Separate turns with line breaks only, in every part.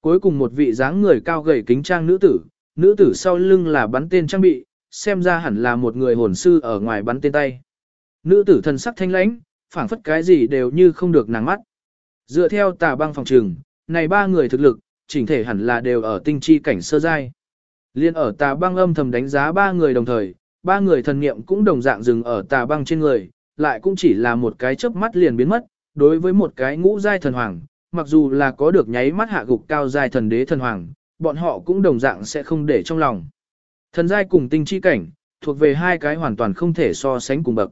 Cuối cùng một vị dáng người cao gầy kính trang nữ tử, nữ tử sau lưng là bắn tên trang bị, xem ra hẳn là một người hồn sư ở ngoài bắn tên tay. Nữ tử thần sắc thanh lãnh, phảng phất cái gì đều như không được nàng mắt. Dựa theo tà băng phòng trường, này ba người thực lực, chỉnh thể hẳn là đều ở tinh chi cảnh sơ giai. Liên ở tà băng âm thầm đánh giá ba người đồng thời, ba người thần niệm cũng đồng dạng dừng ở tà băng trên người, lại cũng chỉ là một cái chớp mắt liền biến mất, đối với một cái ngũ giai thần hoàng, mặc dù là có được nháy mắt hạ gục cao giai thần đế thần hoàng, bọn họ cũng đồng dạng sẽ không để trong lòng. Thần giai cùng tinh chi cảnh, thuộc về hai cái hoàn toàn không thể so sánh cùng bậc.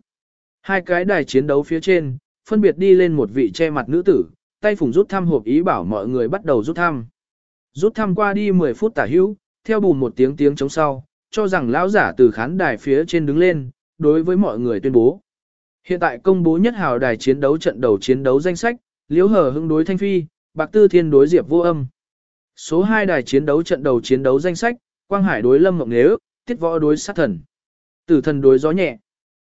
Hai cái đài chiến đấu phía trên, phân biệt đi lên một vị che mặt nữ tử, tay phùng rút thăm hộp ý bảo mọi người bắt đầu rút thăm. Rút thăm qua đi 10 phút tả hữu, theo bùn một tiếng tiếng chống sau, cho rằng lão giả từ khán đài phía trên đứng lên, đối với mọi người tuyên bố. Hiện tại công bố nhất hào đài chiến đấu trận đầu chiến đấu danh sách, liếu hở hưng đối thanh phi, bạc tư thiên đối diệp vô âm. Số 2 đài chiến đấu trận đầu chiến đấu danh sách, quang hải đối lâm mộng nếu, tiết võ đối sát thần. Tử thần đối gió nhẹ.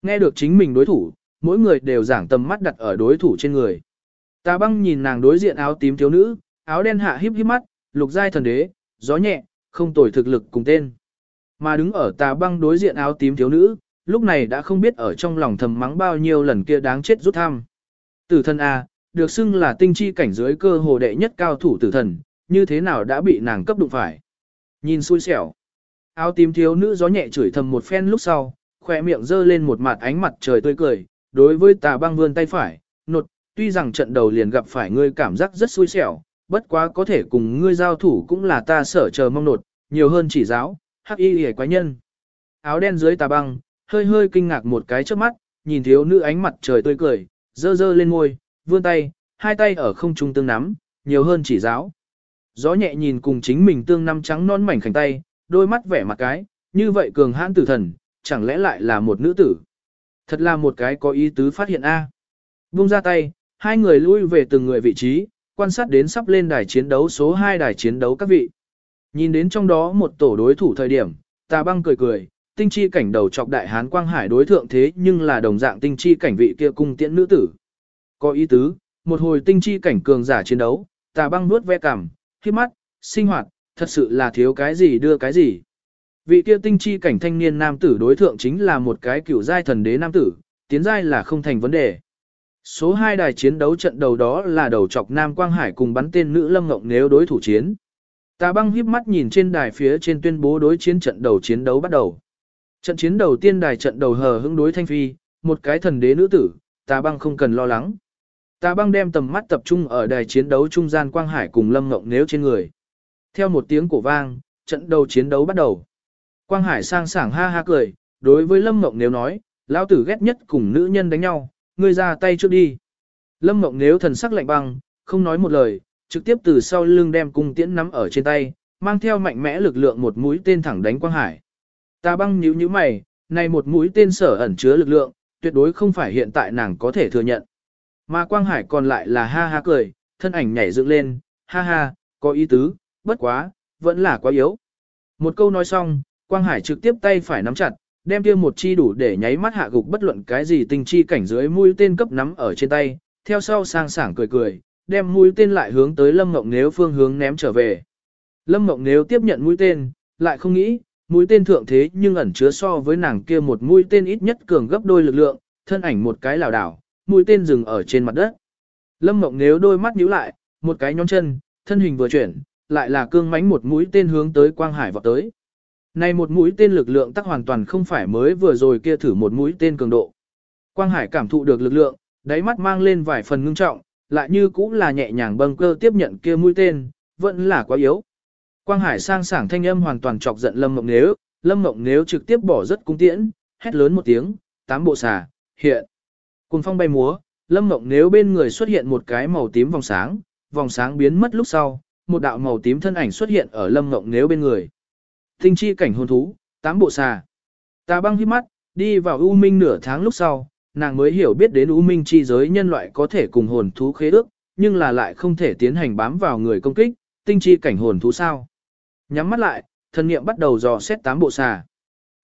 Nghe được chính mình đối thủ, mỗi người đều giảng tầm mắt đặt ở đối thủ trên người. Tà băng nhìn nàng đối diện áo tím thiếu nữ, áo đen hạ híp híp mắt, lục giai thần đế, gió nhẹ, không tồi thực lực cùng tên. Mà đứng ở tà băng đối diện áo tím thiếu nữ, lúc này đã không biết ở trong lòng thầm mắng bao nhiêu lần kia đáng chết rút thăm. Tử thần A, được xưng là tinh chi cảnh giới cơ hồ đệ nhất cao thủ tử thần, như thế nào đã bị nàng cấp đụng phải. Nhìn xui xẻo. Áo tím thiếu nữ gió nhẹ chửi thầm một phen lúc sau, khỏe miệng dơ lên một mặt ánh mặt trời tươi cười, đối với tà băng vươn tay phải, nột, tuy rằng trận đầu liền gặp phải ngươi cảm giác rất xui xẻo, bất quá có thể cùng ngươi giao thủ cũng là ta sở chờ mong nột, nhiều hơn chỉ giáo, hắc y hề quái nhân. Áo đen dưới tà băng, hơi hơi kinh ngạc một cái trước mắt, nhìn thiếu nữ ánh mặt trời tươi cười, dơ dơ lên môi, vươn tay, hai tay ở không trung tương nắm, nhiều hơn chỉ giáo. Gió nhẹ nhìn cùng chính mình tương nắm trắng non mảnh khảnh tay, đôi mắt vẻ mặt cái, như vậy cường hãn tử thần, chẳng lẽ lại là một nữ tử. Thật là một cái có ý tứ phát hiện A. À. Buông ra tay, hai người lui về từng người vị trí, quan sát đến sắp lên đài chiến đấu số 2 đài chiến đấu các vị. Nhìn đến trong đó một tổ đối thủ thời điểm, tà băng cười cười, tinh chi cảnh đầu chọc đại hán quang hải đối thượng thế nhưng là đồng dạng tinh chi cảnh vị kia cung tiễn nữ tử. Có ý tứ, một hồi tinh chi cảnh cường giả chiến đấu, tà băng nuốt ve cằm, khi mắt, sinh hoạt, thật sự là thiếu cái gì đưa cái gì. Vị kia tinh chi cảnh thanh niên nam tử đối thượng chính là một cái cựu giai thần đế nam tử, tiến giai là không thành vấn đề. Số 2 đài chiến đấu trận đầu đó là đầu chọc Nam Quang Hải cùng bắn tên nữ Lâm Ngộng nếu đối thủ chiến. Tà băng híp mắt nhìn trên đài phía trên tuyên bố đối chiến trận đầu chiến đấu bắt đầu. Trận chiến đầu tiên đài trận đầu hờ hững đối thanh phi, một cái thần đế nữ tử, tà băng không cần lo lắng. Tà băng đem tầm mắt tập trung ở đài chiến đấu trung gian Quang Hải cùng Lâm Ngộng nếu trên người. Theo một tiếng cổ vang, trận đầu chiến đấu bắt đầu. Quang Hải sang sảng ha ha cười, đối với Lâm Ngộng nếu nói, lão tử ghét nhất cùng nữ nhân đánh nhau, ngươi ra tay trước đi. Lâm Ngộng nếu thần sắc lạnh băng, không nói một lời, trực tiếp từ sau lưng đem cung tiễn nắm ở trên tay, mang theo mạnh mẽ lực lượng một mũi tên thẳng đánh Quang Hải. Ta băng nhíu nhíu mày, này một mũi tên sở ẩn chứa lực lượng, tuyệt đối không phải hiện tại nàng có thể thừa nhận. Mà Quang Hải còn lại là ha ha cười, thân ảnh nhảy dựng lên, ha ha, có ý tứ, bất quá, vẫn là quá yếu. Một câu nói xong, Quang Hải trực tiếp tay phải nắm chặt, đem kia một chi đủ để nháy mắt hạ gục bất luận cái gì tinh chi cảnh dưới mũi tên cấp nắm ở trên tay, theo sau sang sảng cười cười, đem mũi tên lại hướng tới Lâm Ngộng Nếu phương hướng ném trở về. Lâm Ngộng Nếu tiếp nhận mũi tên, lại không nghĩ, mũi tên thượng thế nhưng ẩn chứa so với nàng kia một mũi tên ít nhất cường gấp đôi lực lượng, thân ảnh một cái lảo đảo, mũi tên dừng ở trên mặt đất. Lâm Ngộng Nếu đôi mắt nhíu lại, một cái nhón chân, thân hình vừa chuyển, lại là cương mãnh một mũi tên hướng tới Quang Hải vọt tới. Này một mũi tên lực lượng tắc hoàn toàn không phải mới vừa rồi kia thử một mũi tên cường độ. Quang Hải cảm thụ được lực lượng, đáy mắt mang lên vài phần ngưng trọng, lại như cũng là nhẹ nhàng bâng cơ tiếp nhận kia mũi tên, vẫn là quá yếu. Quang Hải sang sảng thanh âm hoàn toàn chọc giận Lâm Mộng Nếu, Lâm Mộng Nếu trực tiếp bỏ rất cung tiễn, hét lớn một tiếng, tám bộ xà, hiện. Cùng phong bay múa, Lâm Mộng Nếu bên người xuất hiện một cái màu tím vòng sáng, vòng sáng biến mất lúc sau, một đạo màu tím thân ảnh xuất hiện ở Lâm Mộng Nếu bên người. Tinh chi cảnh hồn thú, tám bộ xà. Tà băng hít mắt, đi vào U Minh nửa tháng lúc sau, nàng mới hiểu biết đến U Minh chi giới nhân loại có thể cùng hồn thú khế ước, nhưng là lại không thể tiến hành bám vào người công kích, tinh chi cảnh hồn thú sao. Nhắm mắt lại, thần niệm bắt đầu dò xét tám bộ xà.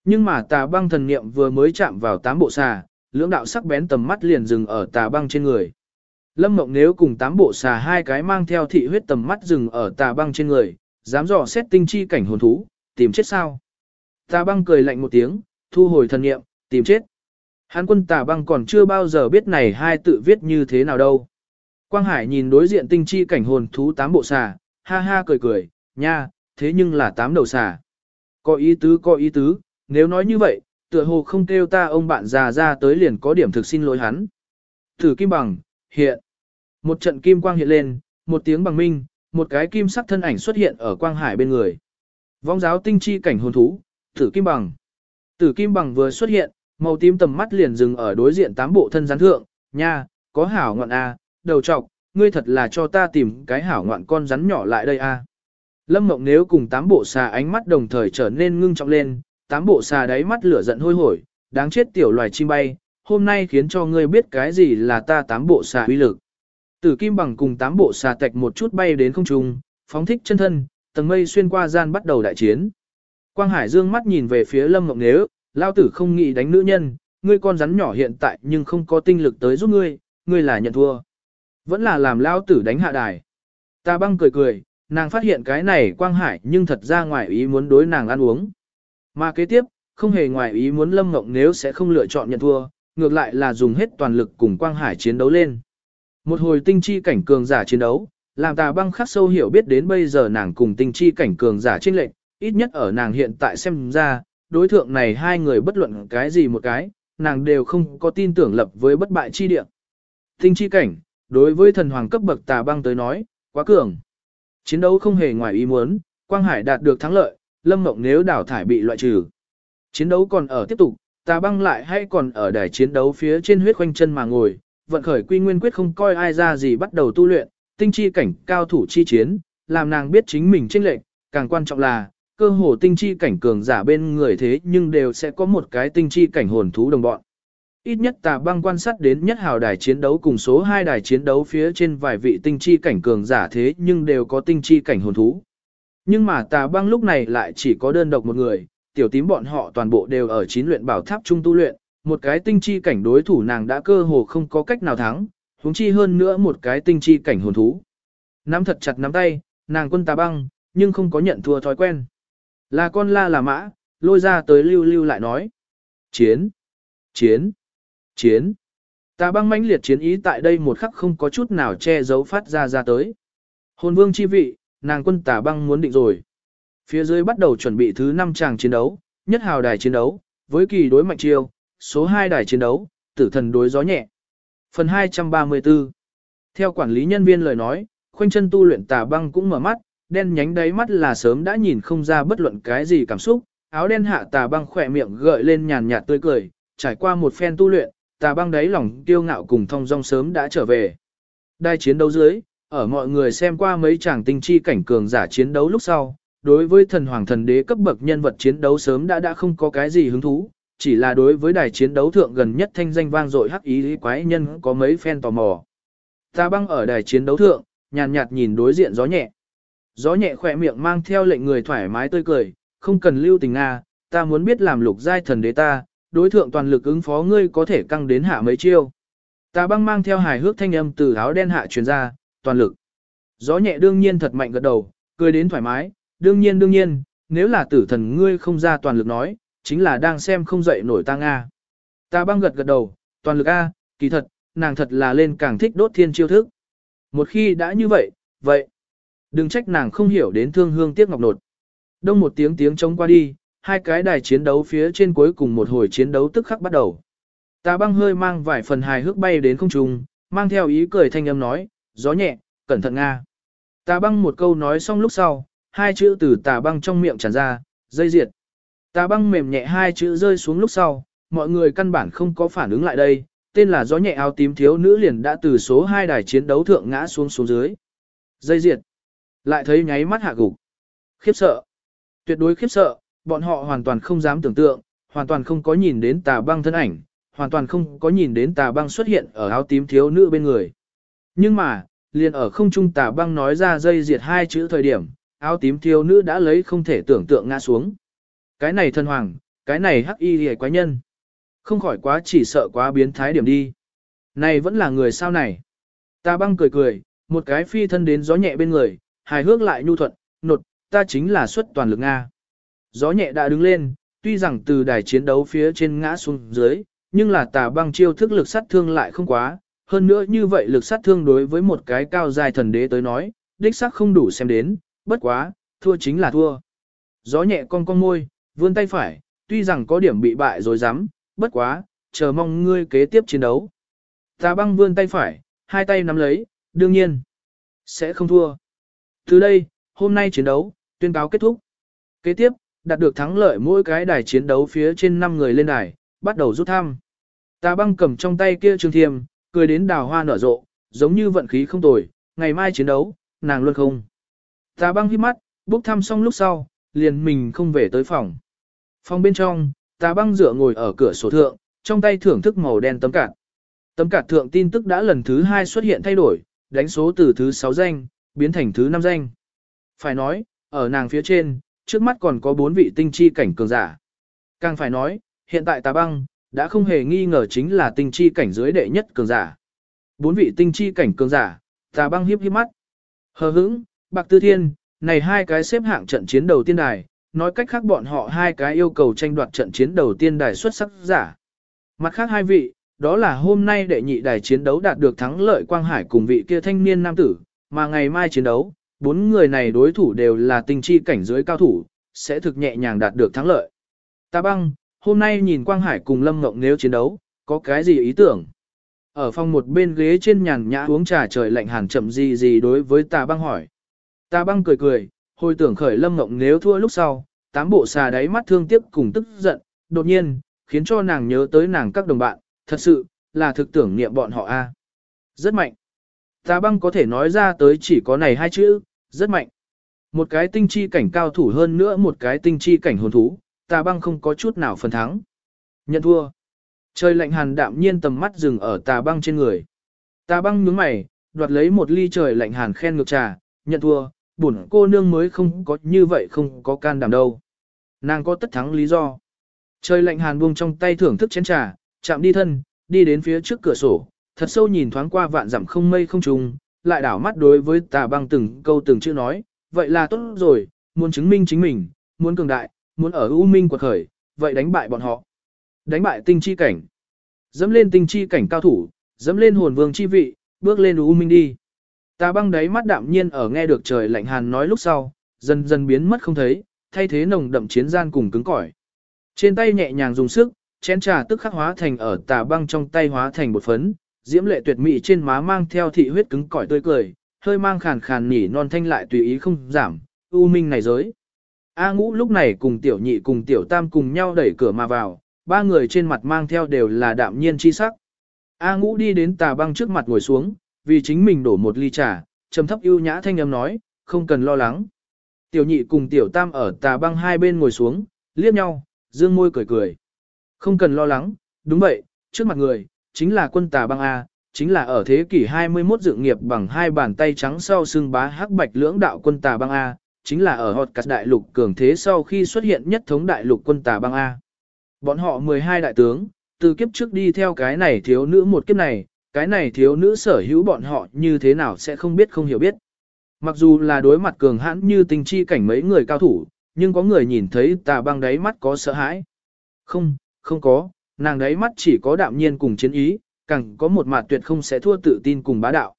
Nhưng mà tà băng thần niệm vừa mới chạm vào tám bộ xà, lưỡng đạo sắc bén tầm mắt liền dừng ở tà băng trên người. Lâm Mộng nếu cùng tám bộ xà hai cái mang theo thị huyết tầm mắt dừng ở tà băng trên người, dám dò xét tinh chi cảnh hồn thú, tìm chết sao. Tà băng cười lạnh một tiếng, thu hồi thần niệm tìm chết. Hán quân tà băng còn chưa bao giờ biết này hai tự viết như thế nào đâu. Quang Hải nhìn đối diện tinh chi cảnh hồn thú tám bộ xà, ha ha cười cười, nha, thế nhưng là tám đầu xà. Có ý tứ có ý tứ, nếu nói như vậy, tựa hồ không kêu ta ông bạn già ra tới liền có điểm thực xin lỗi hắn. Thử kim bằng, hiện. Một trận kim quang hiện lên, một tiếng bằng minh, một cái kim sắc thân ảnh xuất hiện ở quang hải bên người. Vong giáo tinh chi cảnh hồn thú, thử kim bằng. Tử kim bằng vừa xuất hiện, màu tím tầm mắt liền dừng ở đối diện tám bộ thân gián thượng, nha, có hảo ngoạn a, đầu trọc, ngươi thật là cho ta tìm cái hảo ngoạn con rắn nhỏ lại đây a. Lâm Mộng nếu cùng tám bộ xà ánh mắt đồng thời trở nên ngưng trọng lên, tám bộ xà đáy mắt lửa giận hôi hổi, đáng chết tiểu loài chim bay, hôm nay khiến cho ngươi biết cái gì là ta tám bộ xà uy lực. Tử kim bằng cùng tám bộ xà tạch một chút bay đến không trung, phóng thích chân thân, tầng mây xuyên qua gian bắt đầu đại chiến. Quang Hải dương mắt nhìn về phía Lâm Ngọc Nếu, lao tử không nghĩ đánh nữ nhân, ngươi con rắn nhỏ hiện tại nhưng không có tinh lực tới giúp ngươi, ngươi là nhận thua. Vẫn là làm lao tử đánh hạ đài. Ta băng cười cười, nàng phát hiện cái này Quang Hải nhưng thật ra ngoài ý muốn đối nàng ăn uống. Mà kế tiếp, không hề ngoài ý muốn Lâm Ngọc Nếu sẽ không lựa chọn nhận thua, ngược lại là dùng hết toàn lực cùng Quang Hải chiến đấu lên. Một hồi tinh chi cảnh cường giả chiến đấu, làm tà băng khắc sâu hiểu biết đến bây giờ nàng cùng tinh chi cảnh cường giả trên lệnh, ít nhất ở nàng hiện tại xem ra, đối thượng này hai người bất luận cái gì một cái, nàng đều không có tin tưởng lập với bất bại chi địa. Tinh chi cảnh, đối với thần hoàng cấp bậc tà băng tới nói, quá cường. Chiến đấu không hề ngoài ý muốn, Quang Hải đạt được thắng lợi, Lâm Mộng nếu đảo thải bị loại trừ. Chiến đấu còn ở tiếp tục, tà băng lại hay còn ở đài chiến đấu phía trên huyết khoanh chân mà ngồi, vận khởi quy nguyên quyết không coi ai ra gì bắt đầu tu luyện, tinh chi cảnh cao thủ chi chiến, làm nàng biết chính mình chênh lệch, càng quan trọng là, cơ hồ tinh chi cảnh cường giả bên người thế nhưng đều sẽ có một cái tinh chi cảnh hồn thú đồng bọn. Ít nhất tà băng quan sát đến nhất hào đài chiến đấu cùng số 2 đài chiến đấu phía trên vài vị tinh chi cảnh cường giả thế nhưng đều có tinh chi cảnh hồn thú. Nhưng mà tà băng lúc này lại chỉ có đơn độc một người, tiểu tím bọn họ toàn bộ đều ở chín luyện bảo tháp trung tu luyện, một cái tinh chi cảnh đối thủ nàng đã cơ hồ không có cách nào thắng, huống chi hơn nữa một cái tinh chi cảnh hồn thú. Nắm thật chặt nắm tay, nàng quân tà băng, nhưng không có nhận thua thói quen. Là con la là mã, lôi ra tới lưu lưu lại nói. Chiến! Chiến! Chiến! Tà băng mãnh liệt chiến ý tại đây một khắc không có chút nào che giấu phát ra ra tới. Hồn vương chi vị, nàng quân tà băng muốn định rồi. Phía dưới bắt đầu chuẩn bị thứ 5 tràng chiến đấu, nhất hào đài chiến đấu, với kỳ đối mạnh chiêu, số 2 đài chiến đấu, tử thần đối gió nhẹ. Phần 234 Theo quản lý nhân viên lời nói, khoanh chân tu luyện tà băng cũng mở mắt, đen nhánh đáy mắt là sớm đã nhìn không ra bất luận cái gì cảm xúc, áo đen hạ tà băng khỏe miệng gợi lên nhàn nhạt tươi cười, trải qua một phen tu luyện, tà băng đáy lòng kiêu ngạo cùng thông dong sớm đã trở về. Đài chiến đấu dưới, ở mọi người xem qua mấy chàng tinh chi cảnh cường giả chiến đấu lúc sau, đối với thần hoàng thần đế cấp bậc nhân vật chiến đấu sớm đã đã không có cái gì hứng thú, chỉ là đối với đài chiến đấu thượng gần nhất thanh danh vang dội hắc ý quái nhân có mấy phen tò mò. Ta băng ở đài chiến đấu thượng, nhàn nhạt nhìn đối diện gió nhẹ. Gió nhẹ khỏe miệng mang theo lệnh người thoải mái tươi cười, không cần lưu tình Nga, ta muốn biết làm lục giai thần đế ta, đối thượng toàn lực ứng phó ngươi có thể căng đến hạ mấy chiêu. Ta băng mang theo hài hước thanh âm từ áo đen hạ truyền ra, toàn lực. Gió nhẹ đương nhiên thật mạnh gật đầu, cười đến thoải mái, đương nhiên đương nhiên, nếu là tử thần ngươi không ra toàn lực nói, chính là đang xem không dậy nổi ta Nga. Ta băng gật gật đầu, toàn lực A, kỳ thật, nàng thật là lên càng thích đốt thiên chiêu thức. Một khi đã như vậy, vậy, đừng trách nàng không hiểu đến thương hương tiếc ngọc nột. Đông một tiếng tiếng trống qua đi, hai cái đài chiến đấu phía trên cuối cùng một hồi chiến đấu tức khắc bắt đầu. Ta băng hơi mang vài phần hài hước bay đến không trung, mang theo ý cười thanh âm nói, gió nhẹ, cẩn thận Nga. Tà băng một câu nói xong lúc sau, hai chữ từ tà băng trong miệng tràn ra, dây diệt. Tà băng mềm nhẹ hai chữ rơi xuống lúc sau, mọi người căn bản không có phản ứng lại đây, tên là gió nhẹ áo tím thiếu nữ liền đã từ số 2 đài chiến đấu thượng ngã xuống xuống dưới. Dây diệt. Lại thấy nháy mắt hạ gục. Khiếp sợ. Tuyệt đối khiếp sợ, bọn họ hoàn toàn không dám tưởng tượng, hoàn toàn không có nhìn đến tà băng thân ảnh, hoàn toàn không có nhìn đến tà băng xuất hiện ở áo tím thiếu nữ bên người. Nhưng mà, liền ở không trung tà băng nói ra dây diệt hai chữ thời điểm, áo tím thiếu nữ đã lấy không thể tưởng tượng ngã xuống. Cái này thân hoàng, cái này hắc y hề quái nhân. Không khỏi quá chỉ sợ quá biến thái điểm đi. Này vẫn là người sao này. Tà băng cười cười, một cái phi thân đến gió nhẹ bên người, hài hước lại nhu thuận, nột, ta chính là xuất toàn lực Nga. Gió nhẹ đã đứng lên, tuy rằng từ đài chiến đấu phía trên ngã xuống dưới, nhưng là tà băng chiêu thức lực sát thương lại không quá, hơn nữa như vậy lực sát thương đối với một cái cao dài thần đế tới nói, đích xác không đủ xem đến, bất quá, thua chính là thua. Gió nhẹ cong cong môi, vươn tay phải, tuy rằng có điểm bị bại rồi dám, bất quá, chờ mong ngươi kế tiếp chiến đấu. Tà băng vươn tay phải, hai tay nắm lấy, đương nhiên, sẽ không thua. Từ đây, hôm nay chiến đấu, tuyên cáo kết thúc. Kế tiếp, đạt được thắng lợi mỗi cái đài chiến đấu phía trên 5 người lên đài, bắt đầu rút thăm. Tà băng cầm trong tay kia trường thiềm, cười đến đào hoa nở rộ, giống như vận khí không tồi, ngày mai chiến đấu, nàng luôn không. Tà băng hít mắt, bốc thăm xong lúc sau, liền mình không về tới phòng. Phòng bên trong, tà băng dựa ngồi ở cửa sổ thượng, trong tay thưởng thức màu đen tấm cạt. Tấm cạt thượng tin tức đã lần thứ hai xuất hiện thay đổi, đánh số từ thứ 6 danh, biến thành thứ 5 danh. Phải nói, ở nàng phía trên, trước mắt còn có 4 vị tinh chi cảnh cường giả. Càng phải nói, hiện tại tà băng, đã không hề nghi ngờ chính là tinh chi cảnh dưới đệ nhất cường giả. Bốn vị tinh chi cảnh cường giả, tà băng hiếp hiếp mắt. Hờ hững, bạc tư thiên, này hai cái xếp hạng trận chiến đầu tiên đài, nói cách khác bọn họ hai cái yêu cầu tranh đoạt trận chiến đầu tiên đài xuất sắc giả. Mặt khác hai vị, đó là hôm nay đệ nhị đài chiến đấu đạt được thắng lợi Quang Hải cùng vị kia thanh niên nam tử, mà ngày mai chiến đấu, bốn người này đối thủ đều là tinh chi cảnh giới cao thủ, sẽ thực nhẹ nhàng đạt được thắng lợi. Ta băng, hôm nay nhìn Quang Hải cùng Lâm Ngộng nếu chiến đấu, có cái gì ý tưởng? Ở phòng một bên ghế trên nhàn nhã uống trà trời lạnh hàn chậm gì gì đối với tà băng hỏi. Tà băng cười cười, hồi tưởng khởi Lâm Ngộng nếu thua lúc sau, tám bộ xà đáy mắt thương tiếc cùng tức giận, đột nhiên, khiến cho nàng nhớ tới nàng các đồng bạn, thật sự, là thực tưởng niệm bọn họ a. Rất mạnh. Tà băng có thể nói ra tới chỉ có này hai chữ, rất mạnh. Một cái tinh chi cảnh cao thủ hơn nữa một cái tinh chi cảnh hồn thú, tà băng không có chút nào phần thắng. Nhận thua. Trời lạnh hàn đạm nhiên tầm mắt dừng ở tà băng trên người. Tà băng nhướng mày, đoạt lấy một ly trời lạnh hàn khen ngược trà, nhận thua, bổn cô nương mới không có như vậy không có can đảm đâu. Nàng có tất thắng lý do. Trời lạnh hàn buông trong tay thưởng thức chén trà, chạm đi thân, đi đến phía trước cửa sổ, thật sâu nhìn thoáng qua vạn dặm không mây không trùng, lại đảo mắt đối với tà băng từng câu từng chữ nói, vậy là tốt rồi, muốn chứng minh chính mình, muốn cường đại, muốn ở U Minh quật khởi, vậy đánh bại bọn họ. Đánh bại tinh chi cảnh. Dẫm lên tinh chi cảnh cao thủ, dẫm lên hồn vương chi vị, bước lên U Minh đi. Tà băng đáy mắt đạm nhiên ở nghe được trời lạnh hàn nói lúc sau, dần dần biến mất không thấy, thay thế nồng đậm chiến gian cùng cứng cỏi. Trên tay nhẹ nhàng dùng sức, chén trà tức khắc hóa thành ở tà băng trong tay hóa thành bột phấn, diễm lệ tuyệt mỹ trên má mang theo thị huyết cứng cỏi tươi cười, hơi mang khàn khàn nhỉ non thanh lại tùy ý không giảm, u minh này giới. A ngũ lúc này cùng tiểu nhị cùng tiểu tam cùng nhau đẩy cửa mà vào, ba người trên mặt mang theo đều là đạm nhiên chi sắc. A ngũ đi đến tà băng trước mặt ngồi xuống, vì chính mình đổ một ly trà, trầm thấp ưu nhã thanh âm nói, không cần lo lắng. Tiểu nhị cùng tiểu tam ở tà băng hai bên ngồi xuống, liếc nhau, dương môi cười cười. Không cần lo lắng, đúng vậy, trước mặt người, chính là quân tà băng A, chính là ở thế kỷ 21 dự nghiệp bằng hai bàn tay trắng sau xương bá hắc bạch lưỡng đạo quân tà băng A, chính là ở hột cắt đại lục cường thế sau khi xuất hiện nhất thống đại lục quân tà băng A. Bọn họ 12 đại tướng, từ kiếp trước đi theo cái này thiếu nữ một kiếp này, cái này thiếu nữ sở hữu bọn họ như thế nào sẽ không biết không hiểu biết. Mặc dù là đối mặt cường hãn như tình chi cảnh mấy người cao thủ, nhưng có người nhìn thấy tà băng đáy mắt có sợ hãi. Không, không có, nàng đáy mắt chỉ có đạm nhiên cùng chiến ý, càng có một mặt tuyệt không sẽ thua tự tin cùng bá đạo.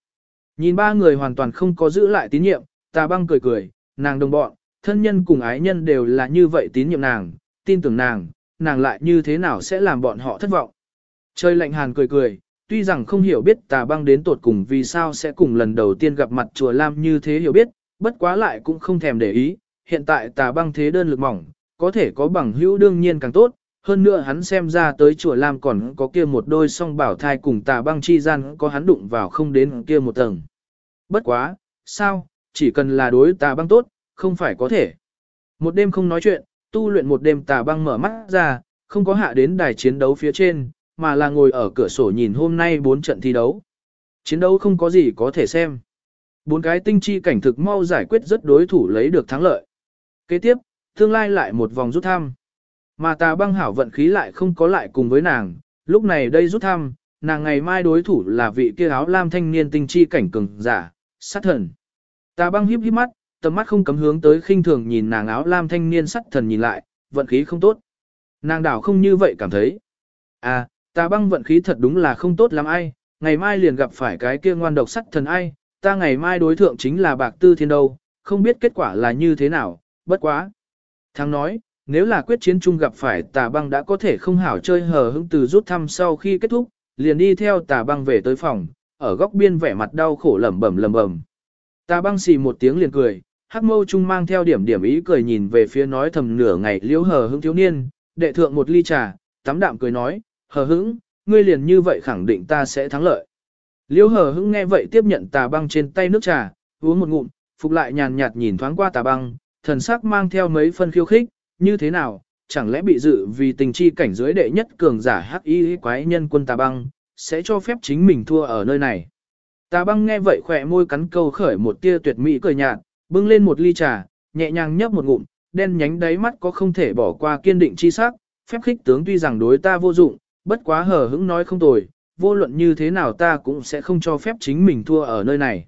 Nhìn ba người hoàn toàn không có giữ lại tín nhiệm, tà băng cười cười, nàng đồng bọn, thân nhân cùng ái nhân đều là như vậy tín nhiệm nàng, tin tưởng nàng, nàng lại như thế nào sẽ làm bọn họ thất vọng. Trời lạnh hàn cười cười, tuy rằng không hiểu biết tà băng đến tột cùng vì sao sẽ cùng lần đầu tiên gặp mặt chùa Lam như thế hiểu biết, bất quá lại cũng không thèm để ý, hiện tại tà băng thế đơn lực mỏng, có thể có bằng hữu đương nhiên càng tốt, hơn nữa hắn xem ra tới chùa Lam còn có kia một đôi song bảo thai cùng tà băng chi gian có hắn đụng vào không đến kia một tầng. Bất quá, sao, chỉ cần là đối tà băng tốt, không phải có thể. Một đêm không nói chuyện, tu luyện một đêm tà băng mở mắt ra, không có hạ đến đài chiến đấu phía trên, mà là ngồi ở cửa sổ nhìn hôm nay bốn trận thi đấu. Chiến đấu không có gì có thể xem. Bốn cái tinh chi cảnh thực mau giải quyết rất đối thủ lấy được thắng lợi. Kế tiếp, tương lai lại một vòng rút thăm. Mà tà băng hảo vận khí lại không có lại cùng với nàng, lúc này đây rút thăm, nàng ngày mai đối thủ là vị kia áo lam thanh niên tinh chi cảnh cường giả, sát thần. Tà băng híp híp mắt, tầm mắt không cấm hướng tới khinh thường nhìn nàng áo lam thanh niên sắt thần nhìn lại, vận khí không tốt. Nàng đảo không như vậy cảm thấy. À, tà băng vận khí thật đúng là không tốt lắm ai, ngày mai liền gặp phải cái kia ngoan độc sắt thần ai, ta ngày mai đối thượng chính là bạc tư thiên đâu, không biết kết quả là như thế nào, bất quá. Thắng nói, nếu là quyết chiến chung gặp phải tà băng đã có thể không hảo chơi hờ hững từ rút thăm sau khi kết thúc, liền đi theo tà băng về tới phòng, ở góc biên vẻ mặt đau khổ lẩm bẩm lẩm bẩm. Tà băng xì một tiếng liền cười, hắc mâu trung mang theo điểm điểm ý cười nhìn về phía nói thầm nửa ngày liễu hờ hững thiếu niên, đệ thượng một ly trà, tắm đạm cười nói, hờ hững, ngươi liền như vậy khẳng định ta sẽ thắng lợi. Liễu hờ hững nghe vậy tiếp nhận tà băng trên tay nước trà, uống một ngụm, phục lại nhàn nhạt nhìn thoáng qua tà băng, thần sắc mang theo mấy phân khiêu khích, như thế nào, chẳng lẽ bị dự vì tình chi cảnh giới đệ nhất cường giả hắc y quái nhân quân tà băng, sẽ cho phép chính mình thua ở nơi này. Tà băng nghe vậy khỏe môi cắn câu khởi một tia tuyệt mỹ cười nhạt, bưng lên một ly trà, nhẹ nhàng nhấp một ngụm, đen nhánh đáy mắt có không thể bỏ qua kiên định chi sắc, phép khích tướng tuy rằng đối ta vô dụng, bất quá hờ hững nói không tồi, vô luận như thế nào ta cũng sẽ không cho phép chính mình thua ở nơi này.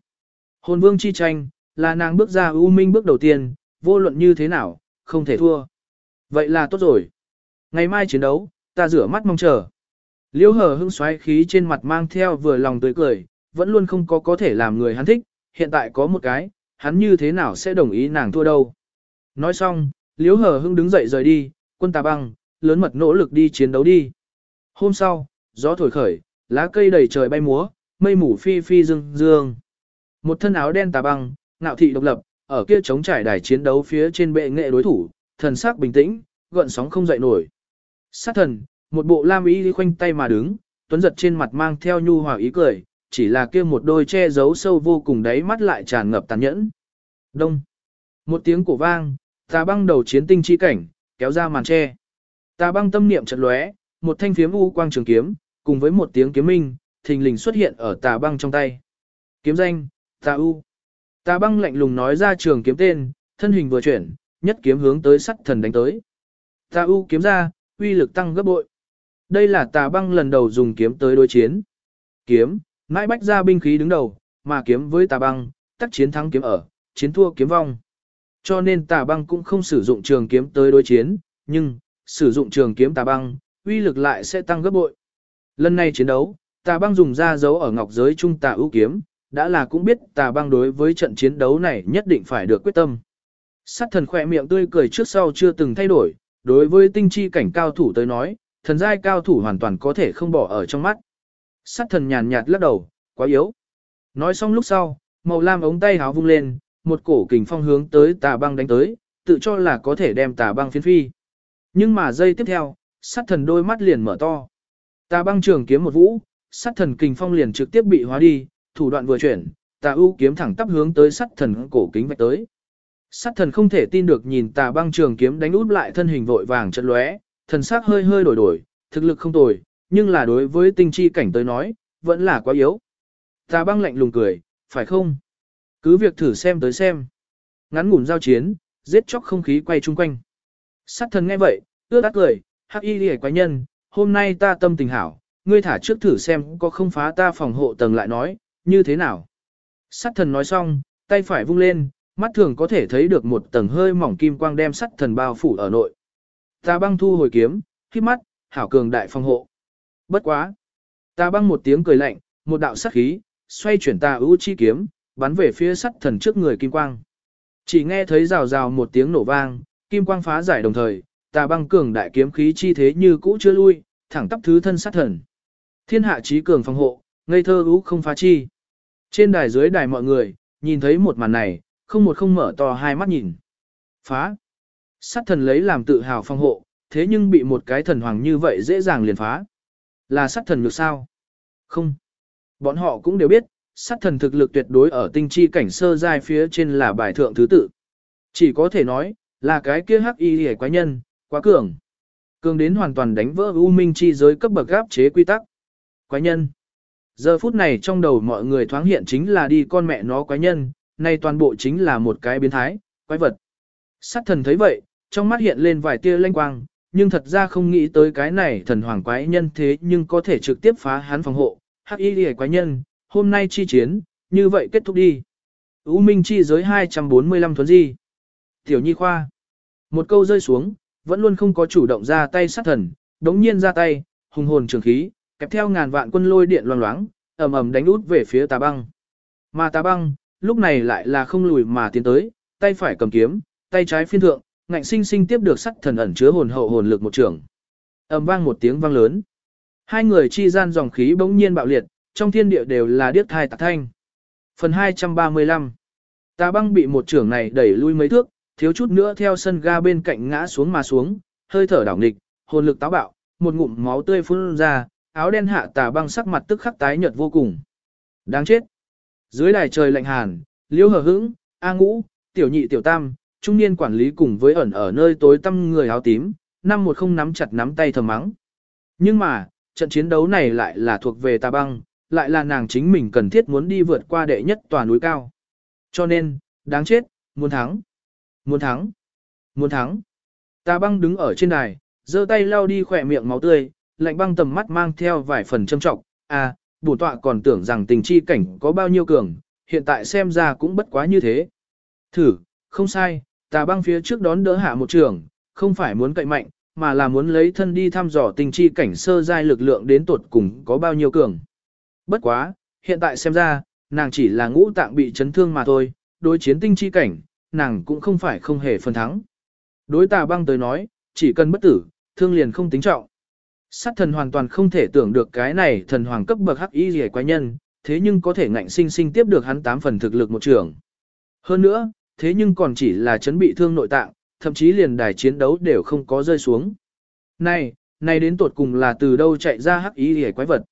Hồn vương chi tranh, là nàng bước ra ưu minh bước đầu tiên, vô luận như thế nào, không thể thua. Vậy là tốt rồi. Ngày mai chiến đấu, ta rửa mắt mong chờ. Liêu hờ hững xoáy khí trên mặt mang theo vừa lòng tươi cười, vẫn luôn không có có thể làm người hắn thích, hiện tại có một cái, hắn như thế nào sẽ đồng ý nàng thua đâu. Nói xong, liễu hờ hưng đứng dậy rời đi, quân tà băng, lớn mật nỗ lực đi chiến đấu đi. Hôm sau, gió thổi khởi, lá cây đầy trời bay múa, mây mù phi phi dương dương. Một thân áo đen tà băng, ngạo thị độc lập, ở kia chống trải đài chiến đấu phía trên bệ nghệ đối thủ, thần sắc bình tĩnh, gợn sóng không dậy nổi. Sát thần, một bộ lam ý đi khoanh tay mà đứng, tuấn giật trên mặt mang theo nhu hòa ý cười, chỉ là kia một đôi che giấu sâu vô cùng đáy mắt lại tràn ngập tàn nhẫn. Đông. Một tiếng cổ vang, tà băng đầu chiến tinh chi cảnh, kéo ra màn che. Tà băng tâm niệm chợt lóe, một thanh phiếm u quang trường kiếm, cùng với một tiếng kiếm minh, thình lình xuất hiện ở tà băng trong tay. Kiếm danh, tà u. Tà băng lạnh lùng nói ra trường kiếm tên, thân hình vừa chuyển, nhất kiếm hướng tới sắt thần đánh tới. Tà u kiếm ra, uy lực tăng gấp bội. Đây là tà băng lần đầu dùng kiếm tới đối chiến. Kiếm, mãi bách ra binh khí đứng đầu, mà kiếm với tà băng, tắc chiến thắng kiếm ở, chiến thua kiếm vong. Cho nên tà băng cũng không sử dụng trường kiếm tới đối chiến, nhưng, sử dụng trường kiếm tà băng, uy lực lại sẽ tăng gấp bội. Lần này chiến đấu, tà băng dùng ra dấu ở ngọc giới trung tà ưu kiếm, đã là cũng biết tà băng đối với trận chiến đấu này nhất định phải được quyết tâm. Sát thần khỏe miệng tươi cười trước sau chưa từng thay đổi, đối với tinh chi cảnh cao thủ tới nói, thần giai cao thủ hoàn toàn có thể không bỏ ở trong mắt. Sát thần nhàn nhạt lắc đầu, quá yếu. Nói xong lúc sau, màu lam ống tay háo vung lên, một cổ kình phong hướng tới tà băng đánh tới, tự cho là có thể đem tà băng phiến phi. Nhưng mà giây tiếp theo, sát thần đôi mắt liền mở to. Tà băng trường kiếm một vũ, sát thần kình phong liền trực tiếp bị hóa đi, thủ đoạn vừa chuyển, tà ưu kiếm thẳng tắp hướng tới sát thần cổ kính vạch tới. Sát thần không thể tin được nhìn tà băng trường kiếm đánh út lại thân hình vội vàng chật lóe, thần sắc hơi hơi đổi đổi, thực lực không tồi, nhưng là đối với tinh chi cảnh tới nói, vẫn là quá yếu. Tà băng lạnh lùng cười, phải không? Cứ việc thử xem tới xem. Ngắn ngủn giao chiến, giết chóc không khí quay chung quanh. Sát thần nghe vậy, ước ác cười, hắc y lìa quái nhân, hôm nay ta tâm tình hảo, ngươi thả trước thử xem có không phá ta phòng hộ tầng lại nói, như thế nào. Sát thần nói xong, tay phải vung lên, mắt thường có thể thấy được một tầng hơi mỏng kim quang đem sắt thần bao phủ ở nội. Ta băng thu hồi kiếm, khi mắt, hảo cường đại phòng hộ. Bất quá. Ta băng một tiếng cười lạnh, một đạo sát khí, xoay chuyển ta ưu chi kiếm, bắn về phía sắt thần trước người kim quang. Chỉ nghe thấy rào rào một tiếng nổ vang, kim quang phá giải đồng thời, ta băng cường đại kiếm khí chi thế như cũ chưa lui, thẳng tắp thứ thân sát thần. Thiên hạ trí cường phòng hộ, ngây thơ ú không phá chi. Trên đài dưới đài mọi người, nhìn thấy một màn này, không một không mở to hai mắt nhìn. Phá. Sát thần lấy làm tự hào phòng hộ, thế nhưng bị một cái thần hoàng như vậy dễ dàng liền phá. Là sát thần được sao? Không. Bọn họ cũng đều biết, sát thần thực lực tuyệt đối ở tinh chi cảnh sơ giai phía trên là bài thượng thứ tự. Chỉ có thể nói, là cái kia hắc y hề quái nhân, quá cường. Cường đến hoàn toàn đánh vỡ u minh chi giới cấp bậc gáp chế quy tắc. Quái nhân. Giờ phút này trong đầu mọi người thoáng hiện chính là đi con mẹ nó quái nhân, nay toàn bộ chính là một cái biến thái, quái vật. Sát thần thấy vậy, trong mắt hiện lên vài tia lanh quang, nhưng thật ra không nghĩ tới cái này thần hoàng quái nhân thế nhưng có thể trực tiếp phá hắn phòng hộ. Hắc y lìa quái nhân, hôm nay chi chiến, như vậy kết thúc đi. U Minh chi giới 245 thuấn di. Tiểu Nhi Khoa. Một câu rơi xuống, vẫn luôn không có chủ động ra tay sát thần, đống nhiên ra tay, hùng hồn trường khí, kẹp theo ngàn vạn quân lôi điện loang loáng, ầm ầm đánh út về phía tà băng. Mà tà băng, lúc này lại là không lùi mà tiến tới, tay phải cầm kiếm, tay trái phiên thượng, ngạnh sinh sinh tiếp được sắt thần ẩn chứa hồn hậu hồn lực một trường. ầm vang một tiếng vang lớn. Hai người chi gian dòng khí bỗng nhiên bạo liệt, trong thiên địa đều là điếc thai tạc thanh. Phần 235 Tà băng bị một trưởng này đẩy lui mấy thước, thiếu chút nữa theo sân ga bên cạnh ngã xuống mà xuống, hơi thở đảo nghịch, hồn lực táo bạo, một ngụm máu tươi phun ra, áo đen hạ tà băng sắc mặt tức khắc tái nhợt vô cùng. Đáng chết. Dưới đài trời lạnh hàn, liêu hờ hững, A ngũ, tiểu nhị tiểu tam, trung niên quản lý cùng với ẩn ở nơi tối tăm người áo tím, năm một không nắm chặt nắm tay thầm mắng. Nhưng mà, trận chiến đấu này lại là thuộc về tà băng, lại là nàng chính mình cần thiết muốn đi vượt qua đệ nhất tòa núi cao. Cho nên, đáng chết, muốn thắng, muốn thắng, muốn thắng. Tà băng đứng ở trên đài, giơ tay lau đi khỏe miệng máu tươi, lạnh băng tầm mắt mang theo vài phần châm trọng. À, bổ tọa còn tưởng rằng tình chi cảnh có bao nhiêu cường, hiện tại xem ra cũng bất quá như thế. Thử, không sai, tà băng phía trước đón đỡ hạ một trường, không phải muốn cậy mạnh, mà là muốn lấy thân đi thăm dò tình chi cảnh sơ giai lực lượng đến tuột cùng có bao nhiêu cường. Bất quá, hiện tại xem ra, nàng chỉ là ngũ tạng bị chấn thương mà thôi, đối chiến tinh chi cảnh, nàng cũng không phải không hề phần thắng. Đối tà băng tới nói, chỉ cần bất tử, thương liền không tính trọng. Sát thần hoàn toàn không thể tưởng được cái này thần hoàng cấp bậc hắc y rẻ quái nhân, thế nhưng có thể ngạnh sinh sinh tiếp được hắn tám phần thực lực một trường. Hơn nữa, thế nhưng còn chỉ là chấn bị thương nội tạng, thậm chí liền đài chiến đấu đều không có rơi xuống. Này, này đến tột cùng là từ đâu chạy ra hắc ý hề quái vật.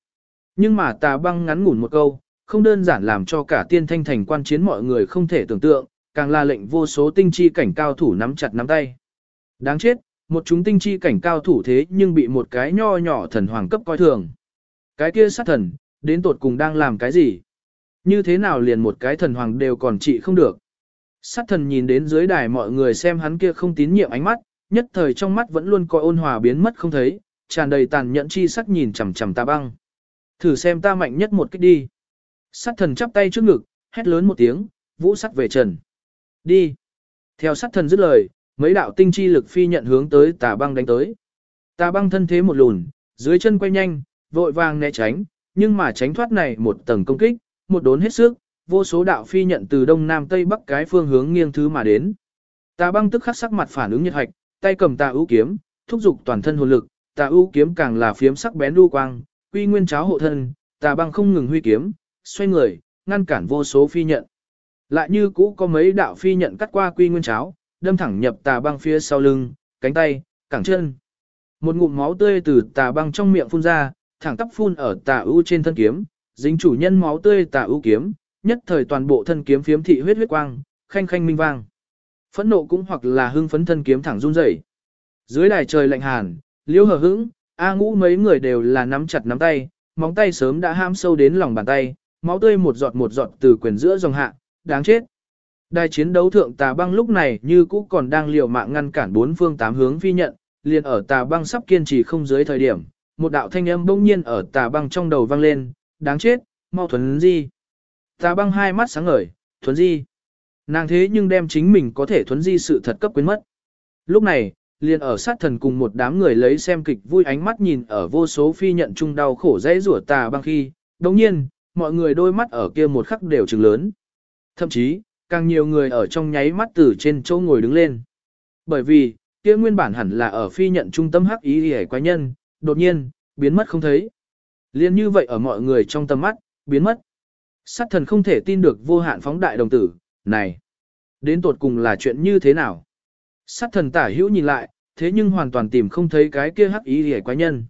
Nhưng mà tà băng ngắn ngủn một câu, không đơn giản làm cho cả tiên thanh thành quan chiến mọi người không thể tưởng tượng, càng là lệnh vô số tinh chi cảnh cao thủ nắm chặt nắm tay. Đáng chết, một chúng tinh chi cảnh cao thủ thế nhưng bị một cái nho nhỏ thần hoàng cấp coi thường. Cái kia sát thần, đến tột cùng đang làm cái gì? Như thế nào liền một cái thần hoàng đều còn trị không được? Sát thần nhìn đến dưới đài mọi người xem hắn kia không tín nhiệm ánh mắt, nhất thời trong mắt vẫn luôn coi ôn hòa biến mất không thấy, tràn đầy tàn nhẫn chi sắc nhìn chằm chằm ta băng. Thử xem ta mạnh nhất một cách đi. Sát thần chắp tay trước ngực, hét lớn một tiếng, vũ sắt về trần. Đi. Theo sát thần dứt lời, mấy đạo tinh chi lực phi nhận hướng tới tà băng đánh tới. Tà băng thân thế một lùn, dưới chân quay nhanh, vội vàng né tránh, nhưng mà tránh thoát này một tầng công kích, một đốn hết sức, vô số đạo phi nhận từ đông nam tây bắc cái phương hướng nghiêng thứ mà đến. Tà băng tức khắc sắc mặt phản ứng nhiệt hạch, tay cầm tà ưu kiếm, thúc giục toàn thân hồn lực, tà ưu kiếm càng là phiếm sắc bén đu quang, quy nguyên cháo hộ thân, tà băng không ngừng huy kiếm, xoay người, ngăn cản vô số phi nhận. Lại như cũ có mấy đạo phi nhận cắt qua quy nguyên cháo, đâm thẳng nhập tà băng phía sau lưng, cánh tay, cẳng chân. Một ngụm máu tươi từ tà băng trong miệng phun ra, thẳng tắp phun ở tà ưu trên thân kiếm, dính chủ nhân máu tươi tà ưu kiếm, nhất thời toàn bộ thân kiếm phiếm thị huyết huyết quang, khanh khanh minh vang. Phẫn nộ cũng hoặc là hưng phấn thân kiếm thẳng run rẩy. Dưới đài trời lạnh hàn, liễu hờ hững, A ngũ mấy người đều là nắm chặt nắm tay, móng tay sớm đã ham sâu đến lòng bàn tay, máu tươi một giọt một giọt từ quyền giữa dòng hạ, đáng chết. Đài chiến đấu thượng tà băng lúc này như cũ còn đang liều mạng ngăn cản bốn phương tám hướng phi nhận, liền ở tà băng sắp kiên trì không dưới thời điểm, một đạo thanh âm bỗng nhiên ở tà băng trong đầu vang lên, đáng chết, mau thuần di. Tà băng hai mắt sáng ngời, thuấn di. Nàng thế nhưng đem chính mình có thể thuấn di sự thật cấp quyến mất. Lúc này, liền ở sát thần cùng một đám người lấy xem kịch vui ánh mắt nhìn ở vô số phi nhận chung đau khổ dãy rủa tà băng khi, đồng nhiên, mọi người đôi mắt ở kia một khắc đều trừng lớn. Thậm chí, càng nhiều người ở trong nháy mắt từ trên chỗ ngồi đứng lên. Bởi vì, kia nguyên bản hẳn là ở phi nhận trung tâm hắc ý hề quái nhân, đột nhiên, biến mất không thấy. Liên như vậy ở mọi người trong tầm mắt, biến mất. Sát thần không thể tin được vô hạn phóng đại đồng tử, này, đến tột cùng là chuyện như thế nào? Sát thần tả hữu nhìn lại, thế nhưng hoàn toàn tìm không thấy cái kia hắc ý hề quái nhân.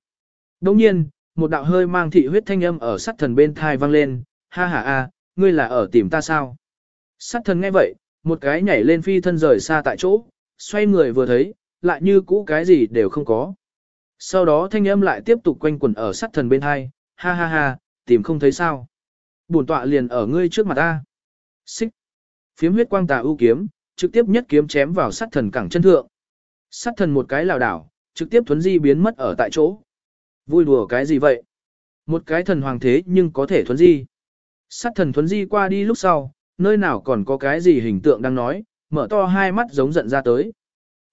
Đồng nhiên, một đạo hơi mang thị huyết thanh âm ở sát thần bên thai vang lên, ha ha a, ngươi là ở tìm ta sao? Sát thần nghe vậy, một cái nhảy lên phi thân rời xa tại chỗ, xoay người vừa thấy, lại như cũ cái gì đều không có. Sau đó thanh âm lại tiếp tục quanh quẩn ở sát thần bên hai, ha ha ha, tìm không thấy sao. Bổn tọa liền ở ngươi trước mặt ta. Xích. Phiếm huyết quang tà ưu kiếm, trực tiếp nhất kiếm chém vào sát thần cẳng chân thượng. Sát thần một cái lảo đảo, trực tiếp thuấn di biến mất ở tại chỗ. Vui đùa cái gì vậy? Một cái thần hoàng thế nhưng có thể thuấn di. Sát thần thuấn di qua đi lúc sau, nơi nào còn có cái gì hình tượng đang nói, mở to hai mắt giống giận ra tới.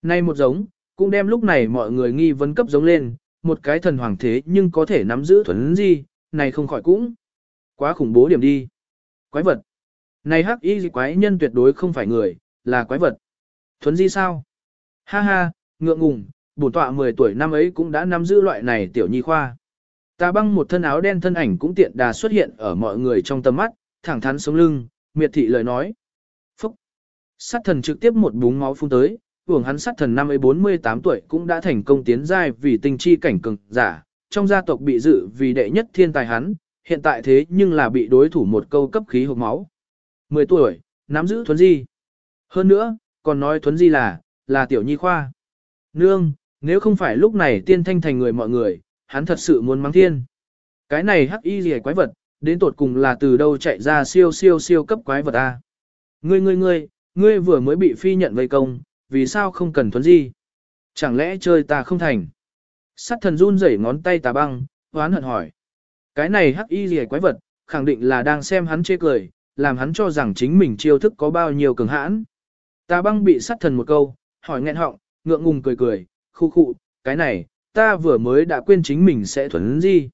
Nay một giống, cũng đem lúc này mọi người nghi vấn cấp giống lên, một cái thần hoàng thế nhưng có thể nắm giữ thuấn di, này không khỏi cũng. Quá khủng bố điểm đi. Quái vật. Này hắc y quái nhân tuyệt đối không phải người, là quái vật. Thuấn di sao? Ha ha, ngượng ngùng, bổn tọa 10 tuổi năm ấy cũng đã nắm giữ loại này tiểu nhi khoa. Tà băng một thân áo đen thân ảnh cũng tiện đà xuất hiện ở mọi người trong tầm mắt, thẳng thắn sống lưng, miệt thị lời nói. Phúc! Sát thần trực tiếp một búng máu phun tới, hưởng hắn sát thần năm ấy 48 tuổi cũng đã thành công tiến giai vì tinh chi cảnh cường giả, trong gia tộc bị dự vì đệ nhất thiên tài hắn, hiện tại thế nhưng là bị đối thủ một câu cấp khí hộp máu. 10 tuổi, nắm giữ thuấn di. Hơn nữa, còn nói thuấn di là, là tiểu nhi khoa. Nương, nếu không phải lúc này tiên thanh thành người mọi người, hắn thật sự muốn mắng thiên. Cái này hắc y gì quái vật, đến tột cùng là từ đâu chạy ra siêu siêu siêu cấp quái vật a? Ngươi ngươi ngươi, ngươi vừa mới bị phi nhận vây công, vì sao không cần thuấn di? Chẳng lẽ chơi ta không thành? Sát thần run rẩy ngón tay tà băng, hoán hận hỏi. Cái này hắc y gì quái vật, khẳng định là đang xem hắn chê cười, làm hắn cho rằng chính mình chiêu thức có bao nhiêu cường hãn. ta băng bị sát thần một câu, hỏi nghẹn họng, ngượng ngùng cười cười, khu khụ cái này, ta vừa mới đã quên chính mình sẽ thuấn gì.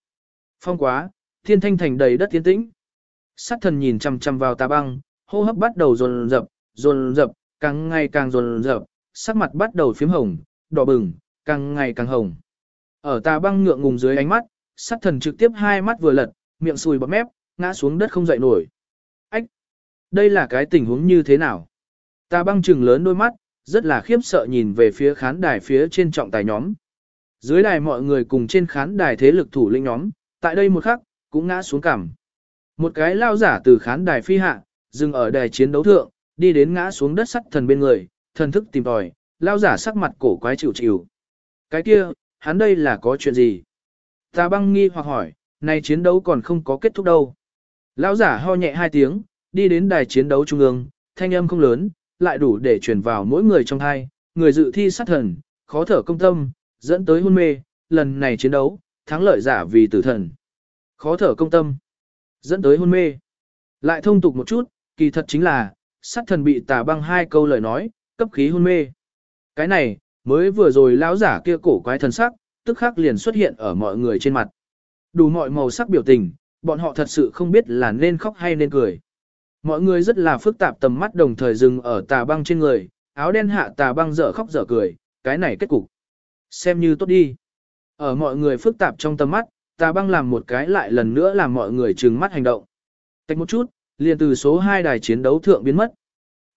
Phong quá, thiên thanh thành đầy đất tiến tĩnh. Sát thần nhìn chằm chằm vào ta băng, hô hấp bắt đầu dồn dập, dồn dập, càng ngày càng dồn dập, sắc mặt bắt đầu phím hồng, đỏ bừng, càng ngày càng hồng. Ở ta băng ngượng ngùng dưới ánh mắt, sát thần trực tiếp hai mắt vừa lật, miệng sùi bọt mép, ngã xuống đất không dậy nổi. Ách! Đây là cái tình huống như thế nào? Ta băng trừng lớn đôi mắt, rất là khiếp sợ nhìn về phía khán đài phía trên trọng tài nhóm. Dưới đài mọi người cùng trên khán đài thế lực thủ lĩnh nhóm, tại đây một khắc, cũng ngã xuống cằm. Một cái lao giả từ khán đài phi hạ, dừng ở đài chiến đấu thượng, đi đến ngã xuống đất sắt thần bên người, thần thức tìm tòi, lao giả sắc mặt cổ quái chịu chịu. Cái kia, hắn đây là có chuyện gì? Tà băng nghi hoặc hỏi, này chiến đấu còn không có kết thúc đâu. Lão giả ho nhẹ hai tiếng, đi đến đài chiến đấu trung ương, thanh âm không lớn, lại đủ để truyền vào mỗi người trong thai, người dự thi sát thần, khó thở công tâm, dẫn tới hôn mê, lần này chiến đấu, thắng lợi giả vì tử thần. Khó thở công tâm, dẫn tới hôn mê. Lại thông tục một chút, kỳ thật chính là, sát thần bị tà băng hai câu lời nói, cấp khí hôn mê. Cái này, mới vừa rồi lão giả kia cổ quái thần sắc, tức khắc liền xuất hiện ở mọi người trên mặt. Đủ mọi màu sắc biểu tình, bọn họ thật sự không biết là nên khóc hay nên cười. Mọi người rất là phức tạp tầm mắt đồng thời dừng ở tà băng trên người, áo đen hạ tà băng dở khóc dở cười, cái này kết cục. Xem như tốt đi. Ở mọi người phức tạp trong tầm mắt, tà băng làm một cái lại lần nữa làm mọi người trừng mắt hành động. Tách một chút, liền từ số 2 đài chiến đấu thượng biến mất.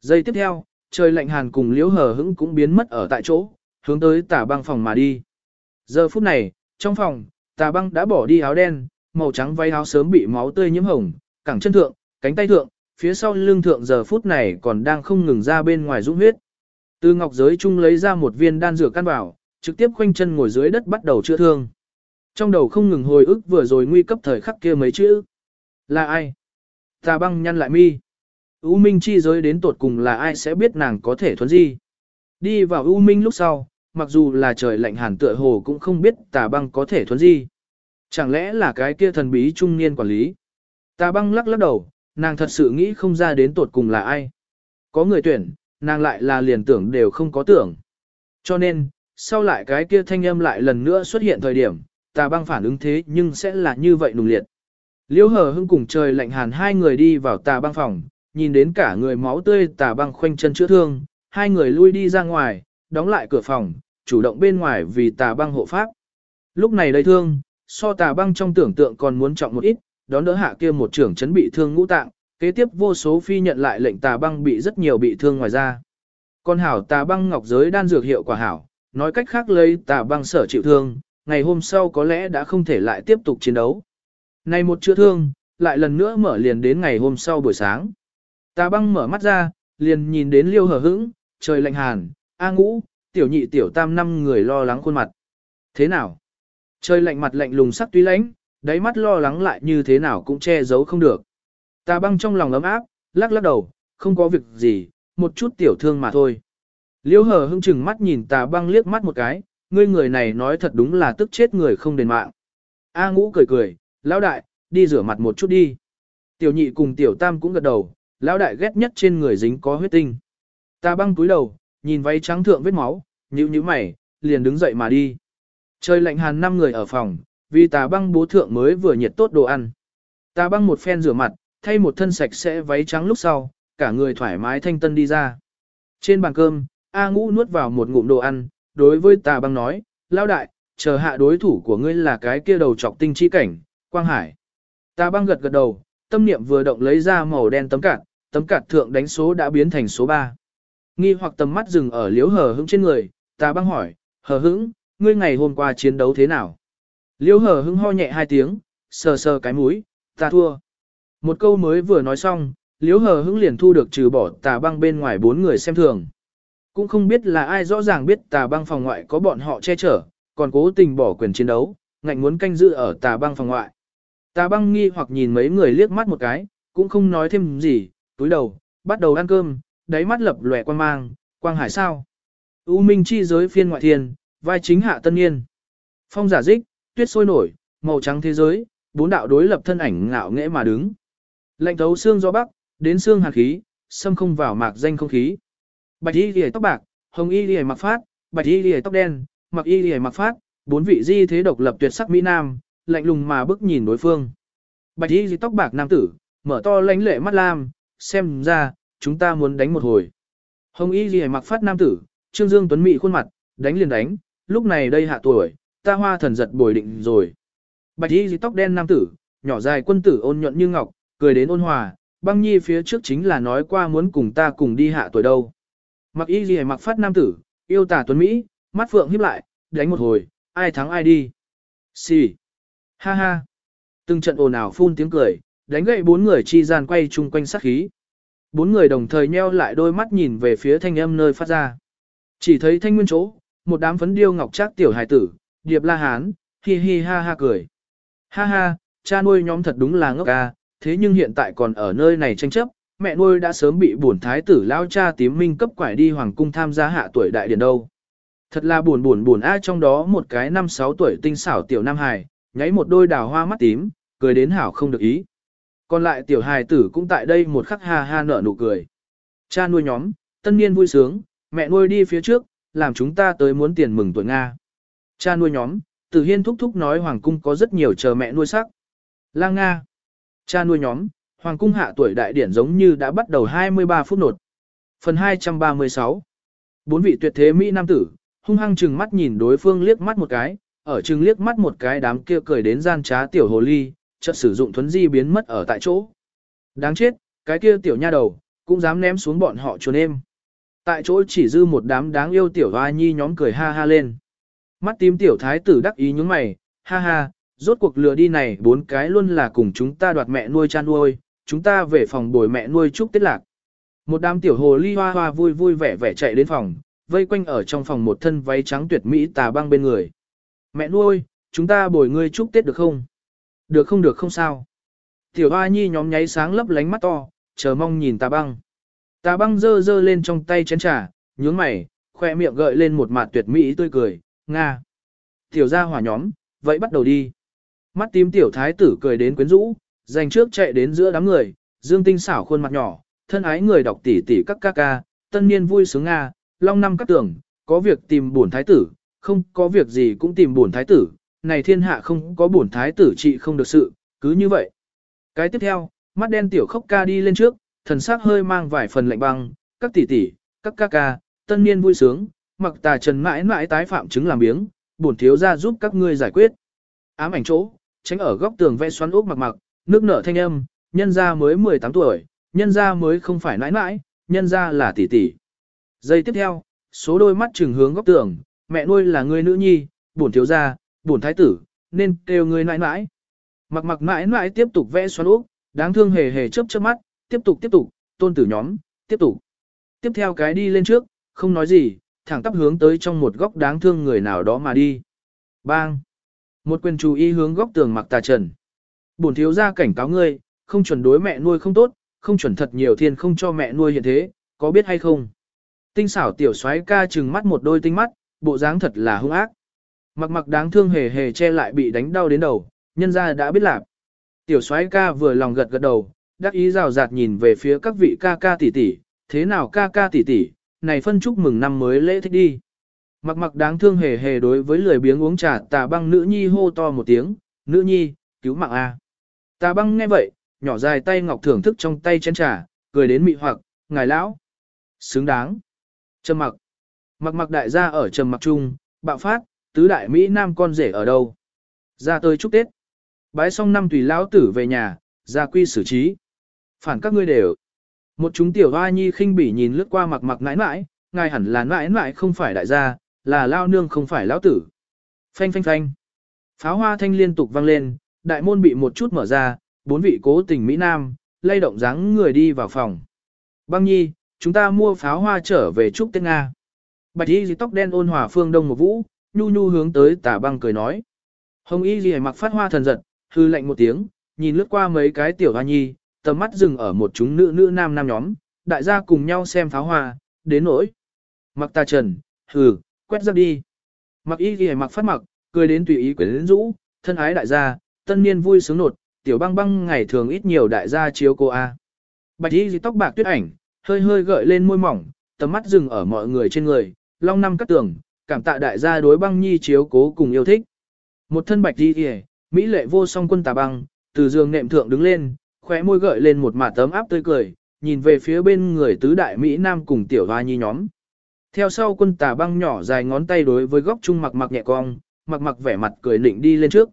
Giây tiếp theo, trời lạnh hàn cùng liễu hờ hững cũng biến mất ở tại chỗ, hướng tới tà băng phòng mà đi. Giờ phút này, trong phòng, tà băng đã bỏ đi áo đen, màu trắng váy áo sớm bị máu tươi nhiễm hồng, cẳng chân thượng, cánh tay thượng, phía sau lưng thượng giờ phút này còn đang không ngừng ra bên ngoài dũng huyết. Từ ngọc giới chung lấy ra một viên đan dược căn bảo, trực tiếp khoanh chân ngồi dưới đất bắt đầu chữa thương. Trong đầu không ngừng hồi ức vừa rồi nguy cấp thời khắc kia mấy chữ. Là ai? Tà băng nhăn lại mi. U Minh chi giới đến tột cùng là ai sẽ biết nàng có thể thuấn gì? Đi vào U Minh lúc sau, mặc dù là trời lạnh hàn tựa hồ cũng không biết tà băng có thể thuấn gì. Chẳng lẽ là cái kia thần bí trung niên quản lý? Tà băng lắc lắc đầu, nàng thật sự nghĩ không ra đến tột cùng là ai. Có người tuyển, nàng lại là liền tưởng đều không có tưởng. Cho nên, sau lại cái kia thanh âm lại lần nữa xuất hiện thời điểm, tà băng phản ứng thế nhưng sẽ là như vậy nùng liệt. Liêu hờ hưng cùng trời lạnh hàn hai người đi vào tà băng phòng, nhìn đến cả người máu tươi tà băng khoanh chân chữa thương, hai người lui đi ra ngoài, đóng lại cửa phòng, chủ động bên ngoài vì tà băng hộ pháp. Lúc này đây thương, so tà băng trong tưởng tượng còn muốn trọng một ít, đón đỡ hạ kia một trưởng chấn bị thương ngũ tạng, kế tiếp vô số phi nhận lại lệnh tà băng bị rất nhiều bị thương ngoài ra. Con hảo tà băng ngọc giới đan dược hiệu quả hảo, nói cách khác lấy tà băng sở chịu thương, ngày hôm sau có lẽ đã không thể lại tiếp tục chiến đấu. Này một chữa thương, lại lần nữa mở liền đến ngày hôm sau buổi sáng. Tà băng mở mắt ra, liền nhìn đến liêu hở hững, trời lạnh hàn, A ngũ, tiểu nhị tiểu tam năm người lo lắng khuôn mặt. Thế nào? Trời lạnh mặt lạnh lùng sắc tuy lãnh, đáy mắt lo lắng lại như thế nào cũng che giấu không được. Ta băng trong lòng ấm áp, lắc lắc đầu, không có việc gì, một chút tiểu thương mà thôi. Liêu hờ hưng chừng mắt nhìn tà băng liếc mắt một cái, ngươi người này nói thật đúng là tức chết người không đền mạng. A ngũ cười cười, lão đại, đi rửa mặt một chút đi. Tiểu nhị cùng tiểu tam cũng gật đầu, lão đại ghét nhất trên người dính có huyết tinh. Ta băng túi đầu, nhìn váy trắng thượng vết máu, nhíu nhíu mày, liền đứng dậy mà đi. Trời lạnh hàn năm người ở phòng, vì tà băng bố thượng mới vừa nhiệt tốt đồ ăn. Tà băng một phen rửa mặt, thay một thân sạch sẽ váy trắng lúc sau, cả người thoải mái thanh tân đi ra. Trên bàn cơm, A ngũ nuốt vào một ngụm đồ ăn, đối với tà băng nói, lao đại, chờ hạ đối thủ của ngươi là cái kia đầu trọc tinh chi cảnh, Quang Hải. Tà băng gật gật đầu, tâm niệm vừa động lấy ra màu đen tấm cạt, tấm cạt thượng đánh số đã biến thành số 3. Nghi hoặc tầm mắt dừng ở liếu hờ hững trên người, tà băng hỏi, hờ hững, ngươi ngày hôm qua chiến đấu thế nào? Liêu hờ hững ho nhẹ hai tiếng, sờ sờ cái mũi, ta thua. Một câu mới vừa nói xong, liếu hờ hững liền thu được trừ bỏ tà băng bên ngoài bốn người xem thường. Cũng không biết là ai rõ ràng biết tà băng phòng ngoại có bọn họ che chở, còn cố tình bỏ quyền chiến đấu, ngạnh muốn canh giữ ở tà băng phòng ngoại. Tà băng nghi hoặc nhìn mấy người liếc mắt một cái, cũng không nói thêm gì, túi đầu, bắt đầu ăn cơm, đáy mắt lập lòe quan mang, quang hải sao. U minh chi giới phiên ngoại thiên, vai chính hạ tân niên. Phong giả dích, tuyết sôi nổi, màu trắng thế giới, bốn đạo đối lập thân ảnh ngạo nghễ mà đứng. Lạnh thấu xương gió bắc, đến xương hàn khí, xâm không vào mạc danh không khí. Bạch y liễu tóc bạc, hồng y liễu mặc phát, bạch y liễu tóc đen, mặc y liễu mặc phát, bốn vị di thế độc lập tuyệt sắc mỹ nam, lạnh lùng mà bức nhìn đối phương. Bạch y liễu tóc bạc nam tử, mở to lãnh lệ mắt lam, xem ra, chúng ta muốn đánh một hồi. Hồng y Ghi mặc phát nam tử, Trương Dương Tuấn Mỹ khuôn mặt, đánh liền đánh, lúc này đây hạ tuổi, ta hoa thần giật bồi định rồi. Bạch y tóc đen nam tử, nhỏ dài quân tử ôn nhuận như ngọc, cười đến ôn hòa, băng nhi phía trước chính là nói qua muốn cùng ta cùng đi hạ tuổi đâu. Mặc y Ghi mặc phát nam tử, yêu tả tuấn Mỹ, mắt phượng híp lại, đánh một hồi, ai thắng ai đi. Xì. Ha ha. Từng trận ồn ào phun tiếng cười, đánh gậy bốn người chi gian quay chung quanh sát khí. Bốn người đồng thời nheo lại đôi mắt nhìn về phía thanh âm nơi phát ra. Chỉ thấy thanh nguyên chỗ, một đám phấn điêu ngọc trác tiểu hài tử, điệp la hán, hi hi ha ha cười. Ha ha, cha nuôi nhóm thật đúng là ngốc ca, thế nhưng hiện tại còn ở nơi này tranh chấp, mẹ nuôi đã sớm bị bổn thái tử lao cha tím minh cấp quải đi hoàng cung tham gia hạ tuổi đại điển đâu. Thật là buồn buồn buồn a trong đó một cái năm sáu tuổi tinh xảo tiểu nam hài, nháy một đôi đào hoa mắt tím, cười đến hảo không được ý. Còn lại tiểu hài tử cũng tại đây một khắc ha ha nở nụ cười. Cha nuôi nhóm, tân niên vui sướng, mẹ nuôi đi phía trước, làm chúng ta tới muốn tiền mừng tuổi Nga. Cha nuôi nhóm, Tử Hiên thúc thúc nói Hoàng cung có rất nhiều chờ mẹ nuôi sắc. Lang Nga. Cha nuôi nhóm, Hoàng cung hạ tuổi đại điển giống như đã bắt đầu 23 phút nột. Phần 236. Bốn vị tuyệt thế Mỹ Nam tử, hung hăng chừng mắt nhìn đối phương liếc mắt một cái, ở chừng liếc mắt một cái đám kia cười đến gian trá tiểu hồ ly, chợt sử dụng thuấn di biến mất ở tại chỗ. Đáng chết, cái kia tiểu nha đầu, cũng dám ném xuống bọn họ chuồn em. Tại chỗ chỉ dư một đám đáng yêu tiểu hoa nhi nhóm cười ha ha lên. Mắt tím tiểu thái tử đắc ý nhướng mày, ha ha, rốt cuộc lừa đi này bốn cái luôn là cùng chúng ta đoạt mẹ nuôi cha nuôi, chúng ta về phòng bồi mẹ nuôi chúc tết lạc. Một đám tiểu hồ ly hoa hoa vui vui vẻ vẻ chạy đến phòng, vây quanh ở trong phòng một thân váy trắng tuyệt mỹ tà băng bên người. Mẹ nuôi, chúng ta bồi ngươi chúc tết được không? Được không được không sao. Tiểu hoa nhi nhóm nháy sáng lấp lánh mắt to, chờ mong nhìn tà băng. Tà băng dơ dơ lên trong tay chén trà, nhướng mày, khoe miệng gợi lên một mặt tuyệt mỹ tươi cười, Nga. Tiểu gia hỏa nhóm, vậy bắt đầu đi. Mắt tím tiểu thái tử cười đến quyến rũ, dành trước chạy đến giữa đám người, dương tinh xảo khuôn mặt nhỏ, thân ái người đọc tỉ tỉ các ca ca, tân niên vui sướng Nga, long năm các tưởng, có việc tìm bổn thái tử, không có việc gì cũng tìm bổn thái tử, này thiên hạ không có bổn thái tử trị không được sự, cứ như vậy. Cái tiếp theo, mắt đen tiểu khóc ca đi lên trước, thần sắc hơi mang vài phần lạnh băng, các tỷ tỷ, các ca ca, tân niên vui sướng, mặc tà trần mãi mãi tái phạm chứng làm biếng, bổn thiếu ra giúp các ngươi giải quyết. Ám ảnh chỗ, tránh ở góc tường vẽ xoắn ốc mặc mặc, nước nở thanh âm, nhân ra mới 18 tuổi, nhân ra mới không phải nãi nãi, nhân ra là tỷ tỷ. Giây tiếp theo, số đôi mắt trừng hướng góc tường, mẹ nuôi là người nữ nhi, bổn thiếu gia, bổn thái tử, nên kêu người nãi nãi. Mặc mặc nãi nãi tiếp tục vẽ xoắn ốc, đáng thương hề hề chớp chớp mắt, tiếp tục tiếp tục, tôn tử nhóm, tiếp tục. Tiếp theo cái đi lên trước, không nói gì, thẳng tắp hướng tới trong một góc đáng thương người nào đó mà đi. Bang! Một quyền chú ý hướng góc tường mặc tà trần. Bổn thiếu gia cảnh cáo ngươi, không chuẩn đối mẹ nuôi không tốt, không chuẩn thật nhiều thiên không cho mẹ nuôi hiện thế, có biết hay không? Tinh xảo tiểu soái ca trừng mắt một đôi tinh mắt, bộ dáng thật là hung ác. Mặc mặc đáng thương hề hề che lại bị đánh đau đến đầu, nhân ra đã biết lạp. Tiểu soái ca vừa lòng gật gật đầu, đắc ý rào rạt nhìn về phía các vị ca ca tỷ tỷ, thế nào ca ca tỷ tỷ, này phân chúc mừng năm mới lễ thích đi. Mặc mặc đáng thương hề hề đối với lười biếng uống trà tà băng nữ nhi hô to một tiếng, nữ nhi, cứu mạng A. Tà băng nghe vậy, nhỏ dài tay ngọc thưởng thức trong tay chén trà, cười đến mị hoặc, ngài lão. Xứng đáng. Trầm mặc. Mặc mặc đại gia ở trầm mặc chung, bạo phát, tứ đại Mỹ Nam con rể ở đâu. Ra tới chúc Tết. Bái xong năm tùy lão tử về nhà, ra quy xử trí. Phản các ngươi đều. Một chúng tiểu hoa nhi khinh bỉ nhìn lướt qua mặc mặc ngãi nãi, ngài hẳn là nãi nãi không phải đại gia, là lao nương không phải lão tử. Phanh phanh phanh. Pháo hoa thanh liên tục vang lên, đại môn bị một chút mở ra, bốn vị cố tình Mỹ Nam, lay động dáng người đi vào phòng. Băng nhi, chúng ta mua pháo hoa trở về chúc Tết Nga. Bạch y dì tóc đen ôn hòa phương đông một vũ, nhu nhu hướng tới tả băng cười nói. Hồng y gì mặc phát hoa thần giật, hư lạnh một tiếng, nhìn lướt qua mấy cái tiểu hoa nhi, tầm mắt dừng ở một chúng nữ nữ nam nam nhóm, đại gia cùng nhau xem pháo hoa, đến nỗi. Mặc ta trần, hừ, quét ra đi. Mặc y gì mặc phát mặc, cười đến tùy ý quyến rũ, thân ái đại gia, tân niên vui sướng nột, tiểu băng băng ngày thường ít nhiều đại gia chiếu cô A. Bạch y gì tóc bạc tuyết ảnh, hơi hơi gợi lên môi mỏng, tầm mắt dừng ở mọi người trên người, long năm cắt tường, cảm tạ đại gia đối băng nhi chiếu cố cùng yêu thích. Một thân bạch đi kìa, mỹ lệ vô song quân tà băng, từ giường nệm thượng đứng lên, khóe môi gợi lên một mả tấm áp tươi cười, nhìn về phía bên người tứ đại Mỹ Nam cùng tiểu hoa nhi nhóm. Theo sau quân tà băng nhỏ dài ngón tay đối với góc trung mặc mặc nhẹ cong, mặc mặc vẻ mặt cười nịnh đi lên trước.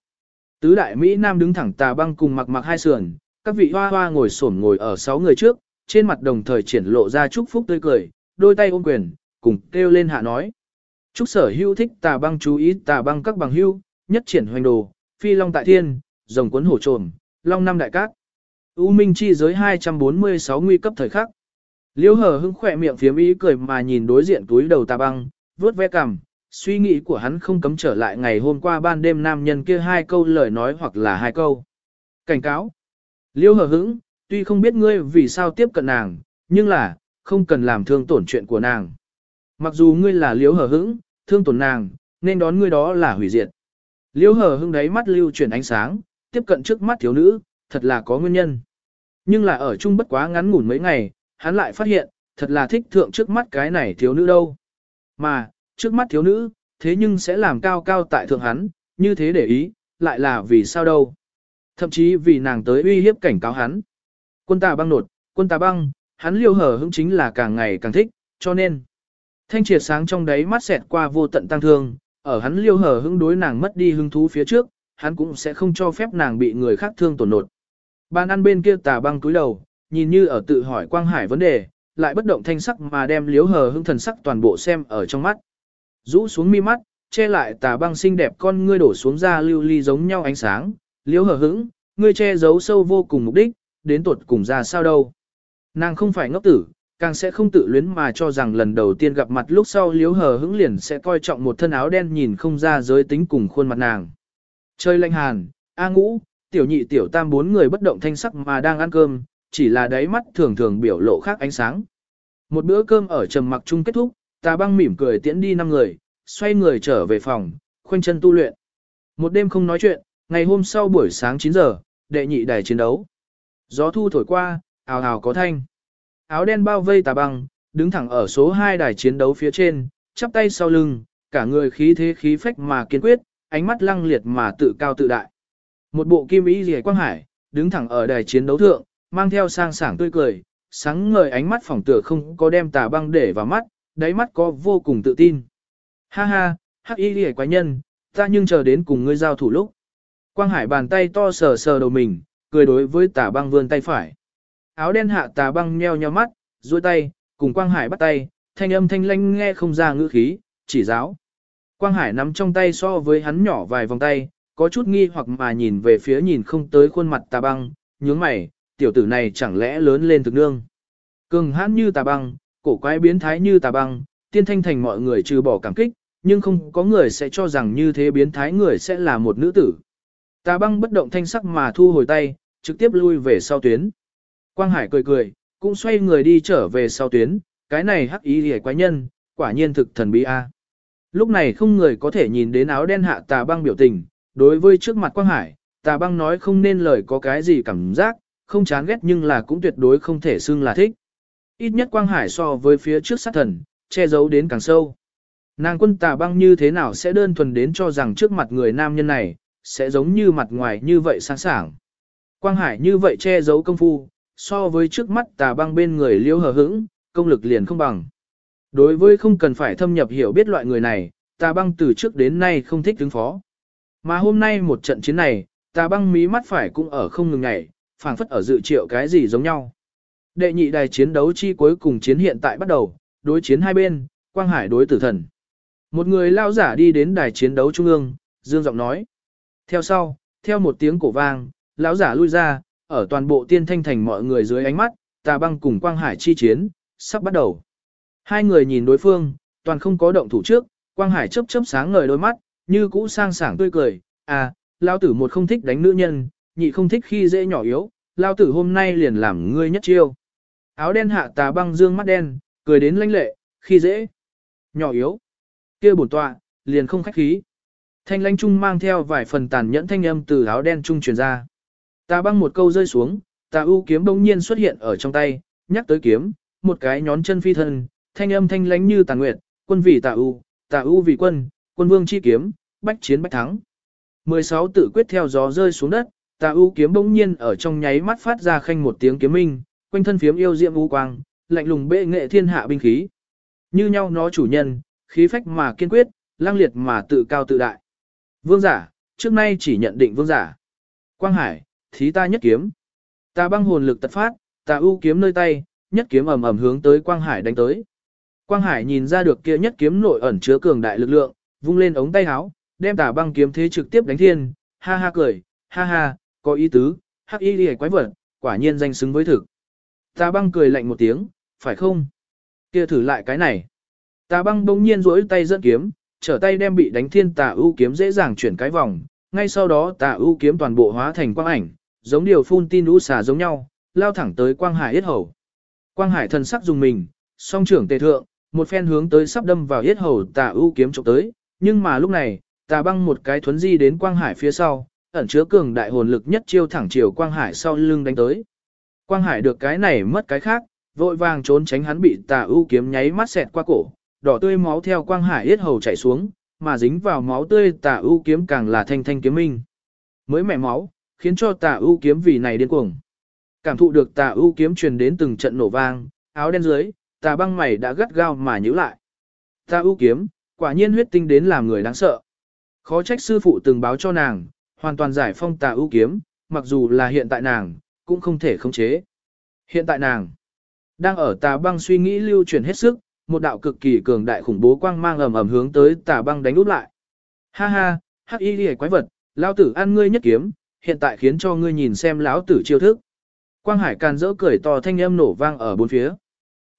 Tứ đại Mỹ Nam đứng thẳng tà băng cùng mặc mặc hai sườn, các vị hoa hoa ngồi xổm ngồi ở sáu người trước, trên mặt đồng thời triển lộ ra chúc phúc tươi cười, đôi tay ôm quyền, cùng kêu lên hạ nói. Trúc sở hưu thích tà băng chú ý tà băng các bằng hưu, nhất triển hoành đồ, phi long tại thiên, rồng cuốn hổ trồm, long năm đại cát. U Minh chi giới 246 nguy cấp thời khắc. Liêu hở hững khỏe miệng phiếm ý cười mà nhìn đối diện túi đầu tà băng, vớt ve cằm, suy nghĩ của hắn không cấm trở lại ngày hôm qua ban đêm nam nhân kia hai câu lời nói hoặc là hai câu. Cảnh cáo. Liêu hở hững, tuy không biết ngươi vì sao tiếp cận nàng, nhưng là, không cần làm thương tổn chuyện của nàng. Mặc dù ngươi là liếu hờ hững, thương tổn nàng, nên đón ngươi đó là hủy diệt. liếu hờ hững đáy mắt lưu chuyển ánh sáng, tiếp cận trước mắt thiếu nữ, thật là có nguyên nhân. Nhưng là ở chung bất quá ngắn ngủn mấy ngày, hắn lại phát hiện, thật là thích thượng trước mắt cái này thiếu nữ đâu. Mà, trước mắt thiếu nữ, thế nhưng sẽ làm cao cao tại thượng hắn, như thế để ý, lại là vì sao đâu. Thậm chí vì nàng tới uy hiếp cảnh cáo hắn. Quân tà băng nột, quân tà băng, hắn liêu hở hững chính là càng ngày càng thích, cho nên. Thanh triệt sáng trong đáy mắt xẹt qua vô tận tăng thương, ở hắn liêu hở hứng đối nàng mất đi hứng thú phía trước, hắn cũng sẽ không cho phép nàng bị người khác thương tổn nột. Bàn ăn bên kia tà băng túi đầu, nhìn như ở tự hỏi Quang Hải vấn đề, lại bất động thanh sắc mà đem liếu hờ hưng thần sắc toàn bộ xem ở trong mắt. Rũ xuống mi mắt, che lại tà băng xinh đẹp con ngươi đổ xuống ra lưu ly giống nhau ánh sáng, liếu hờ hững, ngươi che giấu sâu vô cùng mục đích, đến tuột cùng ra sao đâu. Nàng không phải ngốc tử, càng sẽ không tự luyến mà cho rằng lần đầu tiên gặp mặt lúc sau liếu hờ hững liền sẽ coi trọng một thân áo đen nhìn không ra giới tính cùng khuôn mặt nàng. Chơi lanh hàn, A ngũ, tiểu nhị tiểu tam bốn người bất động thanh sắc mà đang ăn cơm, chỉ là đáy mắt thường thường biểu lộ khác ánh sáng. Một bữa cơm ở trầm mặc chung kết thúc, ta băng mỉm cười tiễn đi năm người, xoay người trở về phòng, khoanh chân tu luyện. Một đêm không nói chuyện, ngày hôm sau buổi sáng 9 giờ, đệ nhị đài chiến đấu. Gió thu thổi qua, ào ào có thanh. Áo đen bao vây tà băng, đứng thẳng ở số 2 đài chiến đấu phía trên, chắp tay sau lưng, cả người khí thế khí phách mà kiên quyết, ánh mắt lăng liệt mà tự cao tự đại. Một bộ kim ý rìa quang hải, đứng thẳng ở đài chiến đấu thượng, mang theo sang sảng tươi cười, sáng ngời ánh mắt phỏng tựa không có đem tà băng để vào mắt, đáy mắt có vô cùng tự tin. Ha ha, hắc y rìa quái nhân, ta nhưng chờ đến cùng ngươi giao thủ lúc. Quang hải bàn tay to sờ sờ đầu mình, cười đối với tà băng vươn tay phải. Áo đen hạ tà băng nheo nheo mắt, duỗi tay, cùng Quang Hải bắt tay, thanh âm thanh lanh nghe không ra ngữ khí, chỉ giáo. Quang Hải nắm trong tay so với hắn nhỏ vài vòng tay, có chút nghi hoặc mà nhìn về phía nhìn không tới khuôn mặt tà băng, nhướng mày, tiểu tử này chẳng lẽ lớn lên thực nương. Cường hãn như tà băng, cổ quái biến thái như tà băng, tiên thanh thành mọi người trừ bỏ cảm kích, nhưng không có người sẽ cho rằng như thế biến thái người sẽ là một nữ tử. Tà băng bất động thanh sắc mà thu hồi tay, trực tiếp lui về sau tuyến. Quang Hải cười cười, cũng xoay người đi trở về sau tuyến, cái này hắc ý hề quái nhân, quả nhiên thực thần bí a. Lúc này không người có thể nhìn đến áo đen hạ tà băng biểu tình, đối với trước mặt Quang Hải, tà băng nói không nên lời có cái gì cảm giác, không chán ghét nhưng là cũng tuyệt đối không thể xưng là thích. Ít nhất Quang Hải so với phía trước sát thần, che giấu đến càng sâu. Nàng quân tà băng như thế nào sẽ đơn thuần đến cho rằng trước mặt người nam nhân này, sẽ giống như mặt ngoài như vậy sáng sảng. Quang Hải như vậy che giấu công phu, so với trước mắt tà băng bên người liêu hờ hững, công lực liền không bằng. Đối với không cần phải thâm nhập hiểu biết loại người này, tà băng từ trước đến nay không thích ứng phó. Mà hôm nay một trận chiến này, tà băng mí mắt phải cũng ở không ngừng ngày, phảng phất ở dự triệu cái gì giống nhau. Đệ nhị đài chiến đấu chi cuối cùng chiến hiện tại bắt đầu, đối chiến hai bên, Quang Hải đối tử thần. Một người lao giả đi đến đài chiến đấu trung ương, dương giọng nói. Theo sau, theo một tiếng cổ vang, lão giả lui ra, ở toàn bộ tiên thanh thành mọi người dưới ánh mắt, tà băng cùng Quang Hải chi chiến, sắp bắt đầu. Hai người nhìn đối phương, toàn không có động thủ trước, Quang Hải chớp chớp sáng ngời đôi mắt, như cũ sang sảng tươi cười, à, lao tử một không thích đánh nữ nhân, nhị không thích khi dễ nhỏ yếu, lao tử hôm nay liền làm ngươi nhất chiêu. Áo đen hạ tà băng dương mắt đen, cười đến lãnh lệ, khi dễ. Nhỏ yếu. kia bổn tọa, liền không khách khí. Thanh lãnh trung mang theo vài phần tàn nhẫn thanh âm từ áo đen trung truyền ra. Ta băng một câu rơi xuống, ta ưu kiếm bỗng nhiên xuất hiện ở trong tay, nhắc tới kiếm, một cái nhón chân phi thân, thanh âm thanh lãnh như tàn nguyệt, quân vì tà ưu, tà ưu vì quân, quân vương chi kiếm, bách chiến bách thắng. 16 tự quyết theo gió rơi xuống đất, tà ưu kiếm bỗng nhiên ở trong nháy mắt phát ra khanh một tiếng kiếm minh, quanh thân phiếm yêu diệm u quang, lạnh lùng bệ nghệ thiên hạ binh khí. Như nhau nó chủ nhân, khí phách mà kiên quyết, lang liệt mà tự cao tự đại. Vương giả, trước nay chỉ nhận định vương giả. Quang Hải, thí ta nhất kiếm. Ta băng hồn lực tật phát, ta ưu kiếm nơi tay, nhất kiếm ầm ầm hướng tới Quang Hải đánh tới. Quang Hải nhìn ra được kia nhất kiếm nội ẩn chứa cường đại lực lượng, vung lên ống tay áo, đem tà băng kiếm thế trực tiếp đánh thiên, ha ha cười, ha ha, có ý tứ, hắc y đi quái vật, quả nhiên danh xứng với thực. Tà băng cười lạnh một tiếng, phải không? Kia thử lại cái này. Tà băng bỗng nhiên rỗi tay dẫn kiếm, trở tay đem bị đánh thiên tà ưu kiếm dễ dàng chuyển cái vòng, ngay sau đó tà ưu kiếm toàn bộ hóa thành quang ảnh, giống điều phun tin đũ xà giống nhau, lao thẳng tới quang hải yết hầu. Quang hải thần sắc dùng mình, song trưởng tề thượng, một phen hướng tới sắp đâm vào yết hầu tà ưu kiếm chụp tới, nhưng mà lúc này, tà băng một cái thuấn di đến quang hải phía sau, ẩn chứa cường đại hồn lực nhất chiêu thẳng chiều quang hải sau lưng đánh tới. Quang hải được cái này mất cái khác, vội vàng trốn tránh hắn bị tà ưu kiếm nháy mắt xẹt qua cổ, đỏ tươi máu theo quang hải yết hầu chảy xuống, mà dính vào máu tươi tà ưu kiếm càng là thanh thanh kiếm minh. Mới mẻ máu, khiến cho tà ưu kiếm vì này điên cuồng. Cảm thụ được tà ưu kiếm truyền đến từng trận nổ vang, áo đen dưới, tà băng mày đã gắt gao mà nhíu lại. Tà ưu kiếm, quả nhiên huyết tinh đến làm người đáng sợ. Khó trách sư phụ từng báo cho nàng, hoàn toàn giải phong tà ưu kiếm, mặc dù là hiện tại nàng, cũng không thể khống chế. Hiện tại nàng, đang ở tà băng suy nghĩ lưu truyền hết sức, một đạo cực kỳ cường đại khủng bố quang mang ầm ầm hướng tới tà băng đánh úp lại. Ha ha, hắc y liễu quái vật, lao tử ăn ngươi nhất kiếm, hiện tại khiến cho ngươi nhìn xem lão tử chiêu thức. Quang Hải càn rỡ cười to thanh âm nổ vang ở bốn phía.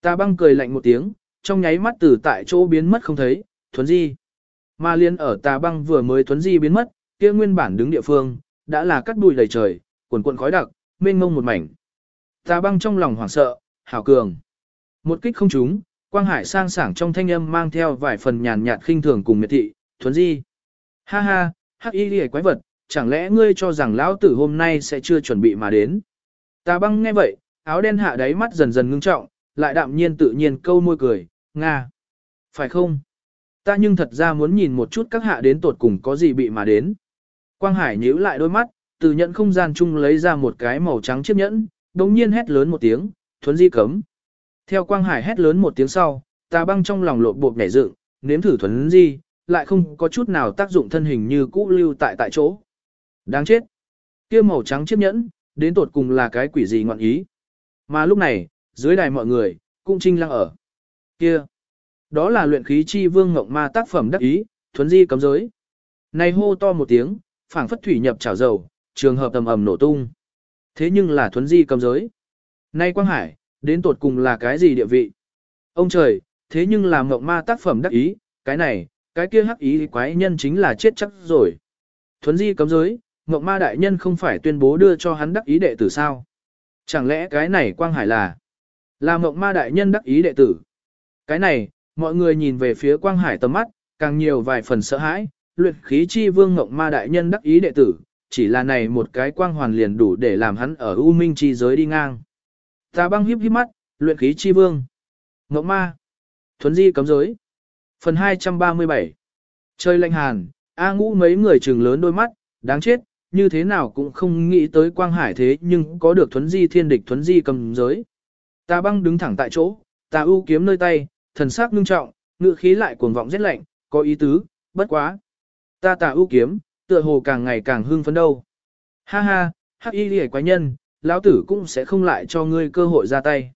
ta băng cười lạnh một tiếng, trong nháy mắt từ tại chỗ biến mất không thấy, thuấn di. Ma liên ở tà băng vừa mới thuấn di biến mất, kia nguyên bản đứng địa phương, đã là cắt bụi đầy trời, cuồn cuộn khói đặc, mênh mông một mảnh. Tà băng trong lòng hoảng sợ, hảo cường. Một kích không trúng, Quang Hải sang sảng trong thanh âm mang theo vài phần nhàn nhạt khinh thường cùng miệt thị, thuấn di. Ha ha, hắc y liễu quái vật, chẳng lẽ ngươi cho rằng lão tử hôm nay sẽ chưa chuẩn bị mà đến. Tà băng nghe vậy, áo đen hạ đáy mắt dần dần ngưng trọng, lại đạm nhiên tự nhiên câu môi cười, Nga. Phải không? Ta nhưng thật ra muốn nhìn một chút các hạ đến tột cùng có gì bị mà đến. Quang Hải nhíu lại đôi mắt, từ nhận không gian chung lấy ra một cái màu trắng chiếc nhẫn, đồng nhiên hét lớn một tiếng, thuấn di cấm. Theo Quang Hải hét lớn một tiếng sau, tà băng trong lòng lộn bộp nhảy dựng, nếm thử thuấn di, lại không có chút nào tác dụng thân hình như cũ lưu tại tại chỗ. Đáng chết! kia màu trắng chiếc nhẫn, đến tột cùng là cái quỷ gì ngọn ý. Mà lúc này, dưới đài mọi người, cũng trinh lăng ở. Kia! Đó là luyện khí chi vương ngộng ma tác phẩm đắc ý, thuấn di cấm giới. Này hô to một tiếng, phảng phất thủy nhập chảo dầu, trường hợp tầm ầm nổ tung. Thế nhưng là thuấn di cấm giới. Nay Quang Hải, đến tột cùng là cái gì địa vị? Ông trời, thế nhưng là ngộng ma tác phẩm đắc ý, cái này, cái kia hắc ý quái nhân chính là chết chắc rồi. Thuấn di cấm giới, ngộng ma đại nhân không phải tuyên bố đưa cho hắn đắc ý đệ tử sao? Chẳng lẽ cái này Quang Hải là, là mộng ma đại nhân đắc ý đệ tử? Cái này, mọi người nhìn về phía Quang Hải tầm mắt, càng nhiều vài phần sợ hãi, luyện khí chi vương mộng ma đại nhân đắc ý đệ tử, chỉ là này một cái quang hoàn liền đủ để làm hắn ở u minh chi giới đi ngang. Tà băng híp híp mắt, luyện khí chi vương. Mộng ma. Thuấn di cấm giới. Phần 237. Chơi lạnh hàn, A ngũ mấy người trừng lớn đôi mắt, đáng chết, như thế nào cũng không nghĩ tới quang hải thế nhưng có được thuấn di thiên địch thuấn di cầm giới. Tà băng đứng thẳng tại chỗ, tà ưu kiếm nơi tay, thần sắc ngưng trọng, ngự khí lại cuồng vọng rét lạnh, có ý tứ, bất quá. Ta tà ưu kiếm, tựa hồ càng ngày càng hưng phấn đâu. Ha ha, hắc y lìa quái nhân, lão tử cũng sẽ không lại cho ngươi cơ hội ra tay.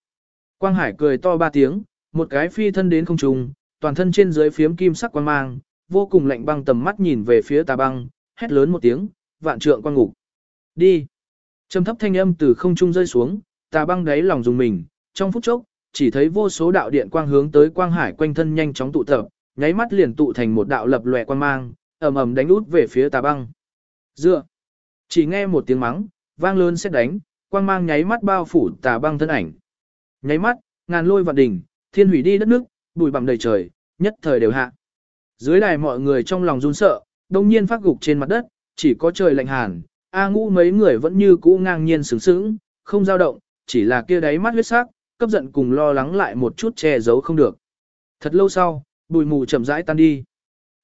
Quang Hải cười to ba tiếng, một cái phi thân đến không trung, toàn thân trên dưới phiếm kim sắc quang mang, vô cùng lạnh băng tầm mắt nhìn về phía tà băng, hét lớn một tiếng, vạn trượng quan ngục. Đi. Trầm thấp thanh âm từ không trung rơi xuống, tà băng đáy lòng dùng mình, trong phút chốc, chỉ thấy vô số đạo điện quang hướng tới quang hải quanh thân nhanh chóng tụ tập, nháy mắt liền tụ thành một đạo lập lòe quang mang, ầm ầm đánh út về phía tà băng. Dựa. Chỉ nghe một tiếng mắng, vang lớn xét đánh, quang mang nháy mắt bao phủ tà băng thân ảnh. Nháy mắt, ngàn lôi vạn đỉnh, thiên hủy đi đất nước, bụi bặm đầy trời, nhất thời đều hạ. Dưới đài mọi người trong lòng run sợ, đông nhiên phát gục trên mặt đất, chỉ có trời lạnh hàn, A ngũ mấy người vẫn như cũ ngang nhiên sướng sướng, không dao động, chỉ là kia đáy mắt huyết sắc, cấp giận cùng lo lắng lại một chút che giấu không được. Thật lâu sau, bụi mù chậm rãi tan đi.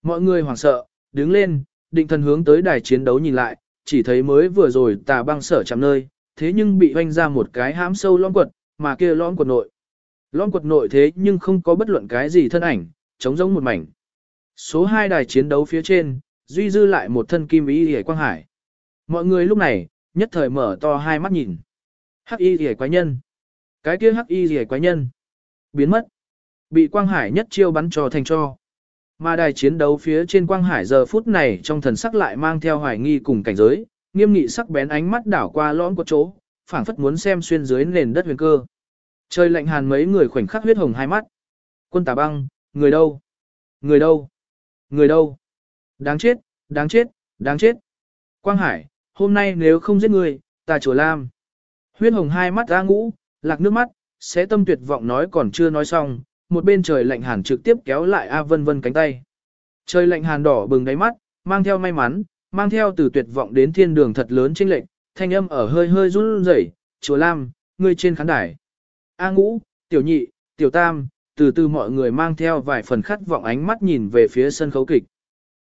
Mọi người hoảng sợ, đứng lên, định thần hướng tới đài chiến đấu nhìn lại, chỉ thấy mới vừa rồi tà băng sở chạm nơi, thế nhưng bị hoanh ra một cái hãm sâu lõm quật, mà kia lõm quật nội. Lõm quật nội thế nhưng không có bất luận cái gì thân ảnh, trống giống một mảnh. Số 2 đài chiến đấu phía trên, duy dư lại một thân kim y hề quang hải. Mọi người lúc này, nhất thời mở to hai mắt nhìn. Hắc y hề quái nhân. Cái kia hắc y hề quái nhân. Biến mất. Bị quang hải nhất chiêu bắn cho thành cho. Mà đài chiến đấu phía trên quang hải giờ phút này trong thần sắc lại mang theo hoài nghi cùng cảnh giới, nghiêm nghị sắc bén ánh mắt đảo qua lõm của chỗ, phảng phất muốn xem xuyên dưới nền đất huyền cơ. Trời lạnh hàn mấy người khoảnh khắc huyết hồng hai mắt. Quân tà băng, người đâu? Người đâu? Người đâu? Đáng chết, đáng chết, đáng chết. Quang Hải, hôm nay nếu không giết người, ta chùa Lam. Huyết hồng hai mắt ra ngũ, lạc nước mắt, sẽ tâm tuyệt vọng nói còn chưa nói xong, một bên trời lạnh hàn trực tiếp kéo lại A Vân Vân cánh tay. Trời lạnh hàn đỏ bừng đáy mắt, mang theo may mắn, mang theo từ tuyệt vọng đến thiên đường thật lớn trên lệnh, thanh âm ở hơi hơi run rẩy, chùa Lam, ngươi trên khán đài. A ngũ, tiểu nhị, tiểu tam, từ từ mọi người mang theo vài phần khát vọng ánh mắt nhìn về phía sân khấu kịch.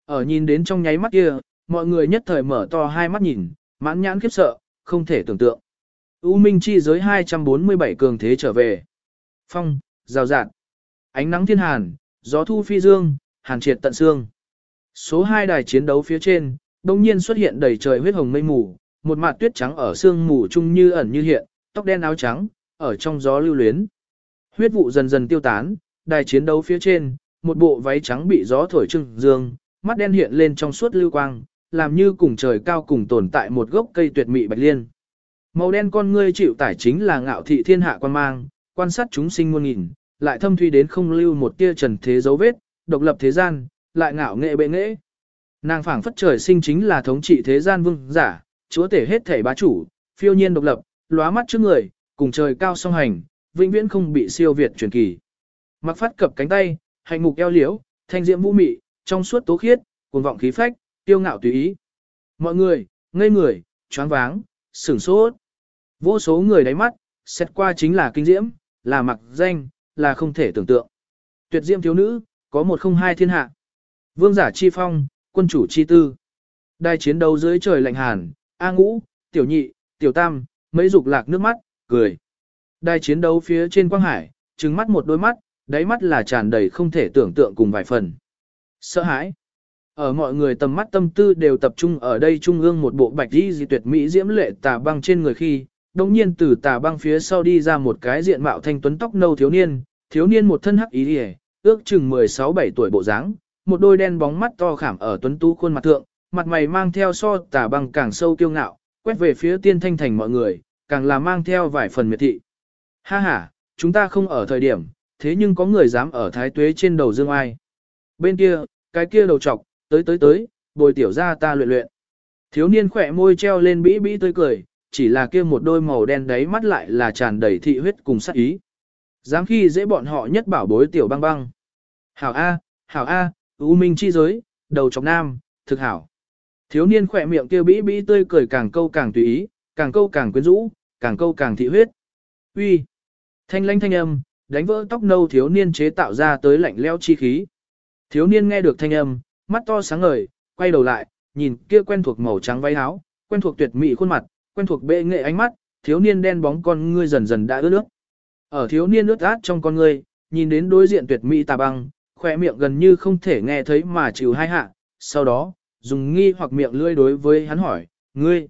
Ở nhìn đến trong nháy mắt kia, mọi người nhất thời mở to hai mắt nhìn, mãn nhãn khiếp sợ, không thể tưởng tượng. U Minh chi giới 247 cường thế trở về. Phong, rào rạt. Ánh nắng thiên hàn, gió thu phi dương, hàn triệt tận xương. Số 2 đài chiến đấu phía trên, đông nhiên xuất hiện đầy trời huyết hồng mây mù, một mặt tuyết trắng ở sương mù chung như ẩn như hiện, tóc đen áo trắng, ở trong gió lưu luyến. Huyết vụ dần dần tiêu tán, đài chiến đấu phía trên, một bộ váy trắng bị gió thổi trưng dương, mắt đen hiện lên trong suốt lưu quang, làm như cùng trời cao cùng tồn tại một gốc cây tuyệt mỹ bạch liên. Màu đen con ngươi chịu tải chính là ngạo thị thiên hạ quan mang, quan sát chúng sinh muôn nghìn, lại thâm thuy đến không lưu một tia trần thế dấu vết, độc lập thế gian, lại ngạo nghệ bệ nghệ. Nàng phảng phất trời sinh chính là thống trị thế gian vương giả, chúa tể hết thể bá chủ, phiêu nhiên độc lập, lóa mắt trước người, cùng trời cao song hành, vĩnh viễn không bị siêu việt truyền kỳ. Mặc phát cập cánh tay, hành mục eo liễu, thanh diễm vũ mị, trong suốt tố khiết, cuồng vọng khí phách, tiêu ngạo tùy ý. Mọi người, ngây người, choáng váng, sửng sốt. Vô số người đáy mắt, xét qua chính là kinh diễm, là mặc danh, là không thể tưởng tượng. Tuyệt diễm thiếu nữ, có một không hai thiên hạ. Vương giả chi phong, quân chủ chi tư. đai chiến đấu dưới trời lạnh hàn, A ngũ, tiểu nhị, tiểu tam, mấy dục lạc nước mắt, cười. đai chiến đấu phía trên quang hải, trừng mắt một đôi mắt, đáy mắt là tràn đầy không thể tưởng tượng cùng vài phần. Sợ hãi. Ở mọi người tầm mắt tâm tư đều tập trung ở đây trung ương một bộ bạch y di tuyệt mỹ diễm lệ tà băng trên người khi, đồng nhiên từ tà băng phía sau đi ra một cái diện mạo thanh tuấn tóc nâu thiếu niên, thiếu niên một thân hắc ý hề, ước chừng 16-17 tuổi bộ dáng, một đôi đen bóng mắt to khảm ở tuấn tú khuôn mặt thượng, mặt mày mang theo so tà băng càng sâu kiêu ngạo, quét về phía tiên thanh thành mọi người, càng là mang theo vài phần miệt thị. Ha ha, chúng ta không ở thời điểm, thế nhưng có người dám ở thái tuế trên đầu dương ai. Bên kia, cái kia đầu trọc, tới tới tới, bồi tiểu ra ta luyện luyện. Thiếu niên khỏe môi treo lên bĩ bĩ tươi cười, chỉ là kia một đôi màu đen đấy mắt lại là tràn đầy thị huyết cùng sát ý. Dám khi dễ bọn họ nhất bảo bối tiểu băng băng. Hảo A, hảo A, ưu minh chi giới, đầu chọc nam, thực hảo. Thiếu niên khỏe miệng kia bĩ bĩ tươi cười càng câu càng tùy ý, càng câu càng quyến rũ, càng câu càng thị huyết. Uy, Thanh lãnh thanh âm, đánh vỡ tóc nâu thiếu niên chế tạo ra tới lạnh leo chi khí. Thiếu niên nghe được thanh âm, mắt to sáng ngời, quay đầu lại, nhìn kia quen thuộc màu trắng váy áo, quen thuộc tuyệt mỹ khuôn mặt, quen thuộc bệ nghệ ánh mắt, thiếu niên đen bóng con ngươi dần dần đã ướt nước. Ở thiếu niên ướt át trong con ngươi, nhìn đến đối diện tuyệt mỹ tà băng, khỏe miệng gần như không thể nghe thấy mà chịu hai hạ, sau đó, dùng nghi hoặc miệng lưỡi đối với hắn hỏi, ngươi,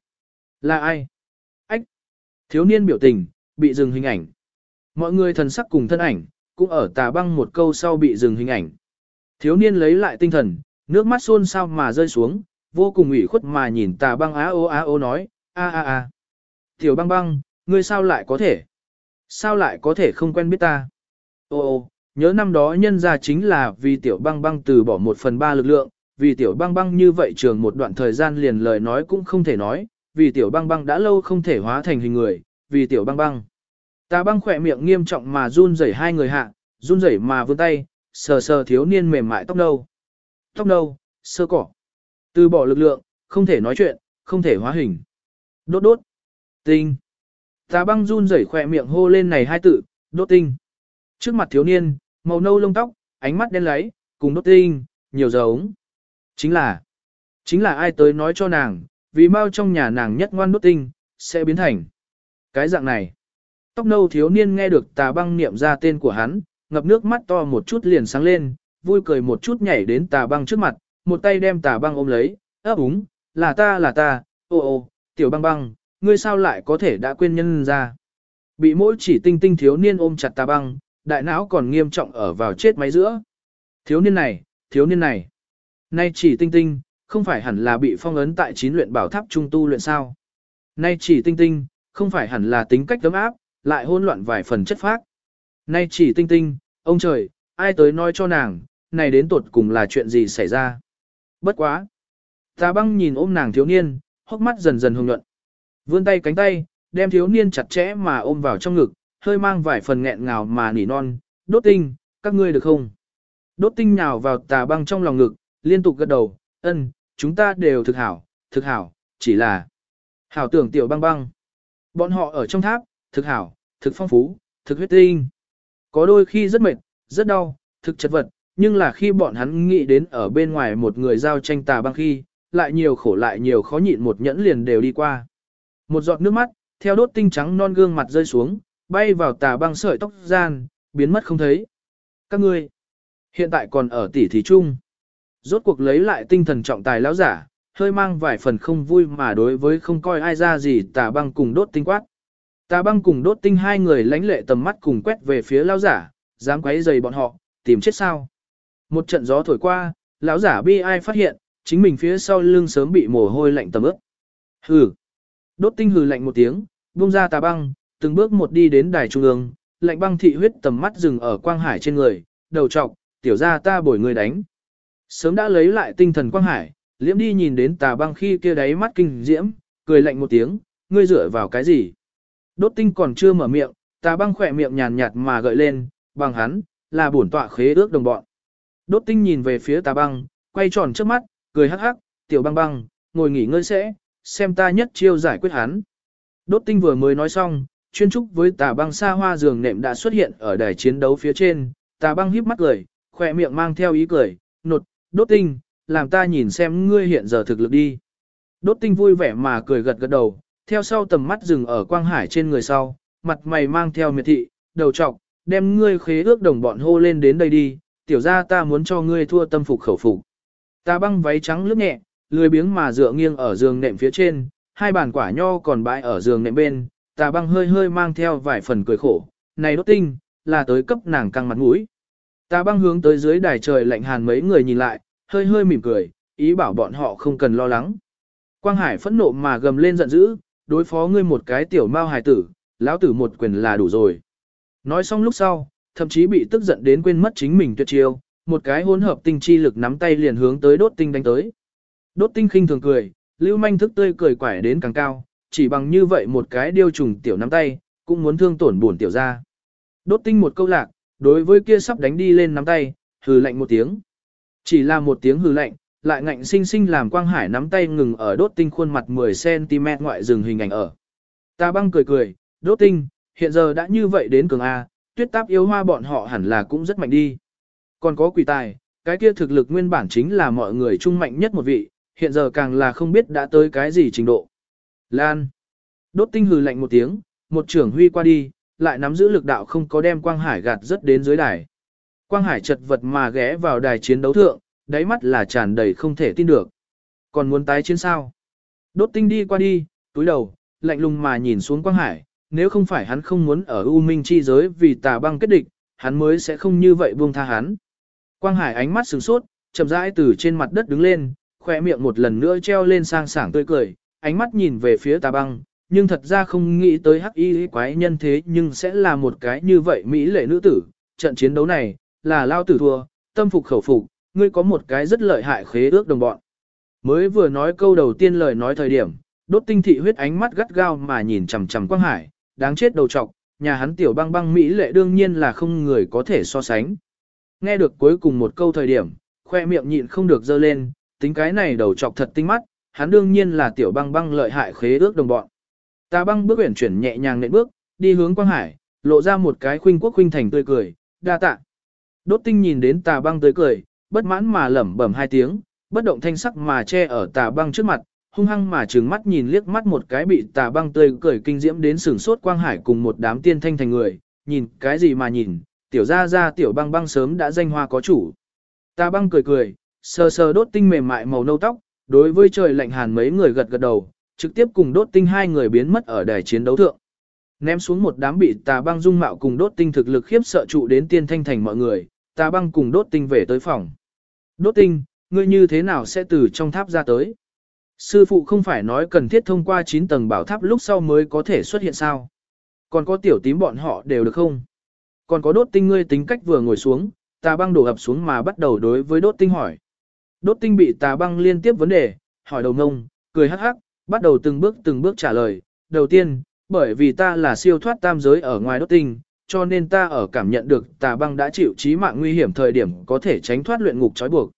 là ai? Ách! Thiếu niên biểu tình, bị dừng hình ảnh. Mọi người thần sắc cùng thân ảnh, cũng ở tà băng một câu sau bị dừng hình ảnh. Thiếu niên lấy lại tinh thần, nước mắt xôn sao mà rơi xuống, vô cùng ủy khuất mà nhìn tà băng á ô á ô nói, a a a. Tiểu băng băng, ngươi sao lại có thể? Sao lại có thể không quen biết ta? Ô ô, nhớ năm đó nhân ra chính là vì tiểu băng băng từ bỏ một phần ba lực lượng, vì tiểu băng băng như vậy trường một đoạn thời gian liền lời nói cũng không thể nói, vì tiểu băng băng đã lâu không thể hóa thành hình người, vì tiểu băng băng. Tà băng khỏe miệng nghiêm trọng mà run rẩy hai người hạ, run rẩy mà vươn tay, sờ sờ thiếu niên mềm mại tóc nâu. Tóc nâu, sơ cỏ. Từ bỏ lực lượng, không thể nói chuyện, không thể hóa hình. Đốt đốt. Tinh. Tà băng run rẩy khỏe miệng hô lên này hai tự, đốt tinh. Trước mặt thiếu niên, màu nâu lông tóc, ánh mắt đen láy, cùng đốt tinh, nhiều giống. Chính là, chính là ai tới nói cho nàng, vì mau trong nhà nàng nhất ngoan đốt tinh, sẽ biến thành. Cái dạng này. Tóc nâu thiếu niên nghe được tà băng niệm ra tên của hắn, ngập nước mắt to một chút liền sáng lên, vui cười một chút nhảy đến tà băng trước mặt, một tay đem tà băng ôm lấy, ấp úng, là ta là ta, ô ô, tiểu băng băng, ngươi sao lại có thể đã quên nhân ra. Bị mỗi chỉ tinh tinh thiếu niên ôm chặt tà băng, đại não còn nghiêm trọng ở vào chết máy giữa. Thiếu niên này, thiếu niên này. Nay chỉ tinh tinh, không phải hẳn là bị phong ấn tại chín luyện bảo tháp trung tu luyện sao. Nay chỉ tinh tinh, không phải hẳn là tính cách tấm áp, lại hôn loạn vài phần chất phác. Nay chỉ tinh tinh, ông trời, ai tới nói cho nàng, này đến tuột cùng là chuyện gì xảy ra. Bất quá. Tà băng nhìn ôm nàng thiếu niên, hốc mắt dần dần hồng nhuận. Vươn tay cánh tay, đem thiếu niên chặt chẽ mà ôm vào trong ngực, hơi mang vài phần nghẹn ngào mà nỉ non, đốt tinh, các ngươi được không? Đốt tinh nhào vào tà băng trong lòng ngực, liên tục gật đầu, ân, chúng ta đều thực hảo, thực hảo, chỉ là hảo tưởng tiểu băng băng. Bọn họ ở trong tháp, thực hảo, thực phong phú, thực huyết tinh. Có đôi khi rất mệt, rất đau, thực chật vật, nhưng là khi bọn hắn nghĩ đến ở bên ngoài một người giao tranh tà băng khi, lại nhiều khổ lại nhiều khó nhịn một nhẫn liền đều đi qua. Một giọt nước mắt, theo đốt tinh trắng non gương mặt rơi xuống, bay vào tà băng sợi tóc gian, biến mất không thấy. Các ngươi, hiện tại còn ở tỉ thí chung. Rốt cuộc lấy lại tinh thần trọng tài lão giả, hơi mang vài phần không vui mà đối với không coi ai ra gì tà băng cùng đốt tinh quát. Tà băng cùng đốt tinh hai người lánh lệ tầm mắt cùng quét về phía lão giả, dám quấy rầy bọn họ, tìm chết sao. Một trận gió thổi qua, lão giả bi ai phát hiện, chính mình phía sau lưng sớm bị mồ hôi lạnh tầm ướt. Hừ. Đốt tinh hừ lạnh một tiếng, buông ra tà băng, từng bước một đi đến đài trung ương, lạnh băng thị huyết tầm mắt dừng ở quang hải trên người, đầu trọc, tiểu ra ta bồi người đánh. Sớm đã lấy lại tinh thần quang hải, liễm đi nhìn đến tà băng khi kia đáy mắt kinh diễm, cười lạnh một tiếng, ngươi dựa vào cái gì? Đốt tinh còn chưa mở miệng, tà băng khỏe miệng nhàn nhạt mà gợi lên, bằng hắn, là bổn tọa khế ước đồng bọn. Đốt tinh nhìn về phía tà băng, quay tròn trước mắt, cười hắc hắc, tiểu băng băng, ngồi nghỉ ngơi sẽ, xem ta nhất chiêu giải quyết hắn. Đốt tinh vừa mới nói xong, chuyên trúc với tà băng xa hoa giường nệm đã xuất hiện ở đài chiến đấu phía trên, tà băng híp mắt cười, khỏe miệng mang theo ý cười, nột, đốt tinh, làm ta nhìn xem ngươi hiện giờ thực lực đi. Đốt tinh vui vẻ mà cười gật gật đầu, theo sau tầm mắt dừng ở quang hải trên người sau, mặt mày mang theo miệt thị, đầu trọc, đem ngươi khế ước đồng bọn hô lên đến đây đi, tiểu ra ta muốn cho ngươi thua tâm phục khẩu phục. Ta băng váy trắng lướt nhẹ, lười biếng mà dựa nghiêng ở giường nệm phía trên, hai bàn quả nho còn bãi ở giường nệm bên, Ta băng hơi hơi mang theo vài phần cười khổ, này đốt tinh, là tới cấp nàng căng mặt mũi. Ta băng hướng tới dưới đài trời lạnh hàn mấy người nhìn lại, hơi hơi mỉm cười, ý bảo bọn họ không cần lo lắng. Quang Hải phẫn nộ mà gầm lên giận dữ, đối phó ngươi một cái tiểu mao hài tử, lão tử một quyền là đủ rồi. Nói xong lúc sau, thậm chí bị tức giận đến quên mất chính mình tuyệt chiêu, một cái hỗn hợp tinh chi lực nắm tay liền hướng tới đốt tinh đánh tới. Đốt tinh khinh thường cười, lưu manh thức tươi cười quải đến càng cao, chỉ bằng như vậy một cái điêu trùng tiểu nắm tay, cũng muốn thương tổn buồn tiểu ra. Đốt tinh một câu lạc, đối với kia sắp đánh đi lên nắm tay, hừ lạnh một tiếng. Chỉ là một tiếng hừ lạnh, lại ngạnh sinh sinh làm Quang Hải nắm tay ngừng ở đốt tinh khuôn mặt 10cm ngoại rừng hình ảnh ở. Ta băng cười cười, đốt tinh, hiện giờ đã như vậy đến cường A, tuyết táp yếu hoa bọn họ hẳn là cũng rất mạnh đi. Còn có quỷ tài, cái kia thực lực nguyên bản chính là mọi người trung mạnh nhất một vị, hiện giờ càng là không biết đã tới cái gì trình độ. Lan. Đốt tinh hừ lạnh một tiếng, một trưởng huy qua đi, lại nắm giữ lực đạo không có đem Quang Hải gạt rất đến dưới đài. Quang Hải chật vật mà ghé vào đài chiến đấu thượng, đáy mắt là tràn đầy không thể tin được. Còn muốn tái chiến sao? Đốt tinh đi qua đi, túi đầu, lạnh lùng mà nhìn xuống Quang Hải, nếu không phải hắn không muốn ở U Minh chi giới vì tà băng kết địch, hắn mới sẽ không như vậy buông tha hắn. Quang Hải ánh mắt sừng sốt, chậm rãi từ trên mặt đất đứng lên, khoe miệng một lần nữa treo lên sang sảng tươi cười, ánh mắt nhìn về phía tà băng, nhưng thật ra không nghĩ tới hắc y quái nhân thế nhưng sẽ là một cái như vậy mỹ lệ nữ tử. Trận chiến đấu này, là lao tử thua, tâm phục khẩu phục, ngươi có một cái rất lợi hại khế ước đồng bọn. Mới vừa nói câu đầu tiên lời nói thời điểm, đốt tinh thị huyết ánh mắt gắt gao mà nhìn chằm chằm Quang Hải, đáng chết đầu trọc, nhà hắn tiểu băng băng mỹ lệ đương nhiên là không người có thể so sánh. Nghe được cuối cùng một câu thời điểm, khoe miệng nhịn không được dơ lên, tính cái này đầu trọc thật tinh mắt, hắn đương nhiên là tiểu băng băng lợi hại khế ước đồng bọn. Ta băng bước uyển chuyển nhẹ nhàng nện bước, đi hướng Quang Hải, lộ ra một cái khuynh quốc khuynh thành tươi cười, đa tạ. Đốt tinh nhìn đến tà băng tươi cười, bất mãn mà lẩm bẩm hai tiếng, bất động thanh sắc mà che ở tà băng trước mặt, hung hăng mà trừng mắt nhìn liếc mắt một cái bị tà băng tươi cười kinh diễm đến sửng sốt Quang Hải cùng một đám tiên thanh thành người, nhìn cái gì mà nhìn, tiểu ra ra tiểu băng băng sớm đã danh hoa có chủ. Tà băng cười cười, sờ sờ đốt tinh mềm mại màu nâu tóc, đối với trời lạnh hàn mấy người gật gật đầu, trực tiếp cùng đốt tinh hai người biến mất ở đài chiến đấu thượng. Ném xuống một đám bị tà băng dung mạo cùng đốt tinh thực lực khiếp sợ trụ đến tiên thanh thành mọi người, tà băng cùng đốt tinh về tới phòng. Đốt tinh, ngươi như thế nào sẽ từ trong tháp ra tới? Sư phụ không phải nói cần thiết thông qua 9 tầng bảo tháp lúc sau mới có thể xuất hiện sao? Còn có tiểu tím bọn họ đều được không? Còn có đốt tinh ngươi tính cách vừa ngồi xuống, tà băng đổ ập xuống mà bắt đầu đối với đốt tinh hỏi. Đốt tinh bị tà băng liên tiếp vấn đề, hỏi đầu ngông, cười hắc hắc, bắt đầu từng bước từng bước trả lời. Đầu tiên, bởi vì ta là siêu thoát tam giới ở ngoài đốt tinh, cho nên ta ở cảm nhận được tà băng đã chịu chí mạng nguy hiểm thời điểm có thể tránh thoát luyện ngục trói buộc.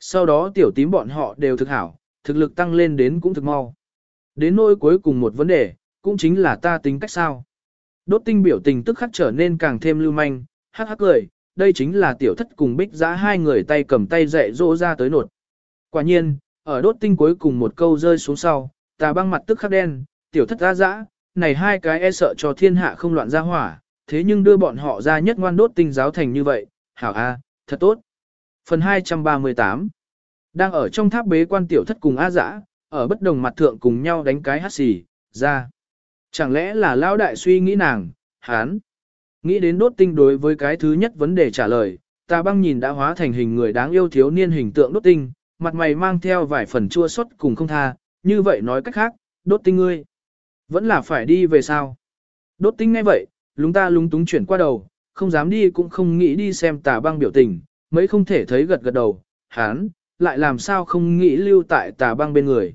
Sau đó tiểu tím bọn họ đều thực hảo, thực lực tăng lên đến cũng thực mau. Đến nỗi cuối cùng một vấn đề, cũng chính là ta tính cách sao. Đốt tinh biểu tình tức khắc trở nên càng thêm lưu manh, hắc hắc cười, đây chính là tiểu thất cùng bích giã hai người tay cầm tay dạy dỗ ra tới nột. Quả nhiên, ở đốt tinh cuối cùng một câu rơi xuống sau, tà băng mặt tức khắc đen, tiểu thất ra dã, này hai cái e sợ cho thiên hạ không loạn ra hỏa, thế nhưng đưa bọn họ ra nhất ngoan đốt tinh giáo thành như vậy, hảo a, thật tốt. Phần 238 Đang ở trong tháp bế quan tiểu thất cùng A dã, ở bất đồng mặt thượng cùng nhau đánh cái hát xì, ra. Chẳng lẽ là lao đại suy nghĩ nàng, hán. Nghĩ đến đốt tinh đối với cái thứ nhất vấn đề trả lời, ta băng nhìn đã hóa thành hình người đáng yêu thiếu niên hình tượng đốt tinh, mặt mày mang theo vài phần chua xót cùng không tha, như vậy nói cách khác, đốt tinh ngươi. Vẫn là phải đi về sao? Đốt tinh ngay vậy, lúng ta lúng túng chuyển qua đầu, không dám đi cũng không nghĩ đi xem tà băng biểu tình, mấy không thể thấy gật gật đầu, hán, lại làm sao không nghĩ lưu tại tà băng bên người.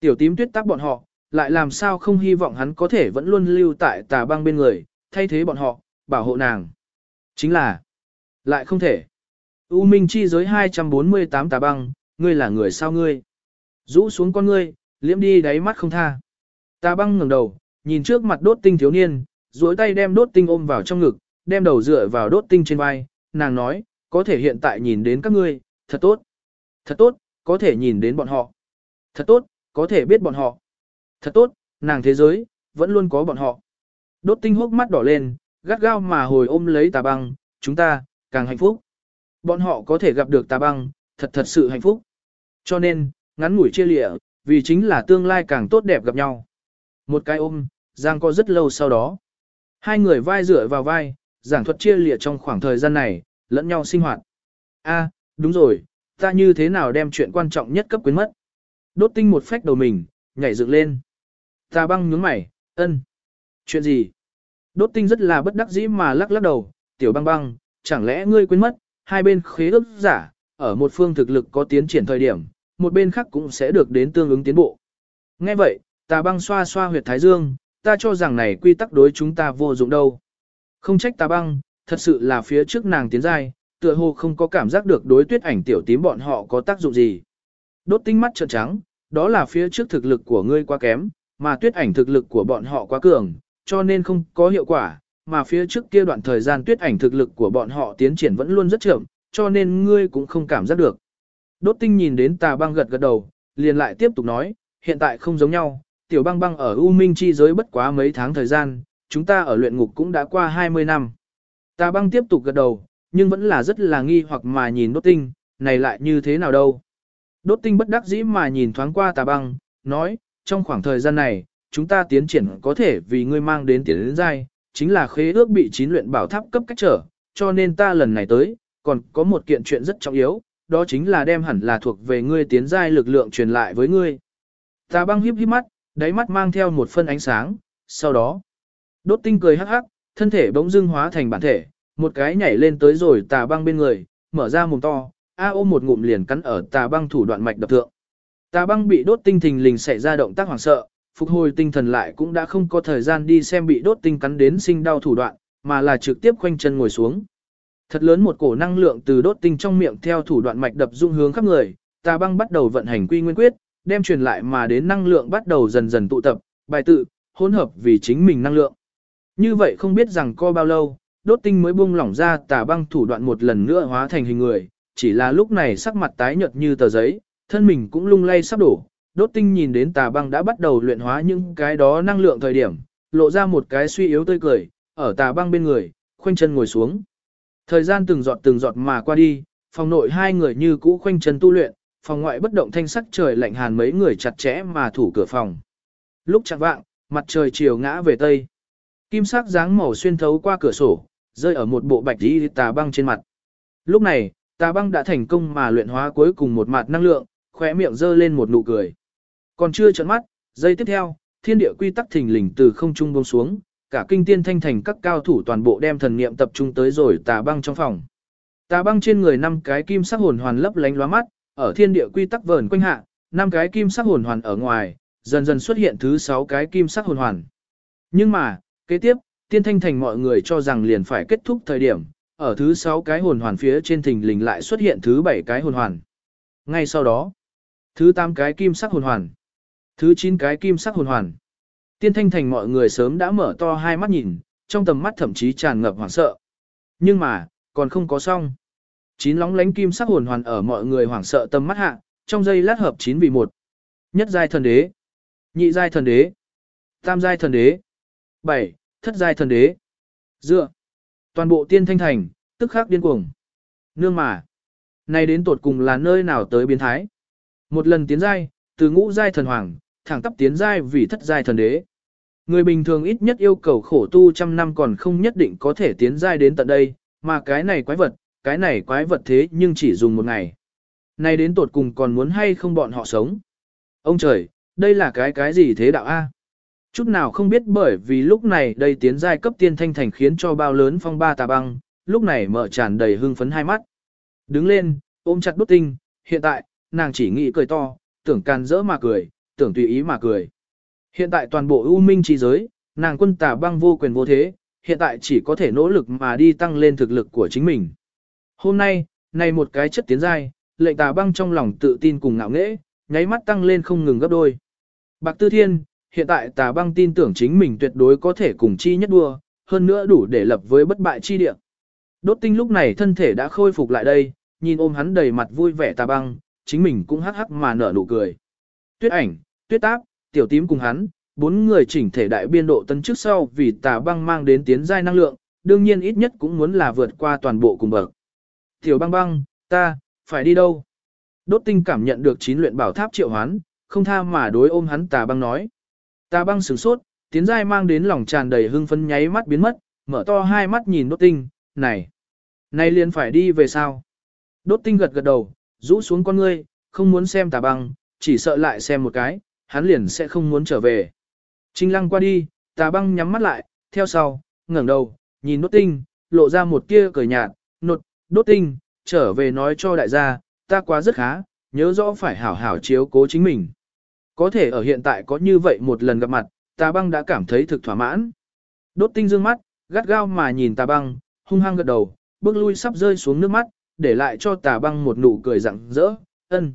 Tiểu tím tuyết tác bọn họ, lại làm sao không hy vọng hắn có thể vẫn luôn lưu tại tà băng bên người, thay thế bọn họ, bảo hộ nàng. Chính là, lại không thể. U Minh chi giới 248 tà băng, ngươi là người sao ngươi? Rũ xuống con ngươi, liễm đi đáy mắt không tha. Tà băng ngẩng đầu, nhìn trước mặt đốt tinh thiếu niên, duỗi tay đem đốt tinh ôm vào trong ngực, đem đầu dựa vào đốt tinh trên vai, nàng nói, có thể hiện tại nhìn đến các ngươi, thật tốt. Thật tốt, có thể nhìn đến bọn họ. Thật tốt, có thể biết bọn họ. Thật tốt, nàng thế giới, vẫn luôn có bọn họ. Đốt tinh hốc mắt đỏ lên, gắt gao mà hồi ôm lấy tà băng, chúng ta, càng hạnh phúc. Bọn họ có thể gặp được tà băng, thật thật sự hạnh phúc. Cho nên, ngắn ngủi chia lịa, vì chính là tương lai càng tốt đẹp gặp nhau. Một cái ôm, giang có rất lâu sau đó. Hai người vai dựa vào vai, giảng thuật chia lịa trong khoảng thời gian này, lẫn nhau sinh hoạt. A, đúng rồi, ta như thế nào đem chuyện quan trọng nhất cấp quyến mất. Đốt tinh một phách đầu mình, nhảy dựng lên. Ta băng nhướng mày, ân. Chuyện gì? Đốt tinh rất là bất đắc dĩ mà lắc lắc đầu, tiểu băng băng, chẳng lẽ ngươi quên mất, hai bên khế ước giả, ở một phương thực lực có tiến triển thời điểm, một bên khác cũng sẽ được đến tương ứng tiến bộ. Nghe vậy, tà băng xoa xoa huyệt thái dương, ta cho rằng này quy tắc đối chúng ta vô dụng đâu. Không trách ta băng, thật sự là phía trước nàng tiến dai, tựa hồ không có cảm giác được đối tuyết ảnh tiểu tím bọn họ có tác dụng gì. Đốt tinh mắt trợn trắng, đó là phía trước thực lực của ngươi quá kém, mà tuyết ảnh thực lực của bọn họ quá cường, cho nên không có hiệu quả, mà phía trước kia đoạn thời gian tuyết ảnh thực lực của bọn họ tiến triển vẫn luôn rất chậm, cho nên ngươi cũng không cảm giác được. Đốt tinh nhìn đến tà băng gật gật đầu, liền lại tiếp tục nói, hiện tại không giống nhau, tiểu băng băng ở U Minh chi giới bất quá mấy tháng thời gian, chúng ta ở luyện ngục cũng đã qua 20 năm. Tà băng tiếp tục gật đầu, nhưng vẫn là rất là nghi hoặc mà nhìn đốt tinh, này lại như thế nào đâu. Đốt tinh bất đắc dĩ mà nhìn thoáng qua tà băng, nói, trong khoảng thời gian này, chúng ta tiến triển có thể vì ngươi mang đến tiến đến dai, chính là khế ước bị chín luyện bảo tháp cấp cách trở, cho nên ta lần này tới, còn có một kiện chuyện rất trọng yếu, đó chính là đem hẳn là thuộc về ngươi tiến giai lực lượng truyền lại với ngươi. Tà băng híp híp mắt, đáy mắt mang theo một phân ánh sáng, sau đó, đốt tinh cười hắc hắc, thân thể bỗng dưng hóa thành bản thể, một cái nhảy lên tới rồi tà băng bên người, mở ra mồm to, a ôm một ngụm liền cắn ở tà băng thủ đoạn mạch đập thượng. Tà băng bị đốt tinh thình lình xảy ra động tác hoảng sợ, phục hồi tinh thần lại cũng đã không có thời gian đi xem bị đốt tinh cắn đến sinh đau thủ đoạn, mà là trực tiếp khoanh chân ngồi xuống. Thật lớn một cổ năng lượng từ đốt tinh trong miệng theo thủ đoạn mạch đập dung hướng khắp người, tà băng bắt đầu vận hành quy nguyên quyết, đem truyền lại mà đến năng lượng bắt đầu dần dần tụ tập, bài tự, hỗn hợp vì chính mình năng lượng. Như vậy không biết rằng co bao lâu, đốt tinh mới buông lỏng ra tà băng thủ đoạn một lần nữa hóa thành hình người, chỉ là lúc này sắc mặt tái nhợt như tờ giấy, thân mình cũng lung lay sắp đổ. Đốt tinh nhìn đến tà băng đã bắt đầu luyện hóa những cái đó năng lượng thời điểm, lộ ra một cái suy yếu tươi cười, ở tà băng bên người, khoanh chân ngồi xuống. Thời gian từng giọt từng giọt mà qua đi, phòng nội hai người như cũ khoanh chân tu luyện, phòng ngoại bất động thanh sắc trời lạnh hàn mấy người chặt chẽ mà thủ cửa phòng. Lúc chạng vạng, mặt trời chiều ngã về tây. Kim sắc dáng màu xuyên thấu qua cửa sổ, rơi ở một bộ bạch y tà băng trên mặt. Lúc này, tà băng đã thành công mà luyện hóa cuối cùng một mặt năng lượng, khóe miệng dơ lên một nụ cười. Còn chưa chớp mắt, giây tiếp theo, thiên địa quy tắc thình lình từ không trung buông xuống, cả kinh tiên thanh thành các cao thủ toàn bộ đem thần niệm tập trung tới rồi tà băng trong phòng. Tà băng trên người năm cái kim sắc hồn hoàn lấp lánh lóa mắt, ở thiên địa quy tắc vờn quanh hạ, năm cái kim sắc hồn hoàn ở ngoài, dần dần xuất hiện thứ sáu cái kim sắc hồn hoàn. Nhưng mà, kế tiếp, tiên thanh thành mọi người cho rằng liền phải kết thúc thời điểm, ở thứ sáu cái hồn hoàn phía trên thình lình lại xuất hiện thứ bảy cái hồn hoàn. Ngay sau đó, thứ tám cái kim sắc hồn hoàn, thứ chín cái kim sắc hồn hoàn. Tiên thanh thành mọi người sớm đã mở to hai mắt nhìn, trong tầm mắt thậm chí tràn ngập hoảng sợ. Nhưng mà, còn không có xong. Chín lóng lánh kim sắc hồn hoàn ở mọi người hoảng sợ tâm mắt hạ, trong giây lát hợp chín vì một. Nhất giai thần đế, nhị giai thần đế, tam giai thần đế, bảy, thất giai thần đế. Dựa, toàn bộ tiên thanh thành, tức khắc điên cuồng. Nương mà, này đến tột cùng là nơi nào tới biến thái. Một lần tiến giai, từ ngũ giai thần hoàng, thẳng tắp tiến giai vì thất giai thần đế. Người bình thường ít nhất yêu cầu khổ tu trăm năm còn không nhất định có thể tiến giai đến tận đây, mà cái này quái vật, cái này quái vật thế nhưng chỉ dùng một ngày. Nay đến tột cùng còn muốn hay không bọn họ sống. Ông trời, đây là cái cái gì thế đạo A? Chút nào không biết bởi vì lúc này đây tiến giai cấp tiên thanh thành khiến cho bao lớn phong ba tà băng, lúc này mở tràn đầy hưng phấn hai mắt. Đứng lên, ôm chặt đốt tinh, hiện tại, nàng chỉ nghĩ cười to, tưởng can dỡ mà cười, tưởng tùy ý mà cười. Hiện tại toàn bộ ưu minh trí giới, nàng quân tà băng vô quyền vô thế, hiện tại chỉ có thể nỗ lực mà đi tăng lên thực lực của chính mình. Hôm nay, này một cái chất tiến giai, lệnh tà băng trong lòng tự tin cùng ngạo nghễ, nháy mắt tăng lên không ngừng gấp đôi. Bạc Tư Thiên, hiện tại tà băng tin tưởng chính mình tuyệt đối có thể cùng chi nhất đua, hơn nữa đủ để lập với bất bại chi địa. Đốt tinh lúc này thân thể đã khôi phục lại đây, nhìn ôm hắn đầy mặt vui vẻ tà băng, chính mình cũng hắc hắc mà nở nụ cười. Tuyết ảnh, tuyết áp, tiểu tím cùng hắn, bốn người chỉnh thể đại biên độ tân trước sau vì tà băng mang đến tiến giai năng lượng, đương nhiên ít nhất cũng muốn là vượt qua toàn bộ cùng bậc. Tiểu băng băng, ta, phải đi đâu? Đốt tinh cảm nhận được chín luyện bảo tháp triệu hoán, không tha mà đối ôm hắn tà băng nói. Tà băng sửng sốt, tiến giai mang đến lòng tràn đầy hưng phấn nháy mắt biến mất, mở to hai mắt nhìn đốt tinh, này, này liền phải đi về sao? Đốt tinh gật gật đầu, rũ xuống con ngươi, không muốn xem tà băng, chỉ sợ lại xem một cái, hắn liền sẽ không muốn trở về. Trinh lăng qua đi, tà băng nhắm mắt lại, theo sau, ngẩng đầu, nhìn đốt tinh, lộ ra một tia cười nhạt, nột, đốt tinh, trở về nói cho đại gia, ta quá rất khá, nhớ rõ phải hảo hảo chiếu cố chính mình. Có thể ở hiện tại có như vậy một lần gặp mặt, tà băng đã cảm thấy thực thỏa mãn. Đốt tinh dương mắt, gắt gao mà nhìn tà băng, hung hăng gật đầu, bước lui sắp rơi xuống nước mắt, để lại cho tà băng một nụ cười rặng rỡ, ân.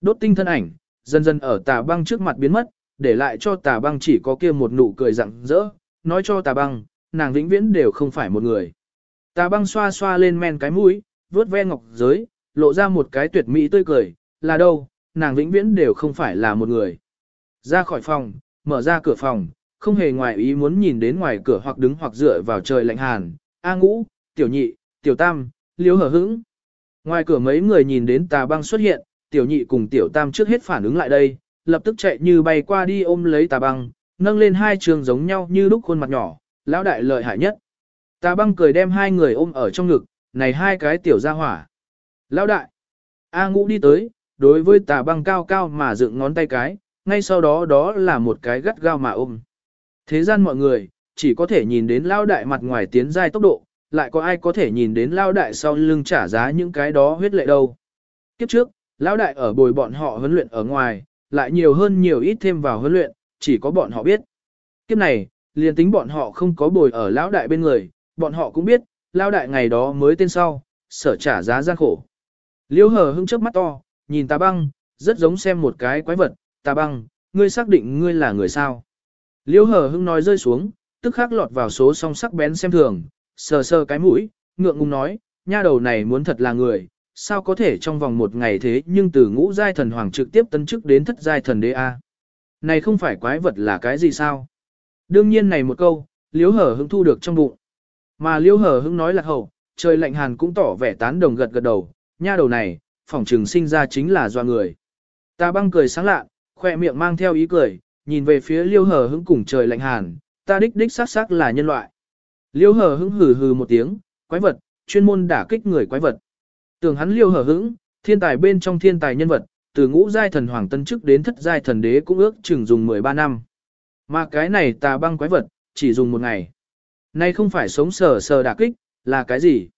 Đốt tinh thân ảnh, dần dần ở tà băng trước mặt biến mất, để lại cho tà băng chỉ có kia một nụ cười rặng rỡ, nói cho tà băng, nàng vĩnh viễn đều không phải một người. Tà băng xoa xoa lên men cái mũi, vớt ve ngọc giới, lộ ra một cái tuyệt mỹ tươi cười, là đâu, nàng vĩnh viễn đều không phải là một người. Ra khỏi phòng, mở ra cửa phòng, không hề ngoài ý muốn nhìn đến ngoài cửa hoặc đứng hoặc dựa vào trời lạnh hàn, A ngũ, tiểu nhị, tiểu tam, liếu hở hững. Ngoài cửa mấy người nhìn đến tà băng xuất hiện, tiểu nhị cùng tiểu tam trước hết phản ứng lại đây, lập tức chạy như bay qua đi ôm lấy tà băng, nâng lên hai trường giống nhau như lúc khuôn mặt nhỏ, lão đại lợi hại nhất. Tà băng cười đem hai người ôm ở trong ngực, này hai cái tiểu gia hỏa. Lão đại, A ngũ đi tới, đối với tà băng cao cao mà dựng ngón tay cái, ngay sau đó đó là một cái gắt gao mà ôm. Thế gian mọi người, chỉ có thể nhìn đến lao đại mặt ngoài tiến giai tốc độ, lại có ai có thể nhìn đến lao đại sau lưng trả giá những cái đó huyết lệ đâu. Kiếp trước, lao đại ở bồi bọn họ huấn luyện ở ngoài, lại nhiều hơn nhiều ít thêm vào huấn luyện, chỉ có bọn họ biết. Kiếp này, liền tính bọn họ không có bồi ở lão đại bên người, bọn họ cũng biết, lao đại ngày đó mới tên sau, sở trả giá gian khổ. Liêu hờ hưng chớp mắt to, nhìn tà băng, rất giống xem một cái quái vật, tà băng, ngươi xác định ngươi là người sao. Liêu hờ hưng nói rơi xuống, tức khắc lọt vào số song sắc bén xem thường, sờ sờ cái mũi, ngượng ngùng nói, nha đầu này muốn thật là người, sao có thể trong vòng một ngày thế nhưng từ ngũ giai thần hoàng trực tiếp tấn chức đến thất giai thần đế A. Này không phải quái vật là cái gì sao? Đương nhiên này một câu, liếu hở hứng thu được trong bụng. Mà liêu hở hứng nói là hậu, trời lạnh hàn cũng tỏ vẻ tán đồng gật gật đầu, nha đầu này, phỏng trừng sinh ra chính là do người. Ta băng cười sáng lạ, khoe miệng mang theo ý cười, nhìn về phía liêu hở hứng cùng trời lạnh hàn, ta đích đích xác xác là nhân loại. Liêu hở hứng hừ hừ một tiếng, quái vật, chuyên môn đả kích người quái vật. Tưởng hắn liêu hở hững, thiên tài bên trong thiên tài nhân vật, từ ngũ giai thần hoàng tân chức đến thất giai thần đế cũng ước chừng dùng 13 năm. Mà cái này tà băng quái vật, chỉ dùng một ngày. Nay không phải sống sờ sờ đả kích, là cái gì?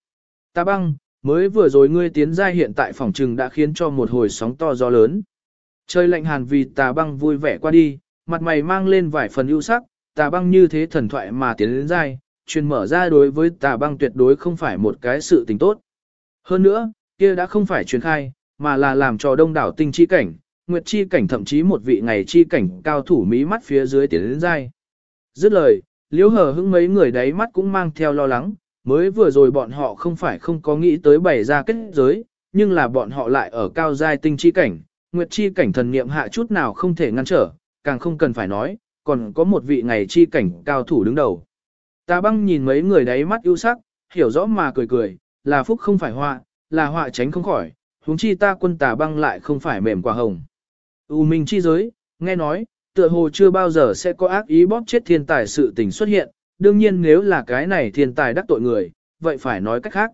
Ta băng, mới vừa rồi ngươi tiến giai hiện tại phòng trừng đã khiến cho một hồi sóng to gió lớn. Trời lạnh hàn vì tà băng vui vẻ qua đi, mặt mày mang lên vài phần ưu sắc, tà băng như thế thần thoại mà tiến đến giai, truyền mở ra đối với tà băng tuyệt đối không phải một cái sự tình tốt. Hơn nữa, kia đã không phải truyền khai, mà là làm cho đông đảo tinh chi cảnh, nguyệt chi cảnh thậm chí một vị ngày chi cảnh cao thủ mỹ mắt phía dưới tiến đến giai. Dứt lời, liễu hờ hững mấy người đáy mắt cũng mang theo lo lắng, mới vừa rồi bọn họ không phải không có nghĩ tới bày ra kết giới, nhưng là bọn họ lại ở cao giai tinh chi cảnh, nguyệt chi cảnh thần niệm hạ chút nào không thể ngăn trở, càng không cần phải nói, còn có một vị ngày chi cảnh cao thủ đứng đầu. Ta băng nhìn mấy người đáy mắt ưu sắc, hiểu rõ mà cười cười, là phúc không phải họa, là họa tránh không khỏi, huống chi ta quân tà băng lại không phải mềm quả hồng. U minh chi giới, nghe nói, tựa hồ chưa bao giờ sẽ có ác ý bóp chết thiên tài sự tình xuất hiện, đương nhiên nếu là cái này thiên tài đắc tội người, vậy phải nói cách khác.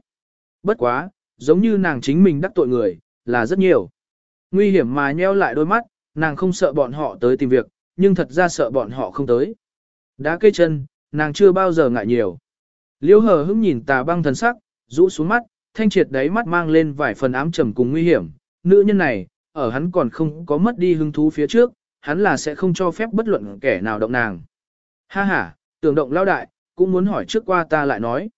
Bất quá, giống như nàng chính mình đắc tội người, là rất nhiều. Nguy hiểm mà nheo lại đôi mắt, nàng không sợ bọn họ tới tìm việc, nhưng thật ra sợ bọn họ không tới. Đá cây chân, nàng chưa bao giờ ngại nhiều. Liêu hờ hững nhìn tà băng thần sắc, rũ xuống mắt, thanh triệt đáy mắt mang lên vài phần ám trầm cùng nguy hiểm. Nữ nhân này, ở hắn còn không có mất đi hứng thú phía trước, hắn là sẽ không cho phép bất luận kẻ nào động nàng. Ha ha, tưởng động lao đại, cũng muốn hỏi trước qua ta lại nói.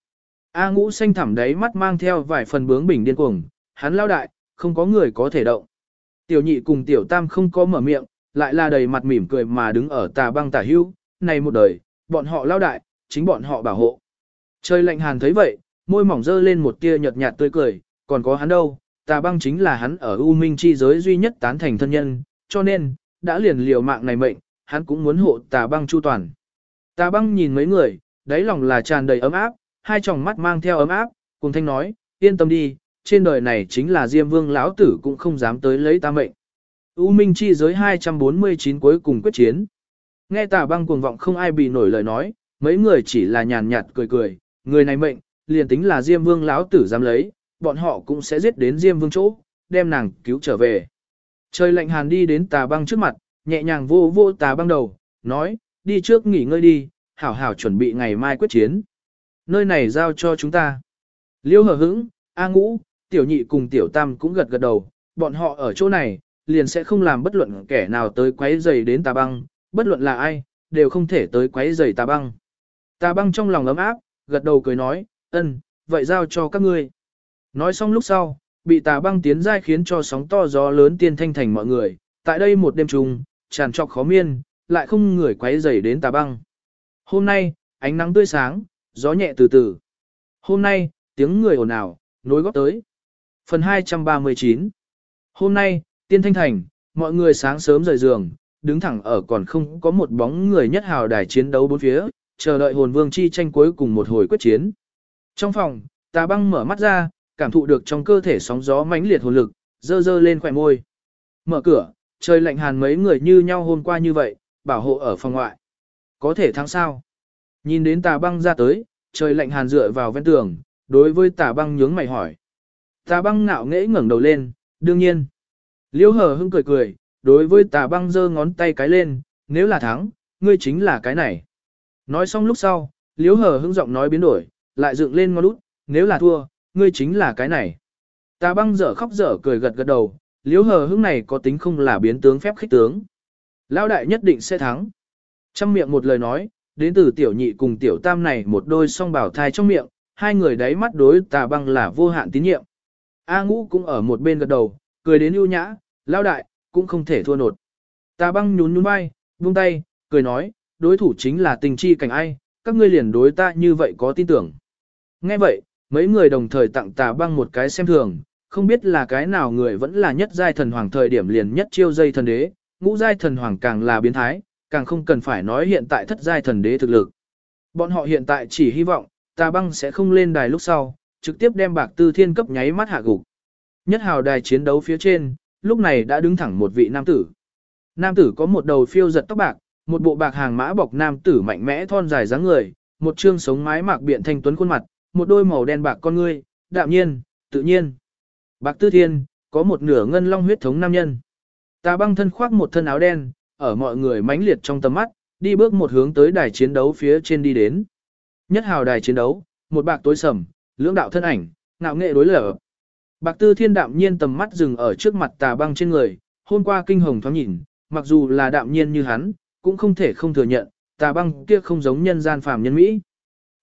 A ngũ xanh thẳm đấy mắt mang theo vài phần bướng bình điên cuồng, hắn lao đại, không có người có thể động. Tiểu nhị cùng tiểu tam không có mở miệng, lại là đầy mặt mỉm cười mà đứng ở tà băng tả hưu, này một đời, bọn họ lao đại, chính bọn họ bảo hộ. Trời lạnh hàn thấy vậy, môi mỏng dơ lên một tia nhợt nhạt tươi cười, còn có hắn đâu, tà băng chính là hắn ở U Minh chi giới duy nhất tán thành thân nhân, cho nên, đã liền liều mạng này mệnh, hắn cũng muốn hộ tà băng chu toàn. Tà băng nhìn mấy người, đáy lòng là tràn đầy ấm áp, hai tròng mắt mang theo ấm áp, cùng thanh nói, yên tâm đi, trên đời này chính là Diêm Vương lão tử cũng không dám tới lấy ta mệnh. U Minh chi giới 249 cuối cùng quyết chiến. Nghe tà băng cuồng vọng không ai bị nổi lời nói, mấy người chỉ là nhàn nhạt cười cười, người này mệnh, liền tính là Diêm Vương lão tử dám lấy, bọn họ cũng sẽ giết đến Diêm Vương chỗ, đem nàng cứu trở về. Trời lạnh hàn đi đến tà băng trước mặt, nhẹ nhàng vô vô tà băng đầu, nói, đi trước nghỉ ngơi đi, hảo hảo chuẩn bị ngày mai quyết chiến. Nơi này giao cho chúng ta. Liêu hờ hững, A ngũ, tiểu nhị cùng tiểu tam cũng gật gật đầu, bọn họ ở chỗ này, liền sẽ không làm bất luận kẻ nào tới quấy rầy đến tà băng, bất luận là ai, đều không thể tới quấy rầy tà băng. Tà băng trong lòng ấm áp, gật đầu cười nói, ân, vậy giao cho các ngươi. Nói xong lúc sau, bị tà băng tiến giai khiến cho sóng to gió lớn tiên thanh thành mọi người, tại đây một đêm trùng, tràn trọc khó miên, lại không người quấy rầy đến tà băng. Hôm nay, ánh nắng tươi sáng, gió nhẹ từ từ. Hôm nay, tiếng người ồn ào, nối góp tới. Phần 239 Hôm nay, tiên thanh thành, mọi người sáng sớm rời giường, đứng thẳng ở còn không có một bóng người nhất hào đài chiến đấu bốn phía, chờ đợi hồn vương chi tranh cuối cùng một hồi quyết chiến. Trong phòng, tà băng mở mắt ra, cảm thụ được trong cơ thể sóng gió mãnh liệt hồn lực, dơ dơ lên khỏe môi. Mở cửa, trời lạnh hàn mấy người như nhau hôm qua như vậy, bảo hộ ở phòng ngoại. Có thể thắng sao? Nhìn đến tà băng ra tới, trời lạnh hàn dựa vào ven tường, đối với tà băng nhướng mày hỏi. Tà băng ngạo nghễ ngẩng đầu lên, đương nhiên. Liêu hờ hưng cười cười, đối với tà băng giơ ngón tay cái lên, nếu là thắng, ngươi chính là cái này. Nói xong lúc sau, liêu hờ hưng giọng nói biến đổi, lại dựng lên ngón út, nếu là thua, ngươi chính là cái này. Tà băng dở khóc dở cười gật gật đầu, liếu hờ hưng này có tính không là biến tướng phép khích tướng. Lão đại nhất định sẽ thắng. Trong miệng một lời nói, đến từ tiểu nhị cùng tiểu tam này một đôi song bảo thai trong miệng, hai người đáy mắt đối tà băng là vô hạn tín nhiệm. A ngũ cũng ở một bên gật đầu, cười đến ưu nhã, Lão đại, cũng không thể thua nột. Tà băng nhún nhún vai, buông tay, cười nói, đối thủ chính là tình chi cảnh ai, các ngươi liền đối ta như vậy có tin tưởng. Nghe vậy, mấy người đồng thời tặng tà băng một cái xem thường, không biết là cái nào người vẫn là nhất giai thần hoàng thời điểm liền nhất chiêu dây thần đế, ngũ giai thần hoàng càng là biến thái, càng không cần phải nói hiện tại thất giai thần đế thực lực. Bọn họ hiện tại chỉ hy vọng, tà băng sẽ không lên đài lúc sau, trực tiếp đem bạc tư thiên cấp nháy mắt hạ gục. Nhất hào đài chiến đấu phía trên, lúc này đã đứng thẳng một vị nam tử. Nam tử có một đầu phiêu giật tóc bạc, một bộ bạc hàng mã bọc nam tử mạnh mẽ thon dài dáng người, một trương sống mái mạc biện thanh tuấn khuôn mặt, một đôi màu đen bạc con ngươi, đạm nhiên, tự nhiên. Bạc tư thiên, có một nửa ngân long huyết thống nam nhân. Tà băng thân khoác một thân áo đen, ở mọi người mãnh liệt trong tầm mắt, đi bước một hướng tới đài chiến đấu phía trên đi đến. Nhất hào đài chiến đấu, một bạc tối sầm, lưỡng đạo thân ảnh, ngạo nghệ đối lở. Bạc tư thiên đạm nhiên tầm mắt dừng ở trước mặt tà băng trên người, hôm qua kinh hồng thoáng nhìn, mặc dù là đạm nhiên như hắn, cũng không thể không thừa nhận, tà băng kia không giống nhân gian phàm nhân Mỹ.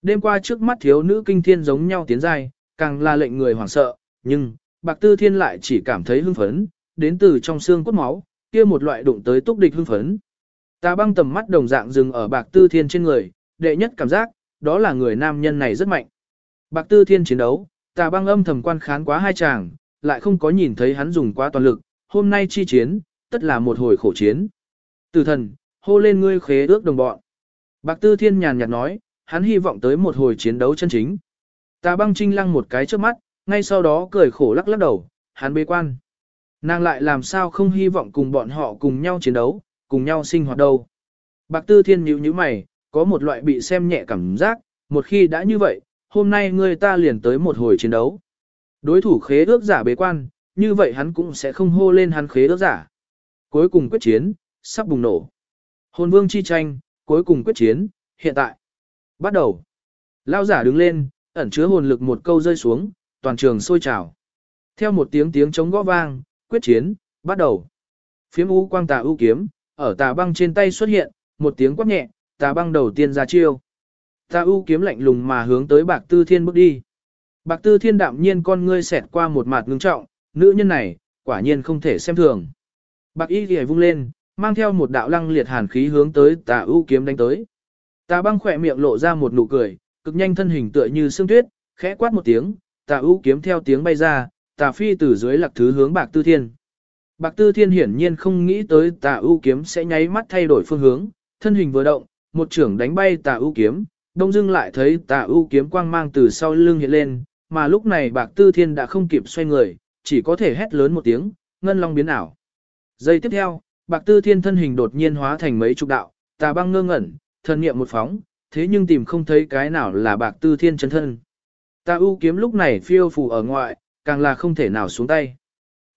Đêm qua trước mắt thiếu nữ kinh thiên giống nhau tiến dài, càng là lệnh người hoảng sợ, nhưng, bạc tư thiên lại chỉ cảm thấy hưng phấn, đến từ trong xương cốt máu, kia một loại đụng tới túc địch hưng phấn. Ta băng tầm mắt đồng dạng dừng ở bạc tư thiên trên người, đệ nhất cảm giác, đó là người nam nhân này rất mạnh. Bạc tư thiên chiến đấu, ta băng âm thầm quan khán quá hai chàng, lại không có nhìn thấy hắn dùng quá toàn lực, hôm nay chi chiến, tất là một hồi khổ chiến. Tử thần, hô lên ngươi khế ước đồng bọn. Bạc tư thiên nhàn nhạt nói, hắn hy vọng tới một hồi chiến đấu chân chính. Tà băng trinh lăng một cái trước mắt, ngay sau đó cười khổ lắc lắc đầu, hắn bế quan. Nàng lại làm sao không hy vọng cùng bọn họ cùng nhau chiến đấu, cùng nhau sinh hoạt đâu. Bạc Tư Thiên nhíu nhíu mày, có một loại bị xem nhẹ cảm giác, một khi đã như vậy, hôm nay người ta liền tới một hồi chiến đấu. Đối thủ khế ước giả bế quan, như vậy hắn cũng sẽ không hô lên hắn khế ước giả. Cuối cùng quyết chiến, sắp bùng nổ. Hồn vương chi tranh, cuối cùng quyết chiến, hiện tại. Bắt đầu. Lao giả đứng lên, ẩn chứa hồn lực một câu rơi xuống, toàn trường sôi trào. Theo một tiếng tiếng chống gõ vang, quyết chiến, bắt đầu. Phiếm u quang tà ưu kiếm, ở tà băng trên tay xuất hiện, một tiếng quát nhẹ, tà băng đầu tiên ra chiêu. Tà ưu kiếm lạnh lùng mà hướng tới bạc tư thiên bước đi. Bạc tư thiên đạm nhiên con ngươi xẹt qua một mặt ngưng trọng, nữ nhân này, quả nhiên không thể xem thường. Bạc y ghề vung lên, mang theo một đạo lăng liệt hàn khí hướng tới tà ưu kiếm đánh tới. Tà băng khỏe miệng lộ ra một nụ cười, cực nhanh thân hình tựa như sương tuyết, khẽ quát một tiếng, tà ưu kiếm theo tiếng bay ra, tà phi từ dưới lạc thứ hướng bạc tư thiên. Bạc tư thiên hiển nhiên không nghĩ tới tà ưu kiếm sẽ nháy mắt thay đổi phương hướng, thân hình vừa động, một trưởng đánh bay tà ưu kiếm, đông dưng lại thấy tà ưu kiếm quang mang từ sau lưng hiện lên, mà lúc này bạc tư thiên đã không kịp xoay người, chỉ có thể hét lớn một tiếng, ngân long biến ảo. Giây tiếp theo, bạc tư thiên thân hình đột nhiên hóa thành mấy chục đạo, tà băng ngơ ngẩn, thần niệm một phóng, thế nhưng tìm không thấy cái nào là bạc tư thiên chân thân. Ta ưu kiếm lúc này phiêu phù ở ngoại, càng là không thể nào xuống tay.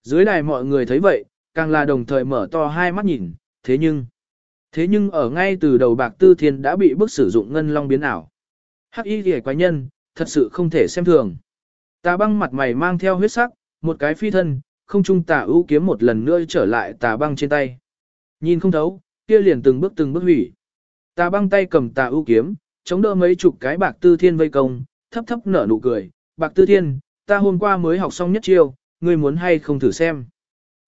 Dưới đài mọi người thấy vậy, càng là đồng thời mở to hai mắt nhìn, thế nhưng, thế nhưng ở ngay từ đầu bạc tư thiên đã bị bức sử dụng ngân long biến ảo. Hắc y ghề quái nhân, thật sự không thể xem thường. Tà băng mặt mày mang theo huyết sắc, một cái phi thân, không trung tà ưu kiếm một lần nữa trở lại tà băng trên tay. Nhìn không thấu, kia liền từng bước từng bước hủy. Tà băng tay cầm tà ưu kiếm, chống đỡ mấy chục cái bạc tư thiên vây công, thấp thấp nở nụ cười, Bạc Tư Thiên, ta hôm qua mới học xong nhất chiêu, ngươi muốn hay không thử xem.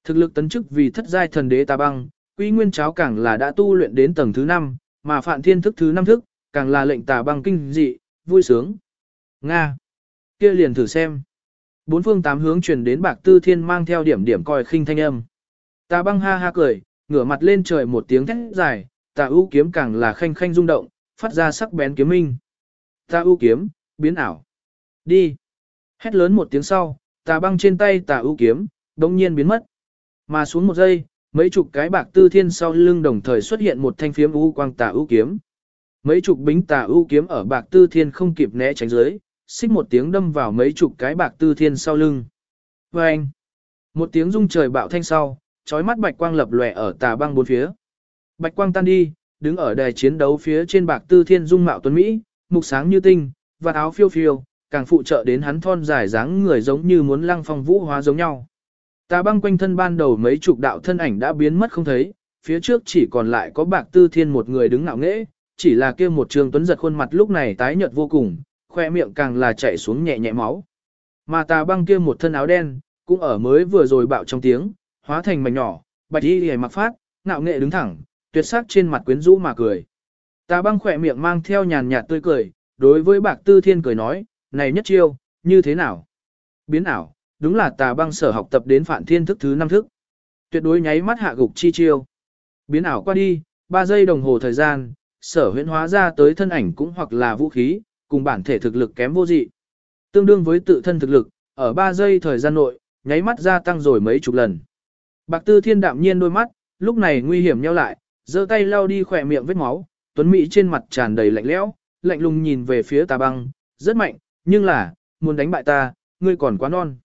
Thực lực tấn chức vì thất giai thần đế tà băng, quy nguyên cháo càng là đã tu luyện đến tầng thứ 5, mà phạn thiên thức thứ 5 thức, càng là lệnh tà băng kinh dị, vui sướng. Nga. kia liền thử xem. Bốn phương tám hướng truyền đến bạc tư thiên mang theo điểm điểm coi khinh thanh âm. Tà băng ha ha cười, ngửa mặt lên trời một tiếng thét dài, tà ưu kiếm càng là khanh khanh rung động, phát ra sắc bén kiếm minh. Tà ưu kiếm, biến ảo. Đi. Hét lớn một tiếng sau, tà băng trên tay tà ưu kiếm, đồng nhiên biến mất. Mà xuống một giây, mấy chục cái bạc tư thiên sau lưng đồng thời xuất hiện một thanh phiếm u quang tà ưu kiếm. Mấy chục bính tà ưu kiếm ở bạc tư thiên không kịp né tránh dưới, xích một tiếng đâm vào mấy chục cái bạc tư thiên sau lưng. Và anh, một tiếng rung trời bạo thanh sau, chói mắt bạch quang lập lòe ở tà băng bốn phía. Bạch quang tan đi, đứng ở đài chiến đấu phía trên bạc tư thiên dung mạo tuấn Mỹ, mục sáng như tinh, và áo phiêu phiêu, càng phụ trợ đến hắn thon dài dáng người giống như muốn lăng phong vũ hóa giống nhau. Tà băng quanh thân ban đầu mấy chục đạo thân ảnh đã biến mất không thấy, phía trước chỉ còn lại có bạc tư thiên một người đứng ngạo nghễ, chỉ là kia một trường tuấn giật khuôn mặt lúc này tái nhợt vô cùng, khoe miệng càng là chảy xuống nhẹ nhẹ máu. Mà tà băng kia một thân áo đen, cũng ở mới vừa rồi bạo trong tiếng, hóa thành mảnh nhỏ, bạch y hề mặc phát, ngạo nghệ đứng thẳng, tuyệt sắc trên mặt quyến rũ mà cười. Tà băng khỏe miệng mang theo nhàn nhạt tươi cười, đối với bạc tư thiên cười nói, này nhất chiêu, như thế nào? Biến ảo, đúng là tà băng sở học tập đến phản thiên thức thứ năm thức. Tuyệt đối nháy mắt hạ gục chi chiêu. Biến ảo qua đi, 3 giây đồng hồ thời gian, sở huyễn hóa ra tới thân ảnh cũng hoặc là vũ khí, cùng bản thể thực lực kém vô dị. Tương đương với tự thân thực lực, ở 3 giây thời gian nội, nháy mắt gia tăng rồi mấy chục lần. Bạc Tư Thiên đạm nhiên đôi mắt, lúc này nguy hiểm nheo lại, giơ tay lau đi khỏe miệng vết máu, tuấn mỹ trên mặt tràn đầy lạnh lẽo, lạnh lùng nhìn về phía Tà Băng, rất mạnh, nhưng là, muốn đánh bại ta, ngươi còn quá non.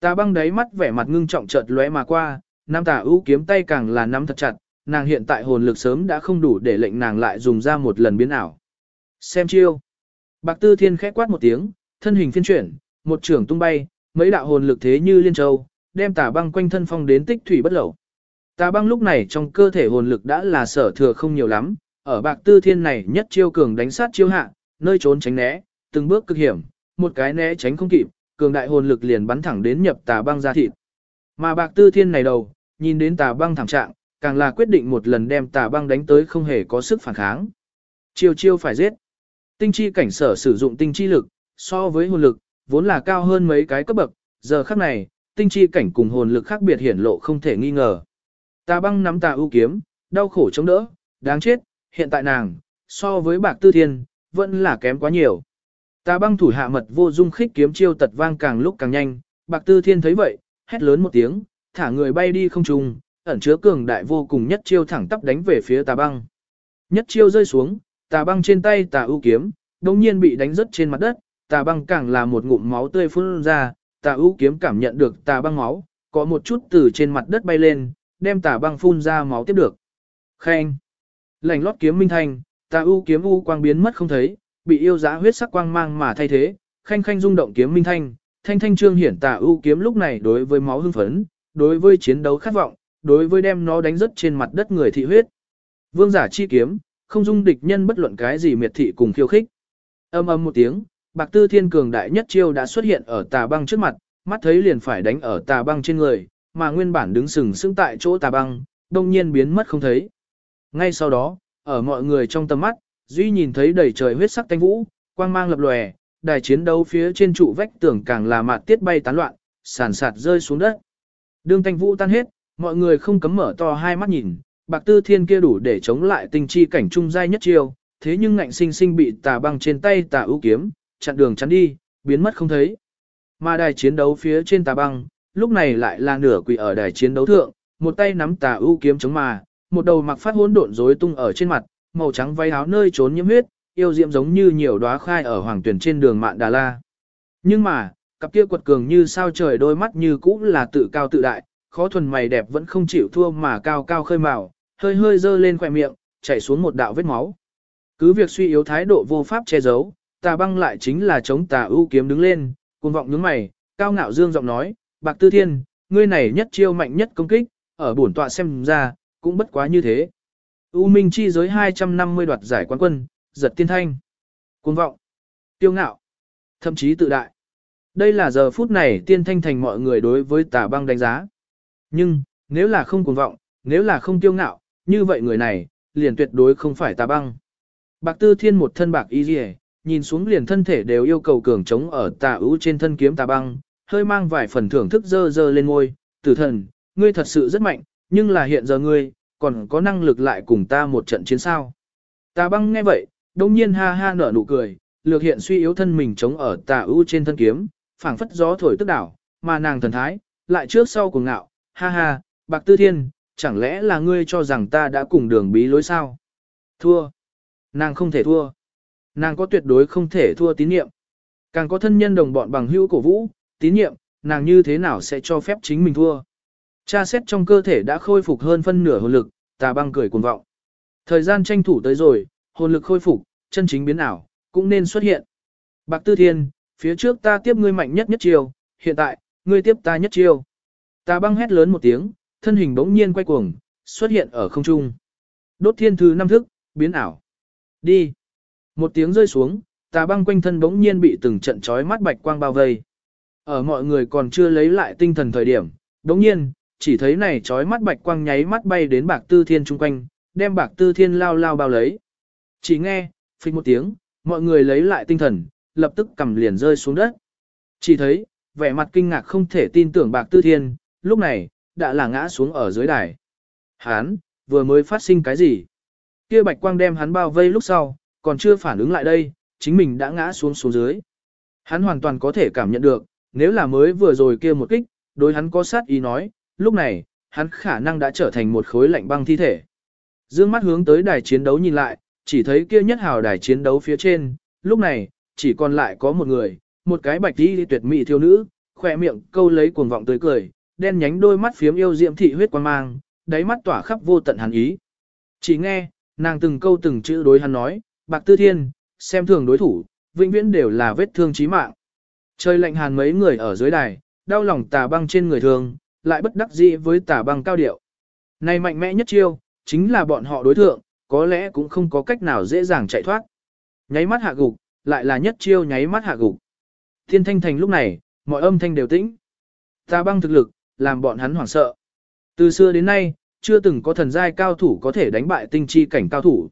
Tà Băng đáy mắt vẻ mặt ngưng trọng chợt lóe mà qua, nam tà ưu kiếm tay càng là nắm thật chặt, nàng hiện tại hồn lực sớm đã không đủ để lệnh nàng lại dùng ra một lần biến ảo. Xem chiêu. Bạc Tư Thiên khẽ quát một tiếng, thân hình phiên chuyển, một trường tung bay, mấy đạo hồn lực thế như liên châu, đem tà băng quanh thân phong đến tích thủy bất lẩu. Tà băng lúc này trong cơ thể hồn lực đã là sở thừa không nhiều lắm, ở Bạc Tư Thiên này nhất chiêu cường đánh sát chiêu hạ, nơi trốn tránh né, từng bước cực hiểm, một cái né tránh không kịp, cường đại hồn lực liền bắn thẳng đến nhập tà băng ra thịt. Mà Bạc Tư Thiên này đầu, nhìn đến tà băng thảm trạng, càng là quyết định một lần đem tà băng đánh tới không hề có sức phản kháng. Chiêu chiêu phải giết. Tinh chi cảnh sở sử dụng tinh chi lực, so với hồn lực, vốn là cao hơn mấy cái cấp bậc, giờ khắc này, tinh chi cảnh cùng hồn lực khác biệt hiển lộ không thể nghi ngờ. Tà băng nắm tà ưu kiếm, đau khổ chống đỡ, đáng chết, hiện tại nàng, so với bạc tư thiên, vẫn là kém quá nhiều. Tà băng thủ hạ mật vô dung khích kiếm chiêu tật vang càng lúc càng nhanh, bạc tư thiên thấy vậy, hét lớn một tiếng, thả người bay đi không trùng, ẩn chứa cường đại vô cùng nhất chiêu thẳng tắp đánh về phía tà băng. Nhất chiêu rơi xuống, tà băng trên tay tà ưu kiếm, đồng nhiên bị đánh rớt trên mặt đất, tà băng càng là một ngụm máu tươi phun ra, tà ưu kiếm cảm nhận được tà băng máu, có một chút từ trên mặt đất bay lên, đem tà băng phun ra máu tiếp được. Khen! Lành lót kiếm minh thanh, tà u kiếm u quang biến mất không thấy, bị yêu giá huyết sắc quang mang mà thay thế, khanh khanh rung động kiếm minh thanh, thanh thanh trương hiển tà u kiếm lúc này đối với máu hưng phấn, đối với chiến đấu khát vọng, đối với đem nó đánh rất trên mặt đất người thị huyết. Vương giả chi kiếm, không dung địch nhân bất luận cái gì miệt thị cùng khiêu khích. Âm âm một tiếng, Bạc Tư Thiên cường đại nhất chiêu đã xuất hiện ở tà băng trước mặt, mắt thấy liền phải đánh ở tà băng trên người, mà nguyên bản đứng sừng sững tại chỗ tà băng, đông nhiên biến mất không thấy. Ngay sau đó, ở mọi người trong tầm mắt, Duy nhìn thấy đầy trời huyết sắc thanh vũ, quang mang lập lòe, đài chiến đấu phía trên trụ vách tường càng là mạt tiết bay tán loạn, sàn sạt rơi xuống đất. Đường thanh vũ tan hết, mọi người không cấm mở to hai mắt nhìn, bạc tư thiên kia đủ để chống lại tinh chi cảnh trung giai nhất chiêu, thế nhưng ngạnh sinh sinh bị tà băng trên tay tà ưu kiếm, chặn đường chắn đi, biến mất không thấy. Mà đài chiến đấu phía trên tà băng, lúc này lại là nửa quỷ ở đài chiến đấu thượng, một tay nắm tà ưu kiếm chống mà, một đầu mặc phát hỗn độn rối tung ở trên mặt, màu trắng váy áo nơi trốn nhiễm huyết, yêu diệm giống như nhiều đóa khai ở hoàng tuyển trên đường mạn Đà La. Nhưng mà, cặp kia quật cường như sao trời đôi mắt như cũ là tự cao tự đại, khó thuần mày đẹp vẫn không chịu thua mà cao cao khơi màu, hơi hơi dơ lên khỏe miệng, chảy xuống một đạo vết máu. Cứ việc suy yếu thái độ vô pháp che giấu, tà băng lại chính là chống tà ưu kiếm đứng lên, cuồng vọng nhướng mày, cao ngạo dương giọng nói, bạc tư thiên, ngươi này nhất chiêu mạnh nhất công kích, ở bổn tọa xem ra, cũng bất quá như thế. U Minh chi giới 250 đoạt giải quán quân, giật tiên thanh. Cuồng vọng, tiêu ngạo, thậm chí tự đại. Đây là giờ phút này tiên thanh thành mọi người đối với tà băng đánh giá. Nhưng, nếu là không cuồng vọng, nếu là không tiêu ngạo, như vậy người này, liền tuyệt đối không phải tà băng. Bạc tư thiên một thân bạc y dì nhìn xuống liền thân thể đều yêu cầu cường chống ở tà ưu trên thân kiếm tà băng, hơi mang vài phần thưởng thức dơ dơ lên ngôi, tử thần, ngươi thật sự rất mạnh, nhưng là hiện giờ ngươi, còn có năng lực lại cùng ta một trận chiến sao. Tà băng nghe vậy, đông nhiên ha ha nở nụ cười, lược hiện suy yếu thân mình chống ở tà ưu trên thân kiếm, phảng phất gió thổi tức đảo, mà nàng thần thái, lại trước sau cùng ngạo, ha ha, bạc tư thiên, chẳng lẽ là ngươi cho rằng ta đã cùng đường bí lối sao? Thua. Nàng không thể thua. Nàng có tuyệt đối không thể thua tín nhiệm. Càng có thân nhân đồng bọn bằng hữu cổ vũ, tín nhiệm, nàng như thế nào sẽ cho phép chính mình thua. Cha xét trong cơ thể đã khôi phục hơn phân nửa hồn lực, tà băng cười cuồng vọng. Thời gian tranh thủ tới rồi, hồn lực khôi phục, chân chính biến ảo, cũng nên xuất hiện. Bạc Tư Thiên, phía trước ta tiếp ngươi mạnh nhất nhất chiêu, hiện tại, ngươi tiếp ta nhất chiêu. Tà băng hét lớn một tiếng, thân hình bỗng nhiên quay cuồng, xuất hiện ở không trung. Đốt thiên thứ năm thức, biến ảo. Đi. Một tiếng rơi xuống, tà băng quanh thân bỗng nhiên bị từng trận chói mắt bạch quang bao vây. Ở mọi người còn chưa lấy lại tinh thần thời điểm, đống nhiên, chỉ thấy này chói mắt bạch quang nháy mắt bay đến bạc tư thiên chung quanh, đem bạc tư thiên lao lao bao lấy. Chỉ nghe, phịch một tiếng, mọi người lấy lại tinh thần, lập tức cầm liền rơi xuống đất. Chỉ thấy, vẻ mặt kinh ngạc không thể tin tưởng bạc tư thiên, lúc này, đã là ngã xuống ở dưới đài. Hán, vừa mới phát sinh cái gì? Kia bạch quang đem hắn bao vây lúc sau, còn chưa phản ứng lại đây, chính mình đã ngã xuống xuống dưới. Hắn hoàn toàn có thể cảm nhận được, nếu là mới vừa rồi kia một kích, đối hắn có sát ý nói, lúc này, hắn khả năng đã trở thành một khối lạnh băng thi thể. Dương mắt hướng tới đài chiến đấu nhìn lại, chỉ thấy kia nhất hào đài chiến đấu phía trên, lúc này, chỉ còn lại có một người, một cái bạch đi tuyệt mỹ thiếu nữ, khỏe miệng câu lấy cuồng vọng tươi cười, đen nhánh đôi mắt phiếm yêu diệm thị huyết quan mang, đáy mắt tỏa khắp vô tận hàn ý. Chỉ nghe, nàng từng câu từng chữ đối hắn nói, bạc tư thiên, xem thường đối thủ, vĩnh viễn đều là vết thương chí mạng. Trời lạnh hàn mấy người ở dưới đài, đau lòng tà băng trên người thường, lại bất đắc dĩ với tà băng cao điệu. Này mạnh mẽ nhất chiêu, chính là bọn họ đối thượng, có lẽ cũng không có cách nào dễ dàng chạy thoát. Nháy mắt hạ gục, lại là nhất chiêu nháy mắt hạ gục. Thiên thanh thành lúc này, mọi âm thanh đều tĩnh. Tà băng thực lực, làm bọn hắn hoảng sợ. Từ xưa đến nay, chưa từng có thần giai cao thủ có thể đánh bại tinh chi cảnh cao thủ.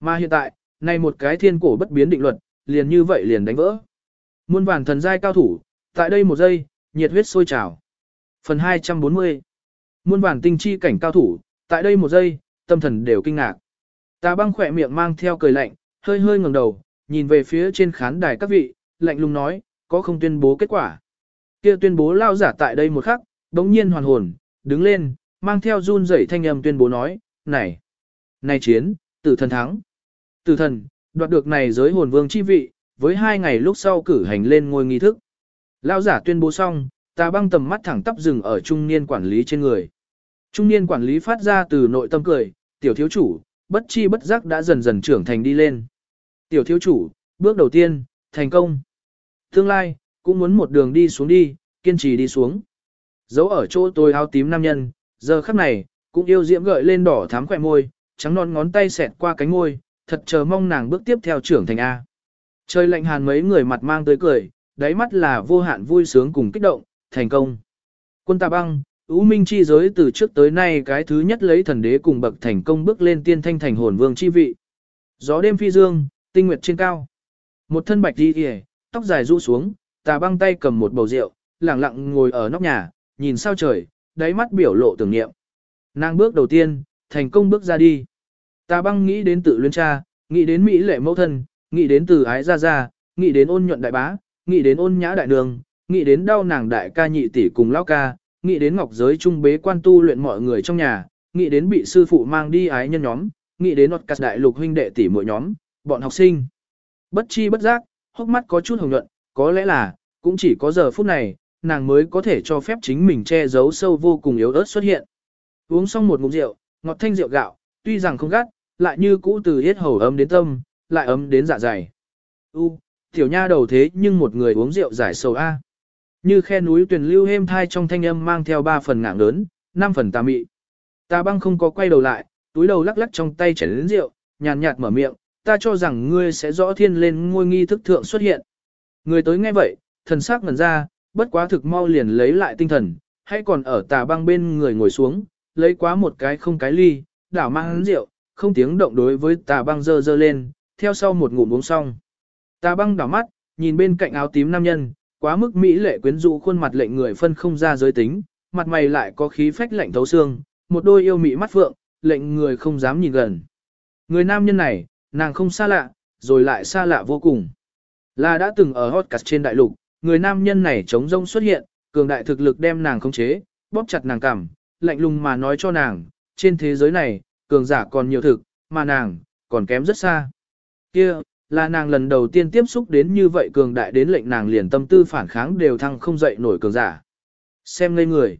Mà hiện tại, này một cái thiên cổ bất biến định luật, liền như vậy liền đánh vỡ. Muôn vàn thần giai cao thủ, tại đây một giây, nhiệt huyết sôi trào. Phần 240 Muôn vàn tinh chi cảnh cao thủ, tại đây một giây, tâm thần đều kinh ngạc. Ta băng khỏe miệng mang theo cười lạnh, hơi hơi ngẩng đầu, nhìn về phía trên khán đài các vị, lạnh lùng nói, có không tuyên bố kết quả. Kia tuyên bố lao giả tại đây một khắc, đống nhiên hoàn hồn, đứng lên, mang theo run rẩy thanh âm tuyên bố nói, này, này chiến, tử thần thắng. Tử thần, đoạt được này giới hồn vương chi vị, với hai ngày lúc sau cử hành lên ngôi nghi thức. Lão giả tuyên bố xong, ta băng tầm mắt thẳng tắp dừng ở trung niên quản lý trên người. Trung niên quản lý phát ra từ nội tâm cười, tiểu thiếu chủ, bất chi bất giác đã dần dần trưởng thành đi lên. Tiểu thiếu chủ, bước đầu tiên, thành công. Tương lai, cũng muốn một đường đi xuống đi, kiên trì đi xuống. Giấu ở chỗ tôi áo tím nam nhân, giờ khắc này, cũng yêu diễm gợi lên đỏ thám khỏe môi, trắng non ngón tay xẹt qua cánh môi, thật chờ mong nàng bước tiếp theo trưởng thành A. Trời lạnh hàn mấy người mặt mang tới cười, đáy mắt là vô hạn vui sướng cùng kích động, thành công. Quân tà băng, ưu minh chi giới từ trước tới nay cái thứ nhất lấy thần đế cùng bậc thành công bước lên tiên thanh thành hồn vương chi vị. Gió đêm phi dương, tinh nguyệt trên cao. Một thân bạch đi kìa, tóc dài rũ xuống, tà băng tay cầm một bầu rượu, lặng lặng ngồi ở nóc nhà, nhìn sao trời, đáy mắt biểu lộ tưởng niệm. Nàng bước đầu tiên, thành công bước ra đi. Tà băng nghĩ đến tự luyến cha, nghĩ đến Mỹ lệ mẫu thân, nghĩ đến từ ái ra ra, nghĩ đến ôn nhuận đại bá, nghĩ đến ôn nhã đại đường, nghĩ đến đau nàng đại ca nhị tỷ cùng lão ca, nghĩ đến ngọc giới trung bế quan tu luyện mọi người trong nhà, nghĩ đến bị sư phụ mang đi ái nhân nhóm, nghĩ đến nọt cắt đại lục huynh đệ tỷ mỗi nhóm, bọn học sinh. Bất chi bất giác, hốc mắt có chút hồng nhuận, có lẽ là, cũng chỉ có giờ phút này, nàng mới có thể cho phép chính mình che giấu sâu vô cùng yếu ớt xuất hiện. Uống xong một ngụm rượu, ngọt thanh rượu gạo, tuy rằng không gắt, lại như cũ từ hết hầu ấm đến tâm, lại ấm đến dạ dày. U, tiểu nha đầu thế nhưng một người uống rượu giải sầu A. Như khe núi tuyển lưu êm thai trong thanh âm mang theo ba phần ngạng lớn, năm phần tà mị. Ta băng không có quay đầu lại, túi đầu lắc lắc trong tay chảy đến rượu, nhàn nhạt mở miệng, ta cho rằng ngươi sẽ rõ thiên lên ngôi nghi thức thượng xuất hiện. Người tới nghe vậy, thần sắc ngần ra, bất quá thực mau liền lấy lại tinh thần, hay còn ở tà băng bên người ngồi xuống, lấy quá một cái không cái ly, đảo mang hắn rượu, không tiếng động đối với tà băng dơ dơ lên, theo sau một ngụm uống xong. ta băng đảo mắt, nhìn bên cạnh áo tím nam nhân, quá mức mỹ lệ quyến rũ khuôn mặt lệnh người phân không ra giới tính, mặt mày lại có khí phách lạnh thấu xương, một đôi yêu mị mắt phượng, lệnh người không dám nhìn gần. Người nam nhân này, nàng không xa lạ, rồi lại xa lạ vô cùng. Là đã từng ở hot hotcast trên đại lục, người nam nhân này chống rông xuất hiện, cường đại thực lực đem nàng khống chế, bóp chặt nàng cảm, lạnh lùng mà nói cho nàng, trên thế giới này, cường giả còn nhiều thực, mà nàng, còn kém rất xa. Kia, là nàng lần đầu tiên tiếp xúc đến như vậy cường đại đến lệnh nàng liền tâm tư phản kháng đều thăng không dậy nổi cường giả. Xem ngây người.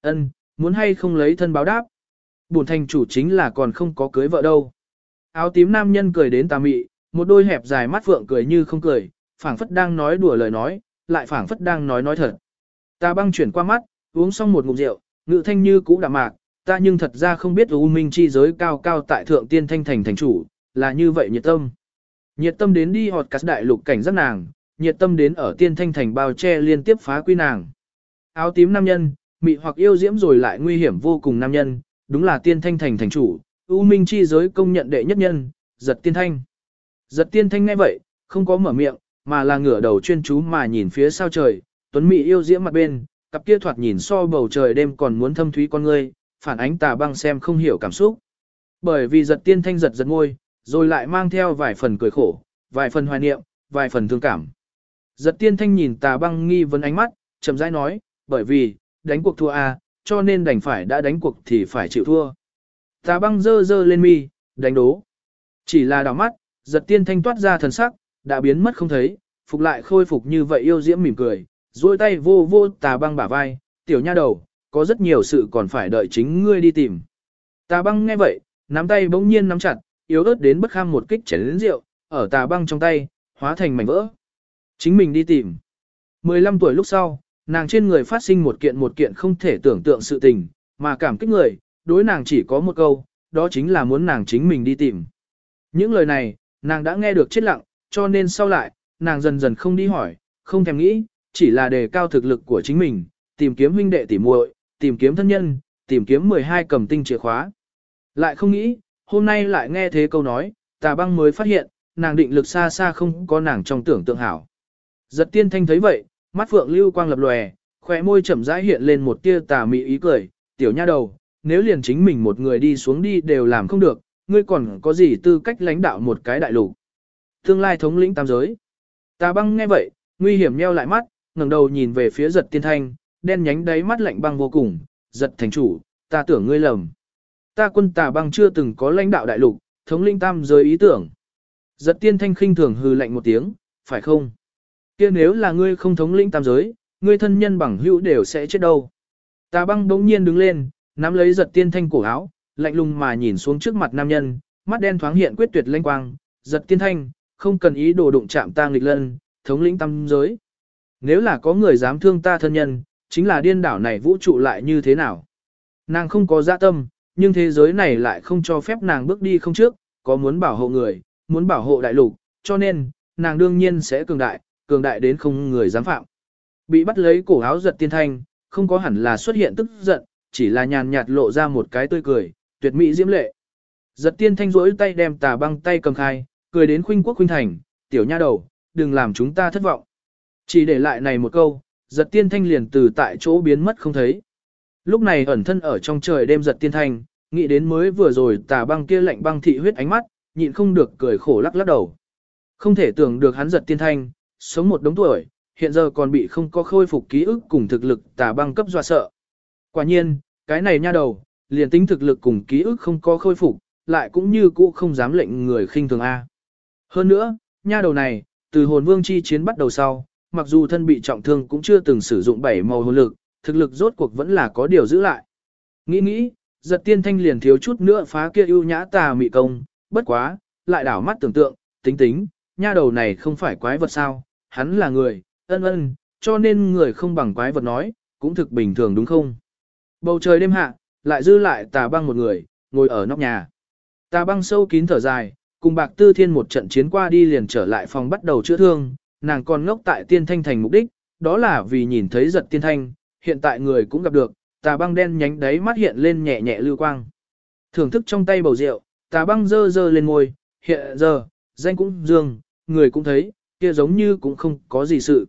ân muốn hay không lấy thân báo đáp. Bổn thành chủ chính là còn không có cưới vợ đâu. Áo tím nam nhân cười đến tà mị, một đôi hẹp dài mắt phượng cười như không cười, phảng phất đang nói đùa lời nói, lại phảng phất đang nói nói thật. Ta băng chuyển qua mắt, uống xong một ngụm rượu, ngự thanh như cũ đạm mạc, ta nhưng thật ra không biết U Minh chi giới cao cao tại thượng tiên thanh thành thành chủ, là như vậy nhiệt tâm. Nhiệt tâm đến đi họt cắt đại lục cảnh giác nàng, nhiệt tâm đến ở tiên thanh thành bao che liên tiếp phá quy nàng. Áo tím nam nhân, mị hoặc yêu diễm rồi lại nguy hiểm vô cùng nam nhân, đúng là tiên thanh thành thành chủ, U Minh chi giới công nhận đệ nhất nhân, giật tiên thanh. Giật tiên thanh nghe vậy, không có mở miệng, mà là ngửa đầu chuyên chú mà nhìn phía sao trời, tuấn mỹ yêu diễm mặt bên, cặp kia thoạt nhìn so bầu trời đêm còn muốn thâm thúy con ngươi, phản ánh tà băng xem không hiểu cảm xúc. Bởi vì giật tiên thanh giật giật ngôi, rồi lại mang theo vài phần cười khổ, vài phần hoài niệm, vài phần thương cảm. Giật tiên thanh nhìn tà băng nghi vấn ánh mắt, chậm rãi nói, bởi vì, đánh cuộc thua a, cho nên đành phải đã đánh cuộc thì phải chịu thua. Tà băng dơ dơ lên mi, đánh đố. Chỉ là đảo mắt, giật tiên thanh toát ra thần sắc, đã biến mất không thấy, phục lại khôi phục như vậy yêu diễm mỉm cười, duỗi tay vô vô tà băng bả vai, tiểu nha đầu, có rất nhiều sự còn phải đợi chính ngươi đi tìm. Tà băng nghe vậy, nắm tay bỗng nhiên nắm chặt, yếu ớt đến bất kham một kích chén lớn rượu, ở tà băng trong tay, hóa thành mảnh vỡ. Chính mình đi tìm. 15 tuổi lúc sau, nàng trên người phát sinh một kiện một kiện không thể tưởng tượng sự tình, mà cảm kích người, đối nàng chỉ có một câu, đó chính là muốn nàng chính mình đi tìm. Những lời này, nàng đã nghe được chết lặng, cho nên sau lại, nàng dần dần không đi hỏi, không thèm nghĩ, chỉ là đề cao thực lực của chính mình, tìm kiếm huynh đệ tỉ muội, tìm kiếm thân nhân, tìm kiếm 12 cầm tinh chìa khóa. Lại không nghĩ, hôm nay lại nghe thế câu nói, tà băng mới phát hiện, nàng định lực xa xa không có nàng trong tưởng tượng hảo. Giật tiên thanh thấy vậy, mắt phượng lưu quang lập lòe, khóe môi chậm rãi hiện lên một tia tà mị ý cười, tiểu nha đầu, nếu liền chính mình một người đi xuống đi đều làm không được, ngươi còn có gì tư cách lãnh đạo một cái đại lục. Tương lai thống lĩnh tam giới. Tà băng nghe vậy, nguy hiểm nheo lại mắt, ngẩng đầu nhìn về phía giật tiên thanh, đen nhánh đáy mắt lạnh băng vô cùng, giật thành chủ, ta tưởng ngươi lầm. Ta quân tà băng chưa từng có lãnh đạo đại lục, thống linh tam giới ý tưởng. Giật tiên thanh khinh thường hừ lạnh một tiếng, phải không? kia nếu là ngươi không thống lĩnh tam giới, ngươi thân nhân bằng hữu đều sẽ chết đâu. Tà băng đống nhiên đứng lên, nắm lấy giật tiên thanh cổ áo, lạnh lùng mà nhìn xuống trước mặt nam nhân, mắt đen thoáng hiện quyết tuyệt lanh quang, giật tiên thanh, không cần ý đồ đụng chạm ta nghịch lân, thống lĩnh tam giới. Nếu là có người dám thương ta thân nhân, chính là điên đảo này vũ trụ lại như thế nào. Nàng không có dạ tâm, nhưng thế giới này lại không cho phép nàng bước đi không trước, có muốn bảo hộ người, muốn bảo hộ đại lục, cho nên, nàng đương nhiên sẽ cường đại, cường đại đến không người dám phạm. Bị bắt lấy cổ áo giật tiên thanh, không có hẳn là xuất hiện tức giận, chỉ là nhàn nhạt lộ ra một cái tươi cười, tuyệt mỹ diễm lệ. Giật tiên thanh rỗi tay đem tà băng tay cầm khai, cười đến khuynh quốc khuynh thành, tiểu nha đầu, đừng làm chúng ta thất vọng. Chỉ để lại này một câu, giật tiên thanh liền từ tại chỗ biến mất không thấy. Lúc này ẩn thân ở trong trời đêm giật tiên thanh, nghĩ đến mới vừa rồi tà băng kia lạnh băng thị huyết ánh mắt, nhịn không được cười khổ lắc lắc đầu. Không thể tưởng được hắn giật tiên thanh, sống một đống tuổi, hiện giờ còn bị không có khôi phục ký ức cùng thực lực tà băng cấp dọa sợ. Quả nhiên, cái này nha đầu, liền tính thực lực cùng ký ức không có khôi phục, lại cũng như cũ không dám lệnh người khinh thường A. Hơn nữa, nha đầu này, từ hồn vương chi chiến bắt đầu sau, mặc dù thân bị trọng thương cũng chưa từng sử dụng bảy màu hồn lực, thực lực rốt cuộc vẫn là có điều giữ lại. Nghĩ nghĩ, giật tiên thanh liền thiếu chút nữa phá kia ưu nhã tà mị công, bất quá, lại đảo mắt tưởng tượng, tính tính, nha đầu này không phải quái vật sao, hắn là người, ân ân, cho nên người không bằng quái vật nói, cũng thực bình thường đúng không? Bầu trời đêm hạ, lại dư lại tà băng một người, ngồi ở nóc nhà. Tà băng sâu kín thở dài, cùng bạc tư thiên một trận chiến qua đi liền trở lại phòng bắt đầu chữa thương, nàng còn ngốc tại tiên thanh thành mục đích, đó là vì nhìn thấy giật tiên thanh, hiện tại người cũng gặp được, tà băng đen nhánh đấy mắt hiện lên nhẹ nhẹ lưu quang. Thưởng thức trong tay bầu rượu, tà băng dơ dơ lên ngôi, hiện giờ, danh cũng dương, người cũng thấy, kia giống như cũng không có gì sự.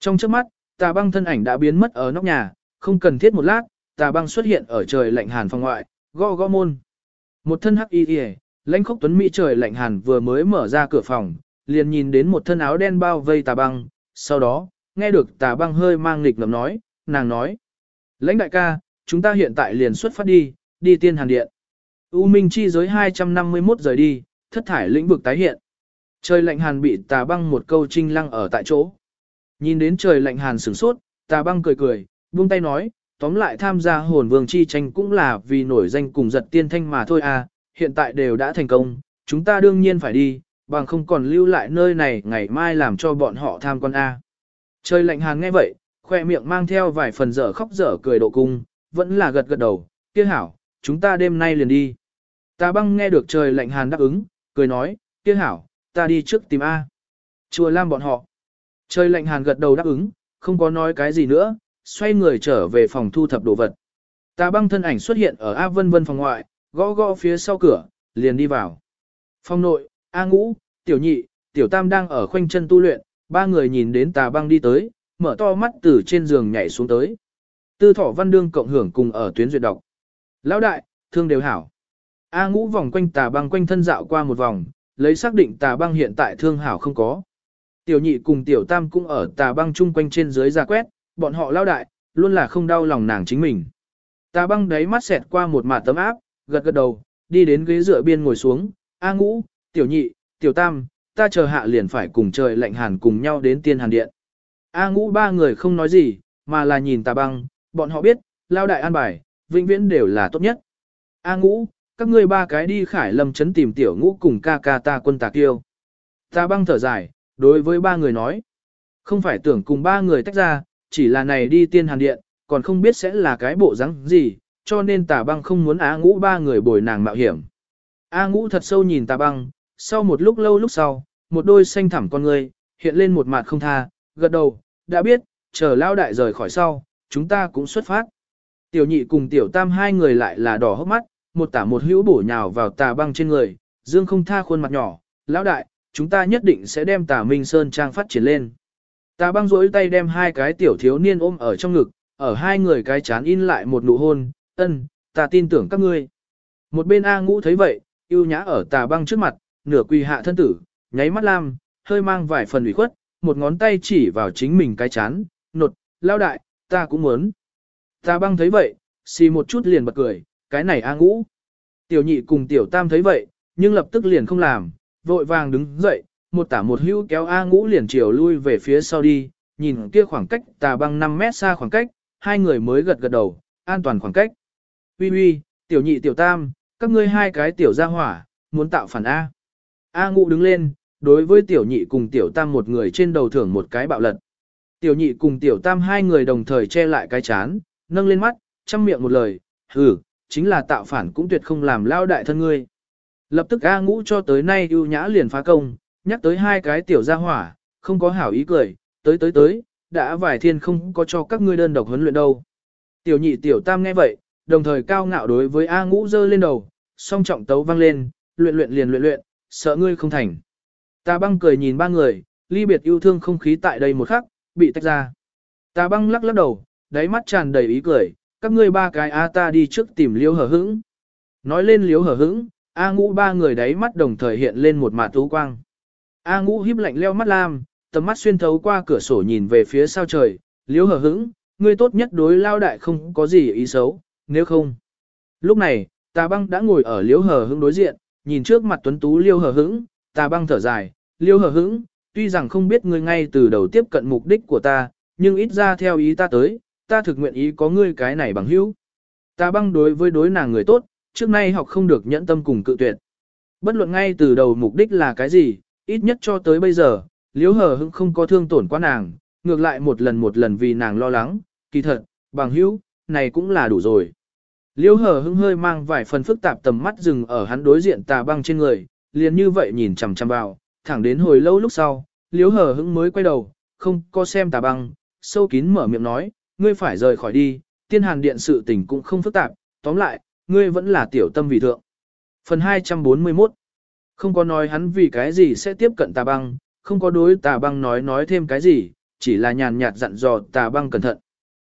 Trong trước mắt, tà băng thân ảnh đã biến mất ở nóc nhà, không cần thiết một lát, tà băng xuất hiện ở trời lạnh hàn phòng ngoại, gõ gõ môn. Một thân hắc y y, lãnh khốc tuấn mỹ trời lạnh hàn vừa mới mở ra cửa phòng, liền nhìn đến một thân áo đen bao vây tà băng, sau đó, nghe được tà băng hơi mang nghịch ngầm nói, nàng nói. Lãnh đại ca, chúng ta hiện tại liền xuất phát đi, đi tiên hàn điện. U Minh chi giới 251 rời đi, thất thải lĩnh vực tái hiện. Trời lạnh hàn bị tà băng một câu trinh lăng ở tại chỗ. Nhìn đến trời lạnh hàn sửng sốt, tà băng cười cười, buông tay nói, tóm lại tham gia hồn vương chi tranh cũng là vì nổi danh cùng giật tiên thanh mà thôi à, hiện tại đều đã thành công, chúng ta đương nhiên phải đi, bằng không còn lưu lại nơi này ngày mai làm cho bọn họ tham quan A. Trời lạnh hàn nghe vậy, khoe miệng mang theo vài phần dở khóc dở cười độ cung, vẫn là gật gật đầu, kia hảo, chúng ta đêm nay liền đi. Ta băng nghe được trời lạnh hàn đáp ứng, cười nói, kia hảo, ta đi trước tìm A. Chùa Lam bọn họ. Trời lạnh hàn gật đầu đáp ứng, không có nói cái gì nữa, xoay người trở về phòng thu thập đồ vật. Ta băng thân ảnh xuất hiện ở A Vân Vân phòng ngoại, gõ gõ phía sau cửa, liền đi vào. Phòng nội, A Ngũ, Tiểu Nhị, Tiểu Tam đang ở khoanh chân tu luyện, ba người nhìn đến tà băng đi tới, mở to mắt từ trên giường nhảy xuống tới. Tư thỏ văn đương cộng hưởng cùng ở tuyến duyệt đọc. Lão đại, thương đều hảo. A ngũ vòng quanh tà băng quanh thân dạo qua một vòng, lấy xác định tà băng hiện tại thương hảo không có. Tiểu nhị cùng tiểu tam cũng ở tà băng chung quanh trên dưới ra quét, bọn họ lao đại, luôn là không đau lòng nàng chính mình. Tà băng đáy mắt xẹt qua một mạt tấm áp, gật gật đầu, đi đến ghế dựa biên ngồi xuống, A ngũ, tiểu nhị, tiểu tam, ta chờ hạ liền phải cùng trời lạnh hàn cùng nhau đến tiên hàn điện. A ngũ ba người không nói gì, mà là nhìn tà băng, bọn họ biết, lao đại an bài, vĩnh viễn đều là tốt nhất. A ngũ, các ngươi ba cái đi khải lâm chấn tìm tiểu ngũ cùng ca ca ta quân tà kiêu. Tà băng thở dài, đối với ba người nói. Không phải tưởng cùng ba người tách ra, chỉ là này đi tiên hàn điện, còn không biết sẽ là cái bộ rắn gì, cho nên tà băng không muốn A ngũ ba người bồi nàng mạo hiểm. A ngũ thật sâu nhìn tà băng, sau một lúc lâu lúc sau, một đôi xanh thẳm con người, hiện lên một mặt không tha, gật đầu, đã biết, chờ lao đại rời khỏi sau, chúng ta cũng xuất phát. Tiểu nhị cùng tiểu tam hai người lại là đỏ hốc mắt, một tả một hữu bổ nhào vào tà băng trên người, dương không tha khuôn mặt nhỏ, lão đại, chúng ta nhất định sẽ đem tà minh sơn trang phát triển lên. Tà băng rỗi tay đem hai cái tiểu thiếu niên ôm ở trong ngực, ở hai người cái chán in lại một nụ hôn, ân, ta tin tưởng các ngươi. Một bên A ngũ thấy vậy, yêu nhã ở tà băng trước mặt, nửa quỳ hạ thân tử, nháy mắt lam, hơi mang vài phần ủy khuất, một ngón tay chỉ vào chính mình cái chán, nột, lao đại, ta cũng muốn. Ta băng thấy vậy, xì một chút liền bật cười, cái này A ngũ. Tiểu nhị cùng tiểu tam thấy vậy, nhưng lập tức liền không làm, vội vàng đứng dậy, một tả một hữu kéo A ngũ liền chiều lui về phía sau đi, nhìn kia khoảng cách tà băng 5 mét xa khoảng cách, hai người mới gật gật đầu, an toàn khoảng cách. Ui ui, tiểu nhị tiểu tam, các ngươi hai cái tiểu gia hỏa, muốn tạo phản A. A ngũ đứng lên, đối với tiểu nhị cùng tiểu tam một người trên đầu thưởng một cái bạo lật. Tiểu nhị cùng tiểu tam hai người đồng thời che lại cái chán, nâng lên mắt, chăm miệng một lời, hừ, chính là tạo phản cũng tuyệt không làm lao đại thân ngươi. Lập tức A ngũ cho tới nay ưu nhã liền phá công, nhắc tới hai cái tiểu gia hỏa, không có hảo ý cười, tới tới tới, đã vài thiên không có cho các ngươi đơn độc huấn luyện đâu. Tiểu nhị tiểu tam nghe vậy, đồng thời cao ngạo đối với A ngũ giơ lên đầu, song trọng tấu vang lên, luyện luyện liền luyện luyện, sợ ngươi không thành. Ta băng cười nhìn ba người, ly biệt yêu thương không khí tại đây một khắc, bị tách ra. Ta băng lắc lắc đầu, đáy mắt tràn đầy ý cười, các ngươi ba cái A ta đi trước tìm liếu hở hững. Nói lên liếu hở hững, A ngũ ba người đáy mắt đồng thời hiện lên một mạt tú quang. A ngũ híp lạnh leo mắt lam, tầm mắt xuyên thấu qua cửa sổ nhìn về phía sao trời, liếu hở hững, ngươi tốt nhất đối lao đại không có gì ý xấu, nếu không. Lúc này, tà băng đã ngồi ở liếu hở hững đối diện, nhìn trước mặt tuấn tú liêu hở hững, tà băng thở dài, liêu hở hững, tuy rằng không biết ngươi ngay từ đầu tiếp cận mục đích của ta, nhưng ít ra theo ý ta tới, ta thực nguyện ý có ngươi cái này bằng hữu. Ta băng đối với đối nàng người tốt, trước nay học không được nhẫn tâm cùng cự tuyệt. Bất luận ngay từ đầu mục đích là cái gì, ít nhất cho tới bây giờ, liếu hờ hững không có thương tổn qua nàng, ngược lại một lần một lần vì nàng lo lắng, kỳ thật, bằng hữu, này cũng là đủ rồi. Liêu hờ hững hơi mang vài phần phức tạp tầm mắt dừng ở hắn đối diện tà băng trên người, liền như vậy nhìn chằm chằm vào, thẳng đến hồi lâu lúc sau, liêu hờ hững mới quay đầu, không có xem tà băng, sâu kín mở miệng nói, ngươi phải rời khỏi đi, tiên hàn điện sự tình cũng không phức tạp, tóm lại, ngươi vẫn là tiểu tâm vị thượng. Phần 241 Không có nói hắn vì cái gì sẽ tiếp cận tà băng, không có đối tà băng nói nói thêm cái gì, chỉ là nhàn nhạt dặn dò tà băng cẩn thận.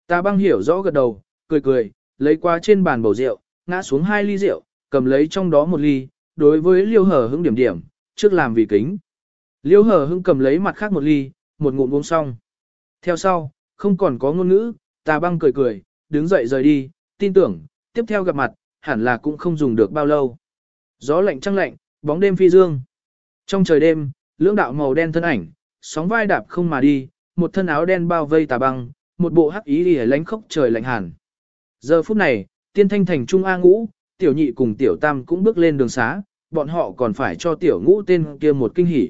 Tà băng hiểu rõ gật đầu, cười cười, lấy qua trên bàn bầu rượu, ngã xuống hai ly rượu, cầm lấy trong đó một ly, đối với liêu hở hững điểm điểm, trước làm vì kính. Liêu hở hững cầm lấy mặt khác một ly, một ngụm uống xong. Theo sau, không còn có ngôn ngữ, tà băng cười cười, đứng dậy rời đi, tin tưởng, tiếp theo gặp mặt, hẳn là cũng không dùng được bao lâu. Gió lạnh trăng lạnh, bóng đêm phi dương. Trong trời đêm, lưỡng đạo màu đen thân ảnh, sóng vai đạp không mà đi, một thân áo đen bao vây tà băng, một bộ hắc ý lìa lánh khốc trời lạnh hàn. Giờ phút này, tiên thanh thành trung A ngũ, tiểu nhị cùng tiểu tam cũng bước lên đường xá, bọn họ còn phải cho tiểu ngũ tên kia một kinh hỉ.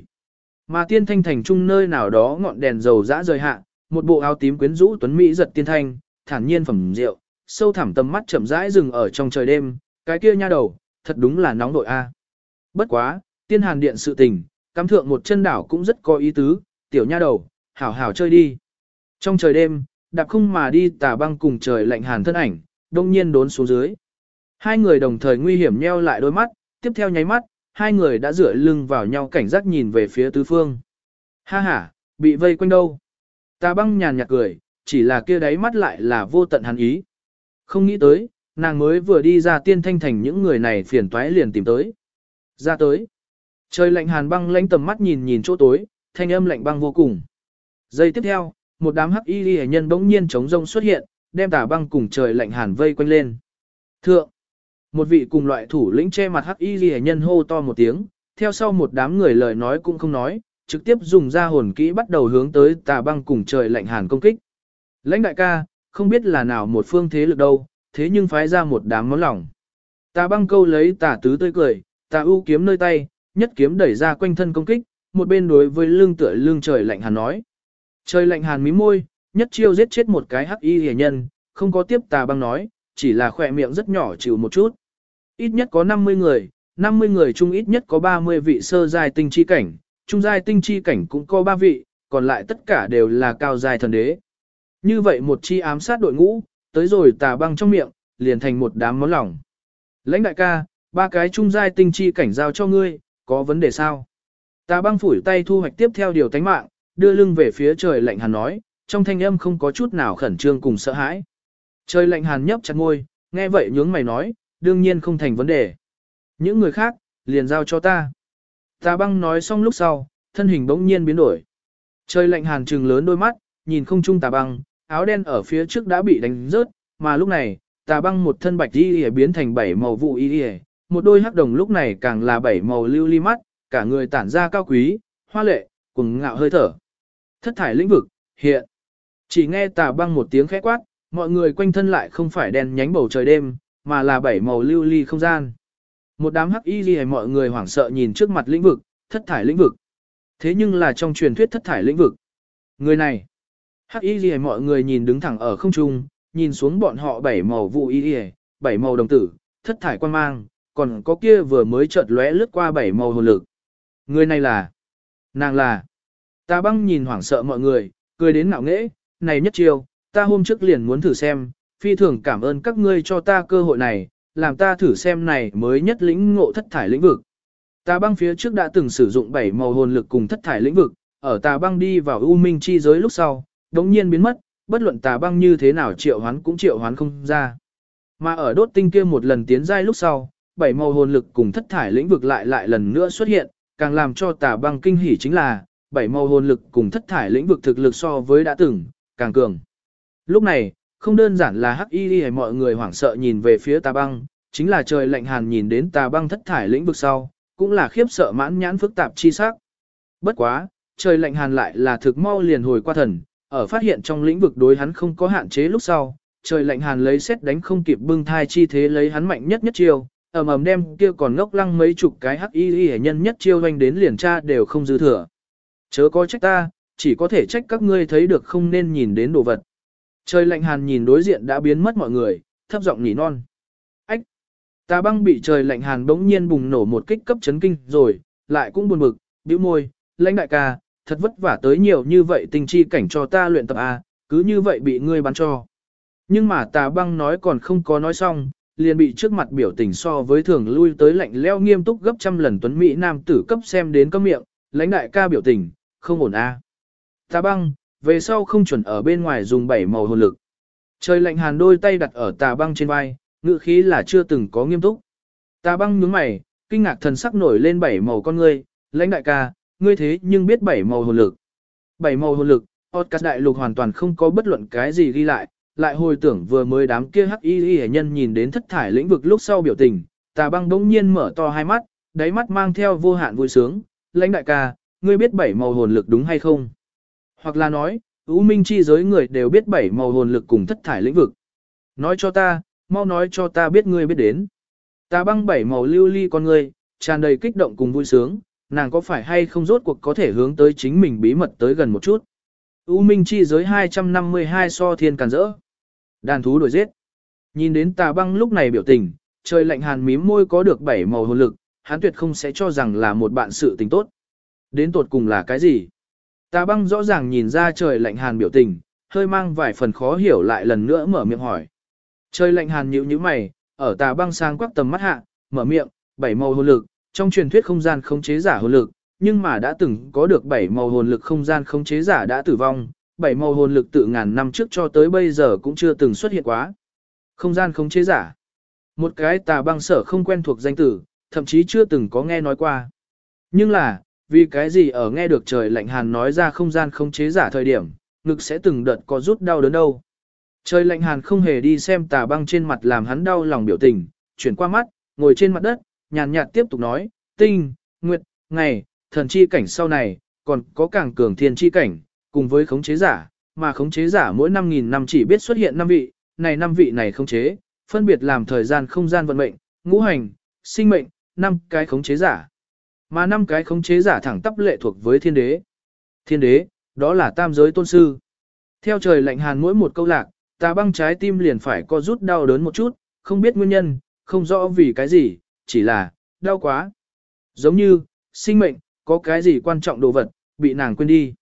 Mà tiên thanh thành trung nơi nào đó ngọn đèn dầu dã rời hạ, một bộ áo tím quyến rũ tuấn mỹ giật tiên thanh, thản nhiên phẩm rượu, sâu thẳm tầm mắt chậm rãi dừng ở trong trời đêm, cái kia nha đầu, thật đúng là nóng đội a. Bất quá, tiên hàn điện sự tình, cắm thượng một chân đảo cũng rất có ý tứ, tiểu nha đầu, hảo hảo chơi đi. Trong trời đêm, đạp không mà đi tà băng cùng trời lạnh hàn thân ảnh, đông nhiên đốn xuống dưới. Hai người đồng thời nguy hiểm nheo lại đôi mắt, tiếp theo nháy mắt, hai người đã rửa lưng vào nhau cảnh giác nhìn về phía tứ phương. Ha ha, bị vây quanh đâu? ta băng nhàn nhạt cười, chỉ là kia đáy mắt lại là vô tận hắn ý. Không nghĩ tới, nàng mới vừa đi ra tiên thanh thành những người này phiền toái liền tìm tới. Ra tới. Trời lạnh hàn băng lánh tầm mắt nhìn nhìn chỗ tối, thanh âm lạnh băng vô cùng. Giây tiếp theo, một đám hắc y ghi nhân bỗng nhiên chống rông xuất hiện, đem tà băng cùng trời lạnh hàn vây quanh lên. Thượng. Một vị cùng loại thủ lĩnh che mặt hắc y ghi nhân hô to một tiếng, theo sau một đám người lời nói cũng không nói, trực tiếp dùng ra hồn kỹ bắt đầu hướng tới tà băng cùng trời lạnh hàn công kích. Lãnh đại ca, không biết là nào một phương thế lực đâu, thế nhưng phái ra một đám món lỏng. Tà băng câu lấy tà tứ tươi cười, tà ưu kiếm nơi tay, nhất kiếm đẩy ra quanh thân công kích, một bên đối với lưng tựa lưng trời lạnh hàn nói. Trời lạnh hàn mí môi, nhất chiêu giết chết một cái hắc y hề nhân, không có tiếp tà băng nói, chỉ là khỏe miệng rất nhỏ chịu một chút. Ít nhất có 50 người, 50 người chung ít nhất có 30 vị sơ giai tinh chi cảnh, trung giai tinh chi cảnh cũng có 3 vị, còn lại tất cả đều là cao giai thần đế. Như vậy một chi ám sát đội ngũ, tới rồi tà băng trong miệng, liền thành một đám món lỏng. Lãnh đại ca, ba cái trung giai tinh chi cảnh giao cho ngươi, có vấn đề sao? Tà băng phủi tay thu hoạch tiếp theo điều tánh mạng, đưa lưng về phía trời lạnh hàn nói, trong thanh âm không có chút nào khẩn trương cùng sợ hãi. Trời lạnh hàn nhấp chặt ngôi, nghe vậy nhướng mày nói, đương nhiên không thành vấn đề. Những người khác, liền giao cho ta. Tà băng nói xong lúc sau, thân hình bỗng nhiên biến đổi. Trời lạnh hàn trừng lớn đôi mắt, nhìn không trung tà băng, áo đen ở phía trước đã bị đánh rớt, mà lúc này, tà băng một thân bạch y biến thành bảy màu vụ y một đôi hắc đồng lúc này càng là bảy màu lưu ly mắt, cả người tản ra cao quý, hoa lệ, cùng ngạo hơi thở. Thất thải lĩnh vực, hiện. Chỉ nghe tà băng một tiếng khẽ quát, mọi người quanh thân lại không phải đen nhánh bầu trời đêm, mà là bảy màu lưu ly không gian. Một đám hắc y gì mọi người hoảng sợ nhìn trước mặt lĩnh vực, thất thải lĩnh vực. Thế nhưng là trong truyền thuyết thất thải lĩnh vực. Người này, hắc y gì mọi người nhìn đứng thẳng ở không trung, nhìn xuống bọn họ bảy màu vụ y bảy màu đồng tử, thất thải quan mang, còn có kia vừa mới chợt lóe lướt qua bảy màu hồn lực. Người này là, nàng là, ta băng nhìn hoảng sợ mọi người, cười đến ngạo nghễ, này nhất chiêu, ta hôm trước liền muốn thử xem, phi thường cảm ơn các ngươi cho ta cơ hội này, làm ta thử xem này mới nhất lĩnh ngộ thất thải lĩnh vực. Ta băng phía trước đã từng sử dụng bảy màu hồn lực cùng thất thải lĩnh vực, ở tà băng đi vào u minh chi giới lúc sau, đống nhiên biến mất, bất luận tà băng như thế nào triệu hoán cũng triệu hoán không ra. Mà ở đốt tinh kia một lần tiến giai lúc sau, bảy màu hồn lực cùng thất thải lĩnh vực lại lại lần nữa xuất hiện, càng làm cho tà băng kinh hỉ chính là, bảy màu hồn lực cùng thất thải lĩnh vực thực lực so với đã từng, càng cường. Lúc này, không đơn giản là hắc y hay mọi người hoảng sợ nhìn về phía tà băng, chính là trời lạnh hàn nhìn đến tà băng thất thải lĩnh vực sau, cũng là khiếp sợ mãn nhãn phức tạp chi sắc. Bất quá, trời lạnh hàn lại là thực mau liền hồi qua thần, ở phát hiện trong lĩnh vực đối hắn không có hạn chế lúc sau, trời lạnh hàn lấy xét đánh không kịp bưng thai chi thế lấy hắn mạnh nhất nhất chiêu, ầm ầm đem kia còn ngốc lăng mấy chục cái hắc y y nhân nhất chiêu doanh đến liền tra đều không dư thừa. Chớ có trách ta, chỉ có thể trách các ngươi thấy được không nên nhìn đến đồ vật. Trời lạnh hàn nhìn đối diện đã biến mất mọi người, thấp giọng nhỉ non. Ách! Ta băng bị trời lạnh hàn bỗng nhiên bùng nổ một kích cấp chấn kinh rồi, lại cũng buồn bực, bĩu môi, lãnh đại ca, thật vất vả tới nhiều như vậy tình chi cảnh cho ta luyện tập A, cứ như vậy bị ngươi bắn cho. Nhưng mà tà băng nói còn không có nói xong, liền bị trước mặt biểu tình so với thường lui tới lạnh leo nghiêm túc gấp trăm lần tuấn Mỹ nam tử cấp xem đến cấm miệng, lãnh đại ca biểu tình, không ổn a. Tà băng, về sau không chuẩn ở bên ngoài dùng bảy màu hồn lực. Trời lạnh hàn đôi tay đặt ở tà băng trên vai, ngữ khí là chưa từng có nghiêm túc. Tà băng nhướng mày, kinh ngạc thần sắc nổi lên bảy màu con ngươi, lãnh đại ca, ngươi thế nhưng biết bảy màu hồn lực. Bảy màu hồn lực, Otcas đại lục hoàn toàn không có bất luận cái gì ghi lại, lại hồi tưởng vừa mới đám kia hắc y y nhân nhìn đến thất thải lĩnh vực lúc sau biểu tình, tà băng bỗng nhiên mở to hai mắt, đáy mắt mang theo vô hạn vui sướng, lãnh đại ca, ngươi biết bảy màu hồn lực đúng hay không? Hoặc là nói, ưu minh chi giới người đều biết bảy màu hồn lực cùng thất thải lĩnh vực. Nói cho ta, mau nói cho ta biết ngươi biết đến. Ta băng bảy màu lưu ly con ngươi, tràn đầy kích động cùng vui sướng, nàng có phải hay không rốt cuộc có thể hướng tới chính mình bí mật tới gần một chút. U Minh chi giới 252 so thiên càn rỡ. Đàn thú đuổi giết. Nhìn đến tà băng lúc này biểu tình, trời lạnh hàn mím môi có được bảy màu hồn lực, hắn tuyệt không sẽ cho rằng là một bạn sự tình tốt. Đến tột cùng là cái gì? Tà băng rõ ràng nhìn ra trời lạnh hàn biểu tình, hơi mang vài phần khó hiểu lại lần nữa mở miệng hỏi. Trời lạnh hàn nhíu nhíu mày, ở tà băng sang quắc tầm mắt hạ, mở miệng, bảy màu hồn lực, trong truyền thuyết không gian khống chế giả hồn lực, nhưng mà đã từng có được bảy màu hồn lực không gian khống chế giả đã tử vong, bảy màu hồn lực tự ngàn năm trước cho tới bây giờ cũng chưa từng xuất hiện quá. Không gian khống chế giả. Một cái tà băng sở không quen thuộc danh tử, thậm chí chưa từng có nghe nói qua. Nhưng là, vì cái gì ở nghe được trời lạnh hàn nói ra không gian không chế giả thời điểm, ngực sẽ từng đợt có rút đau đớn đâu. Trời lạnh hàn không hề đi xem tà băng trên mặt làm hắn đau lòng biểu tình, chuyển qua mắt, ngồi trên mặt đất, nhàn nhạt tiếp tục nói, tinh, nguyệt, ngày, thần chi cảnh sau này, còn có càng cường thiên chi cảnh, cùng với khống chế giả, mà khống chế giả mỗi 5.000 năm chỉ biết xuất hiện 5 vị, này 5 vị này khống chế, phân biệt làm thời gian không gian vận mệnh, ngũ hành, sinh mệnh, năm cái khống chế giả. Mà năm cái khống chế giả thẳng tắp lệ thuộc với thiên đế. Thiên đế, đó là tam giới tôn sư. Theo trời lạnh hàn mỗi một câu lạc, ta băng trái tim liền phải co rút đau đớn một chút, không biết nguyên nhân, không rõ vì cái gì, chỉ là, đau quá. Giống như, sinh mệnh, có cái gì quan trọng đồ vật, bị nàng quên đi.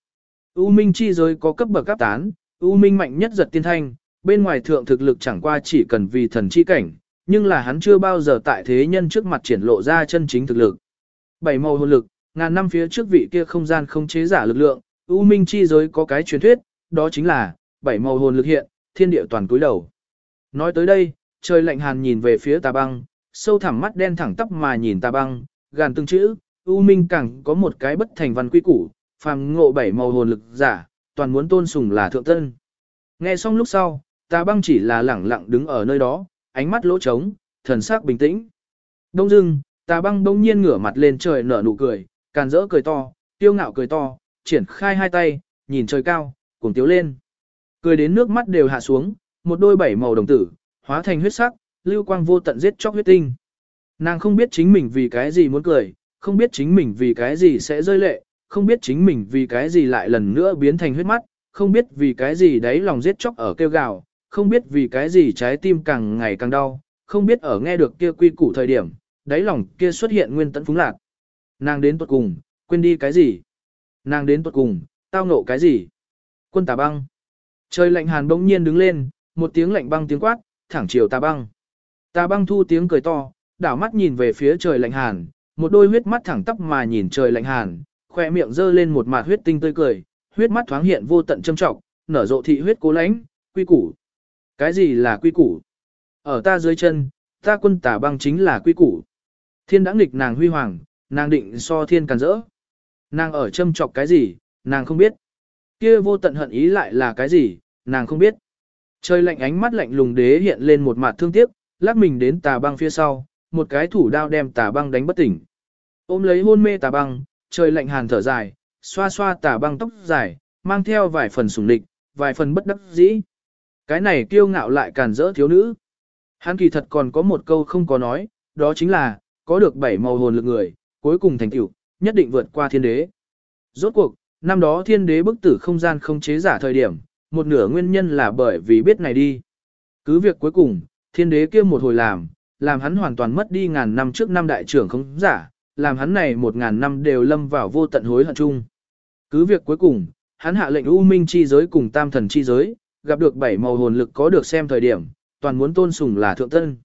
U Minh chi giới có cấp bậc cấp tán, U Minh mạnh nhất giật tiên thanh, bên ngoài thượng thực lực chẳng qua chỉ cần vì thần chi cảnh, nhưng là hắn chưa bao giờ tại thế nhân trước mặt triển lộ ra chân chính thực lực. Bảy màu hồn lực, ngàn năm phía trước vị kia không gian không chế giả lực lượng, U Minh chi giới có cái truyền thuyết, đó chính là, bảy màu hồn lực hiện, thiên địa toàn cúi đầu. Nói tới đây, trời lạnh hàn nhìn về phía tà băng, sâu thẳm mắt đen thẳng tắp mà nhìn tà băng, gàn từng chữ, U Minh càng có một cái bất thành văn quy củ, phàm ngộ bảy màu hồn lực giả, toàn muốn tôn sùng là thượng tân. Nghe xong lúc sau, tà băng chỉ là lẳng lặng đứng ở nơi đó, ánh mắt lỗ trống, thần sắc bình tĩnh. Đông dưng, tà băng bỗng nhiên ngửa mặt lên trời nở nụ cười, càn rỡ cười to, tiêu ngạo cười to, triển khai hai tay, nhìn trời cao, cùng tiếu lên. Cười đến nước mắt đều hạ xuống, một đôi bảy màu đồng tử, hóa thành huyết sắc, lưu quang vô tận giết chóc huyết tinh. Nàng không biết chính mình vì cái gì muốn cười, không biết chính mình vì cái gì sẽ rơi lệ, không biết chính mình vì cái gì lại lần nữa biến thành huyết mắt, không biết vì cái gì đấy lòng giết chóc ở kêu gào, không biết vì cái gì trái tim càng ngày càng đau, không biết ở nghe được kia quy củ thời điểm, đáy lòng kia xuất hiện nguyên tận phúng lạc. Nàng đến tuột cùng, quên đi cái gì? Nàng đến tuột cùng, tao nộ cái gì? Quân tà băng. Trời lạnh hàn bỗng nhiên đứng lên, một tiếng lạnh băng tiếng quát, thẳng chiều tà băng. Tà băng thu tiếng cười to, đảo mắt nhìn về phía trời lạnh hàn, một đôi huyết mắt thẳng tắp mà nhìn trời lạnh hàn, khoe miệng dơ lên một mạt huyết tinh tươi cười, huyết mắt thoáng hiện vô tận châm trọng, nở rộ thị huyết cố lãnh, quy củ. Cái gì là quy củ? Ở ta dưới chân, ta quân tà băng chính là quy củ. Thiên đã nghịch nàng huy hoàng, nàng định so thiên càn rỡ. Nàng ở châm chọc cái gì, nàng không biết. Kia vô tận hận ý lại là cái gì, nàng không biết. Trời lạnh ánh mắt lạnh lùng đế hiện lên một mặt thương tiếc, lắc mình đến tà băng phía sau, một cái thủ đao đem tà băng đánh bất tỉnh. Ôm lấy hôn mê tà băng, trời lạnh hàn thở dài, xoa xoa tà băng tóc dài, mang theo vài phần sủng lịch, vài phần bất đắc dĩ. Cái này kiêu ngạo lại càn rỡ thiếu nữ. Hắn kỳ thật còn có một câu không có nói, đó chính là, có được bảy màu hồn lực người, cuối cùng thành tựu, nhất định vượt qua thiên đế. Rốt cuộc, năm đó thiên đế bức tử không gian không chế giả thời điểm, một nửa nguyên nhân là bởi vì biết này đi. Cứ việc cuối cùng, thiên đế kia một hồi làm, làm hắn hoàn toàn mất đi ngàn năm trước năm đại trưởng không giả, làm hắn này một ngàn năm đều lâm vào vô tận hối hận chung. Cứ việc cuối cùng, hắn hạ lệnh U Minh chi giới cùng Tam thần chi giới, gặp được bảy màu hồn lực có được xem thời điểm, toàn muốn tôn sùng là thượng tân.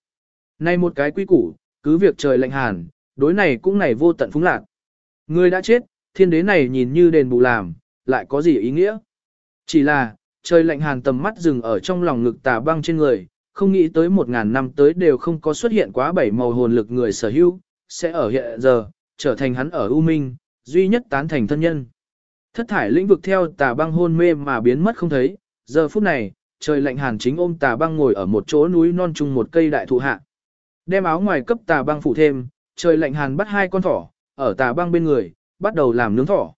Nay một cái quy củ, cứ việc trời lạnh hàn, đối này cũng này vô tận phúng lạc. Người đã chết, thiên đế này nhìn như đền bù làm, lại có gì ý nghĩa? Chỉ là, trời lạnh hàn tầm mắt dừng ở trong lòng ngực tà băng trên người, không nghĩ tới một ngàn năm tới đều không có xuất hiện quá bảy màu hồn lực người sở hữu, sẽ ở hiện giờ, trở thành hắn ở U Minh, duy nhất tán thành thân nhân. Thất thải lĩnh vực theo tà băng hôn mê mà biến mất không thấy, giờ phút này, trời lạnh hàn chính ôm tà băng ngồi ở một chỗ núi non chung một cây đại thụ hạ. Đem áo ngoài cấp tà băng phủ thêm, trời lạnh hàn bắt hai con thỏ, ở tà băng bên người, bắt đầu làm nướng thỏ.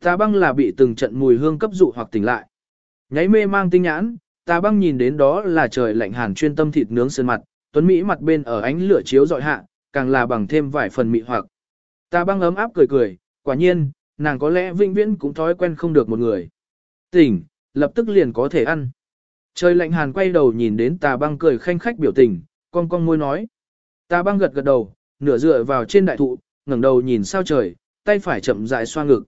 Tà băng là bị từng trận mùi hương cấp dụ hoặc tỉnh lại. Nháy mê mang tinh nhãn, tà băng nhìn đến đó là trời lạnh hàn chuyên tâm thịt nướng sơn mặt, tuấn Mỹ mặt bên ở ánh lửa chiếu dọi hạ, càng là bằng thêm vài phần mị hoặc. Tà băng ấm áp cười cười, quả nhiên, nàng có lẽ vinh viễn cũng thói quen không được một người. Tỉnh, lập tức liền có thể ăn. Trời lạnh hàn quay đầu nhìn đến tà băng cười khanh khách biểu tình, con con môi nói. ta băng gật gật đầu, nửa dựa vào trên đại thụ, ngẩng đầu nhìn sao trời, tay phải chậm rãi xoa ngực.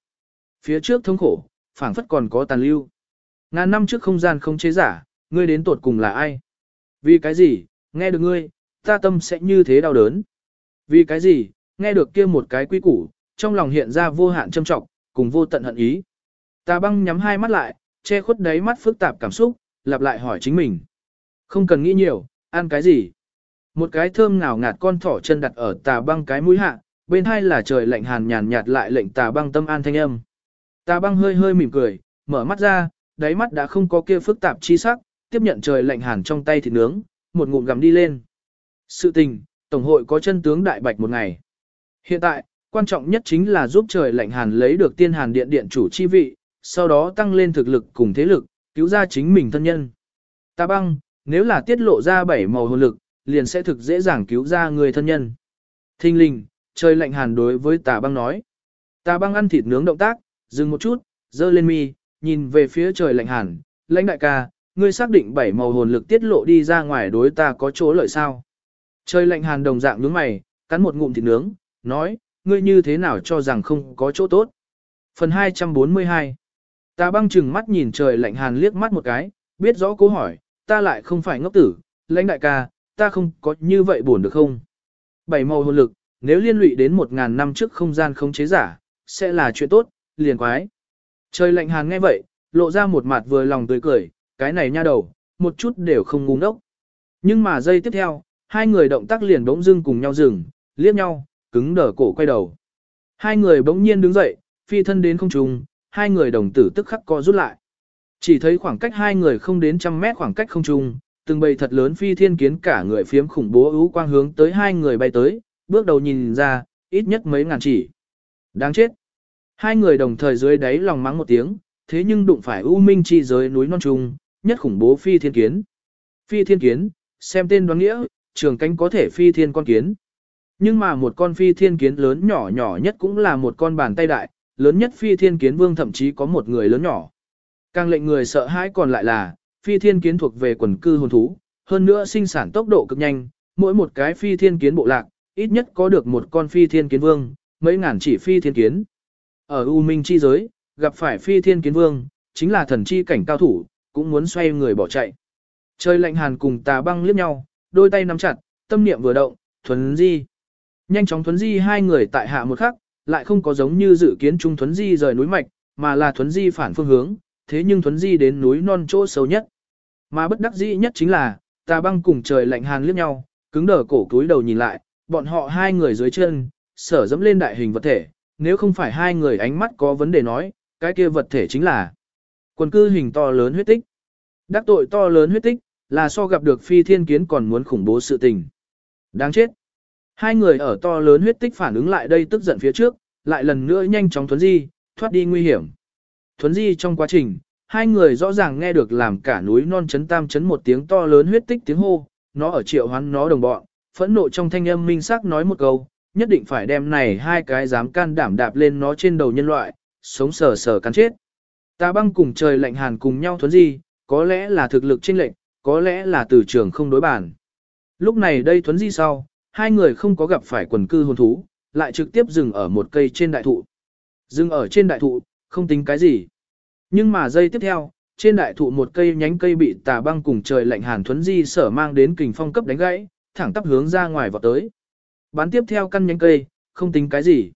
Phía trước thống khổ, phảng phất còn có tàn lưu. Ngàn năm trước không gian không chế giả, ngươi đến tột cùng là ai? Vì cái gì, nghe được ngươi, ta tâm sẽ như thế đau đớn. Vì cái gì, nghe được kia một cái quy củ, trong lòng hiện ra vô hạn châm trọng, cùng vô tận hận ý. ta băng nhắm hai mắt lại, che khuất đáy mắt phức tạp cảm xúc, lặp lại hỏi chính mình. Không cần nghĩ nhiều, ăn cái gì? Một cái thơm ngào ngạt con thỏ chân đặt ở tà băng cái mũi hạ, bên hai là trời lạnh hàn nhàn nhạt lại lệnh tà băng tâm an thanh âm. Tà băng hơi hơi mỉm cười, mở mắt ra, đáy mắt đã không có kia phức tạp chi sắc, tiếp nhận trời lạnh hàn trong tay thịt nướng, một ngụm gặm đi lên. Sự tình, Tổng hội có chân tướng đại bạch một ngày. Hiện tại, quan trọng nhất chính là giúp trời lạnh hàn lấy được tiên hàn điện điện chủ chi vị, sau đó tăng lên thực lực cùng thế lực, cứu ra chính mình thân nhân. Ta băng, nếu là tiết lộ ra bảy màu hồn lực, liền sẽ thực dễ dàng cứu ra người thân nhân. Thinh linh, trời lạnh hàn đối với tà băng nói. Tà băng ăn thịt nướng động tác, dừng một chút, dơ lên mi, nhìn về phía trời lạnh hàn, lãnh đại ca, ngươi xác định bảy màu hồn lực tiết lộ đi ra ngoài đối ta có chỗ lợi sao. Trời lạnh hàn đồng dạng nướng mày, cắn một ngụm thịt nướng, nói, ngươi như thế nào cho rằng không có chỗ tốt. Phần 242 Ta băng chừng mắt nhìn trời lạnh hàn liếc mắt một cái, biết rõ câu hỏi, ta lại không phải ngốc tử, lãnh đại ca, ta không có như vậy buồn được không? Bảy màu hồn lực, nếu liên lụy đến một ngàn năm trước không gian không chế giả, sẽ là chuyện tốt, liền quái. Trời lạnh hàn nghe vậy, lộ ra một mặt vừa lòng tươi cười, cái này nha đầu, một chút đều không ngu ngốc. Nhưng mà giây tiếp theo, hai người động tác liền bỗng dưng cùng nhau dừng, liếc nhau, cứng đờ cổ quay đầu. Hai người bỗng nhiên đứng dậy, phi thân đến không trung, hai người đồng tử tức khắc co rút lại. Chỉ thấy khoảng cách hai người không đến trăm mét khoảng cách không trung, từng bầy thật lớn phi thiên kiến cả người phiếm khủng bố ưu quang hướng tới hai người bay tới, bước đầu nhìn ra, ít nhất mấy ngàn chỉ. Đáng chết. Hai người đồng thời dưới đáy lòng mắng một tiếng, thế nhưng đụng phải U Minh chi giới núi non trùng nhất khủng bố phi thiên kiến. Phi thiên kiến, xem tên đoán nghĩa, trường cánh có thể phi thiên con kiến. Nhưng mà một con phi thiên kiến lớn nhỏ nhỏ nhất cũng là một con bàn tay đại, lớn nhất phi thiên kiến vương thậm chí có một người lớn nhỏ. Càng lệnh người sợ hãi còn lại là, phi thiên kiến thuộc về quần cư hồn thú, hơn nữa sinh sản tốc độ cực nhanh, mỗi một cái phi thiên kiến bộ lạc, ít nhất có được một con phi thiên kiến vương, mấy ngàn chỉ phi thiên kiến. Ở U Minh chi giới, gặp phải phi thiên kiến vương, chính là thần chi cảnh cao thủ, cũng muốn xoay người bỏ chạy. Trời lạnh hàn cùng tà băng liếc nhau, đôi tay nắm chặt, tâm niệm vừa động, thuấn di. Nhanh chóng thuấn di hai người tại hạ một khắc, lại không có giống như dự kiến trung thuấn di rời núi mạch, mà là thuấn di phản phương hướng, thế nhưng thuấn di đến núi non chỗ sâu nhất. Mà bất đắc dĩ nhất chính là, tà băng cùng trời lạnh hàn liếc nhau, cứng đờ cổ túi đầu nhìn lại, bọn họ hai người dưới chân, sở dẫm lên đại hình vật thể, nếu không phải hai người ánh mắt có vấn đề nói, cái kia vật thể chính là quần cư hình to lớn huyết tích. Đắc tội to lớn huyết tích, là so gặp được phi thiên kiến còn muốn khủng bố sự tình. Đáng chết. Hai người ở to lớn huyết tích phản ứng lại đây tức giận phía trước, lại lần nữa nhanh chóng thuấn di, thoát đi nguy hiểm. Thuấn di trong quá trình, hai người rõ ràng nghe được làm cả núi non chấn tam chấn một tiếng to lớn huyết tích tiếng hô, nó ở triệu hoán nó đồng bọn, phẫn nộ trong thanh âm minh sắc nói một câu, nhất định phải đem này hai cái dám can đảm đạp lên nó trên đầu nhân loại, sống sờ sờ cắn chết. Ta băng cùng trời lạnh hàn cùng nhau thuấn di, có lẽ là thực lực chênh lệnh, có lẽ là từ trường không đối bản. Lúc này đây thuấn di sau, hai người không có gặp phải quần cư hồn thú, lại trực tiếp dừng ở một cây trên đại thụ. Dừng ở trên đại thụ, không tính cái gì. Nhưng mà giây tiếp theo, trên đại thụ một cây nhánh cây bị tà băng cùng trời lạnh hàn thuấn di sở mang đến kình phong cấp đánh gãy, thẳng tắp hướng ra ngoài vọt tới. Bắn tiếp theo căn nhánh cây, không tính cái gì.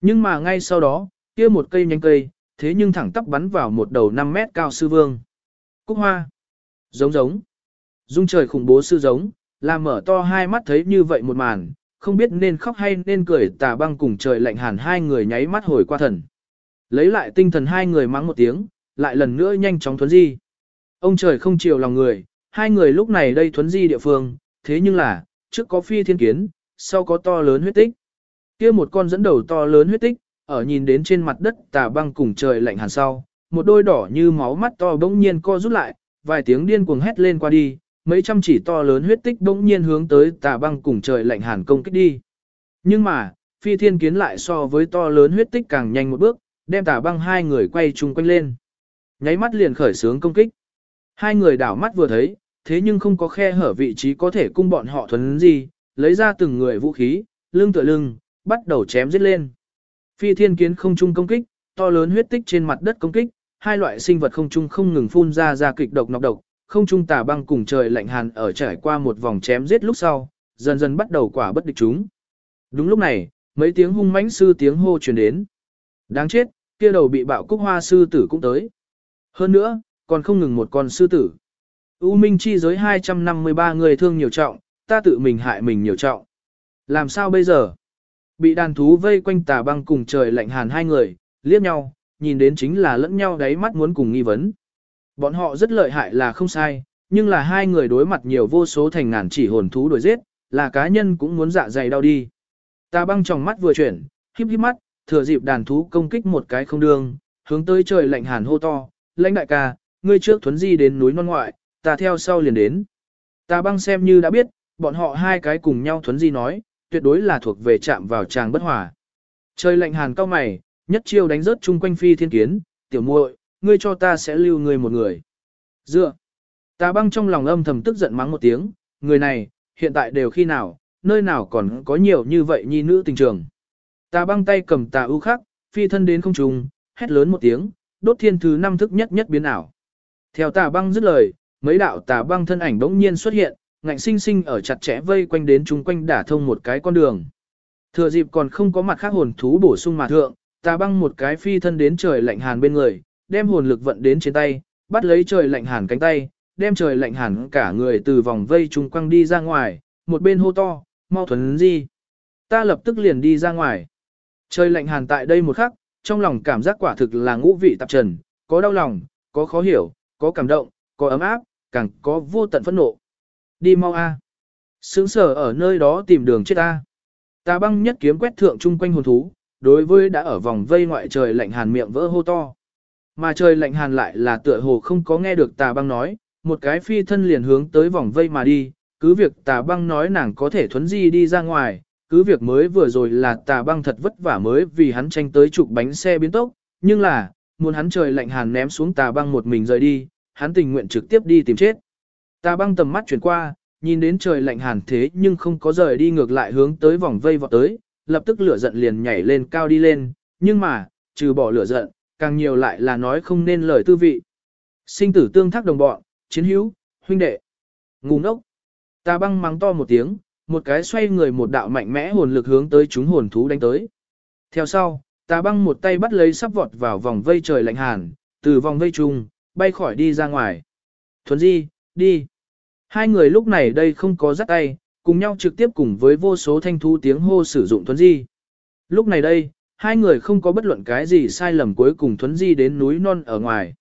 Nhưng mà ngay sau đó, kia một cây nhánh cây, thế nhưng thẳng tắp bắn vào một đầu 5 mét cao sư vương. Cúc hoa. Giống giống. Dung trời khủng bố sư giống, làm mở to hai mắt thấy như vậy một màn, không biết nên khóc hay nên cười tà băng cùng trời lạnh hàn hai người nháy mắt hồi qua thần. Lấy lại tinh thần hai người mắng một tiếng, lại lần nữa nhanh chóng thuấn di. Ông trời không chiều lòng người, hai người lúc này đây thuấn di địa phương, thế nhưng là, trước có phi thiên kiến, sau có to lớn huyết tích. kia một con dẫn đầu to lớn huyết tích, ở nhìn đến trên mặt đất tà băng cùng trời lạnh hàn sau, một đôi đỏ như máu mắt to bỗng nhiên co rút lại, vài tiếng điên cuồng hét lên qua đi, mấy trăm chỉ to lớn huyết tích bỗng nhiên hướng tới tà băng cùng trời lạnh hàn công kích đi. Nhưng mà, phi thiên kiến lại so với to lớn huyết tích càng nhanh một bước, đem tà băng hai người quay chung quanh lên. Nháy mắt liền khởi sướng công kích. Hai người đảo mắt vừa thấy, thế nhưng không có khe hở vị trí có thể cung bọn họ thuần gì, lấy ra từng người vũ khí, lưng tựa lưng, bắt đầu chém giết lên. Phi thiên kiến không chung công kích, to lớn huyết tích trên mặt đất công kích, hai loại sinh vật không chung không ngừng phun ra ra kịch độc nọc độc, không trung tà băng cùng trời lạnh hàn ở trải qua một vòng chém giết lúc sau, dần dần bắt đầu quả bất địch chúng. Đúng lúc này, mấy tiếng hung mãnh sư tiếng hô truyền đến. Đáng chết, kia đầu bị bạo cúc hoa sư tử cũng tới. Hơn nữa, còn không ngừng một con sư tử. U Minh chi giới 253 người thương nhiều trọng, ta tự mình hại mình nhiều trọng. Làm sao bây giờ? Bị đàn thú vây quanh tà băng cùng trời lạnh hàn hai người, liếc nhau, nhìn đến chính là lẫn nhau đáy mắt muốn cùng nghi vấn. Bọn họ rất lợi hại là không sai, nhưng là hai người đối mặt nhiều vô số thành ngàn chỉ hồn thú đuổi giết, là cá nhân cũng muốn dạ dày đau đi. Tà băng trong mắt vừa chuyển, híp híp mắt, thừa dịp đàn thú công kích một cái không đường hướng tới trời lạnh hàn hô to, lãnh đại ca, ngươi trước thuấn di đến núi non ngoại, ta theo sau liền đến. ta băng xem như đã biết, bọn họ hai cái cùng nhau thuấn di nói, tuyệt đối là thuộc về chạm vào tràng bất hòa. Trời lạnh hàn cao mày, nhất chiêu đánh rớt chung quanh phi thiên kiến, tiểu muội, ngươi cho ta sẽ lưu ngươi một người. Dựa. ta băng trong lòng âm thầm tức giận mắng một tiếng, người này, hiện tại đều khi nào, nơi nào còn có nhiều như vậy nhi nữ tình trường. Tà băng tay cầm tà ưu khắc, phi thân đến không trung, hét lớn một tiếng, đốt thiên thứ năm thức nhất nhất biến ảo. Theo tà băng dứt lời, mấy đạo tà băng thân ảnh đống nhiên xuất hiện, ngạnh sinh sinh ở chặt chẽ vây quanh đến chúng quanh đả thông một cái con đường. Thừa dịp còn không có mặt khác hồn thú bổ sung mà thượng, tà băng một cái phi thân đến trời lạnh hàn bên người, đem hồn lực vận đến trên tay, bắt lấy trời lạnh hàn cánh tay, đem trời lạnh hàn cả người từ vòng vây chung quanh đi ra ngoài, một bên hô to, mau thuần gì. Ta lập tức liền đi ra ngoài. Trời lạnh hàn tại đây một khắc, trong lòng cảm giác quả thực là ngũ vị tạp trần, có đau lòng, có khó hiểu, có cảm động, có ấm áp, càng có vô tận phẫn nộ. Đi mau a. Sướng sở ở nơi đó tìm đường chết a. Ta băng nhất kiếm quét thượng chung quanh hồn thú, đối với đã ở vòng vây ngoại trời lạnh hàn miệng vỡ hô to. Mà trời lạnh hàn lại là tựa hồ không có nghe được tà băng nói, một cái phi thân liền hướng tới vòng vây mà đi, cứ việc tà băng nói nàng có thể thuấn di đi ra ngoài, cứ việc mới vừa rồi là tà băng thật vất vả mới vì hắn tranh tới chụp bánh xe biến tốc, nhưng là, muốn hắn trời lạnh hàn ném xuống tà băng một mình rời đi, hắn tình nguyện trực tiếp đi tìm chết. Tà băng tầm mắt chuyển qua, nhìn đến trời lạnh hàn thế nhưng không có rời đi ngược lại hướng tới vòng vây vọt tới, lập tức lửa giận liền nhảy lên cao đi lên, nhưng mà, trừ bỏ lửa giận, càng nhiều lại là nói không nên lời tư vị. Sinh tử tương thác đồng bọn, chiến hữu, huynh đệ. Ngu ngốc. Ta băng mắng to một tiếng, một cái xoay người một đạo mạnh mẽ hồn lực hướng tới chúng hồn thú đánh tới. Theo sau, ta băng một tay bắt lấy sắp vọt vào vòng vây trời lạnh hàn, từ vòng vây chung, bay khỏi đi ra ngoài. Thuấn di, đi. Hai người lúc này đây không có dắt tay, cùng nhau trực tiếp cùng với vô số thanh thú tiếng hô sử dụng thuấn di. Lúc này đây, hai người không có bất luận cái gì sai lầm cuối cùng thuấn di đến núi non ở ngoài.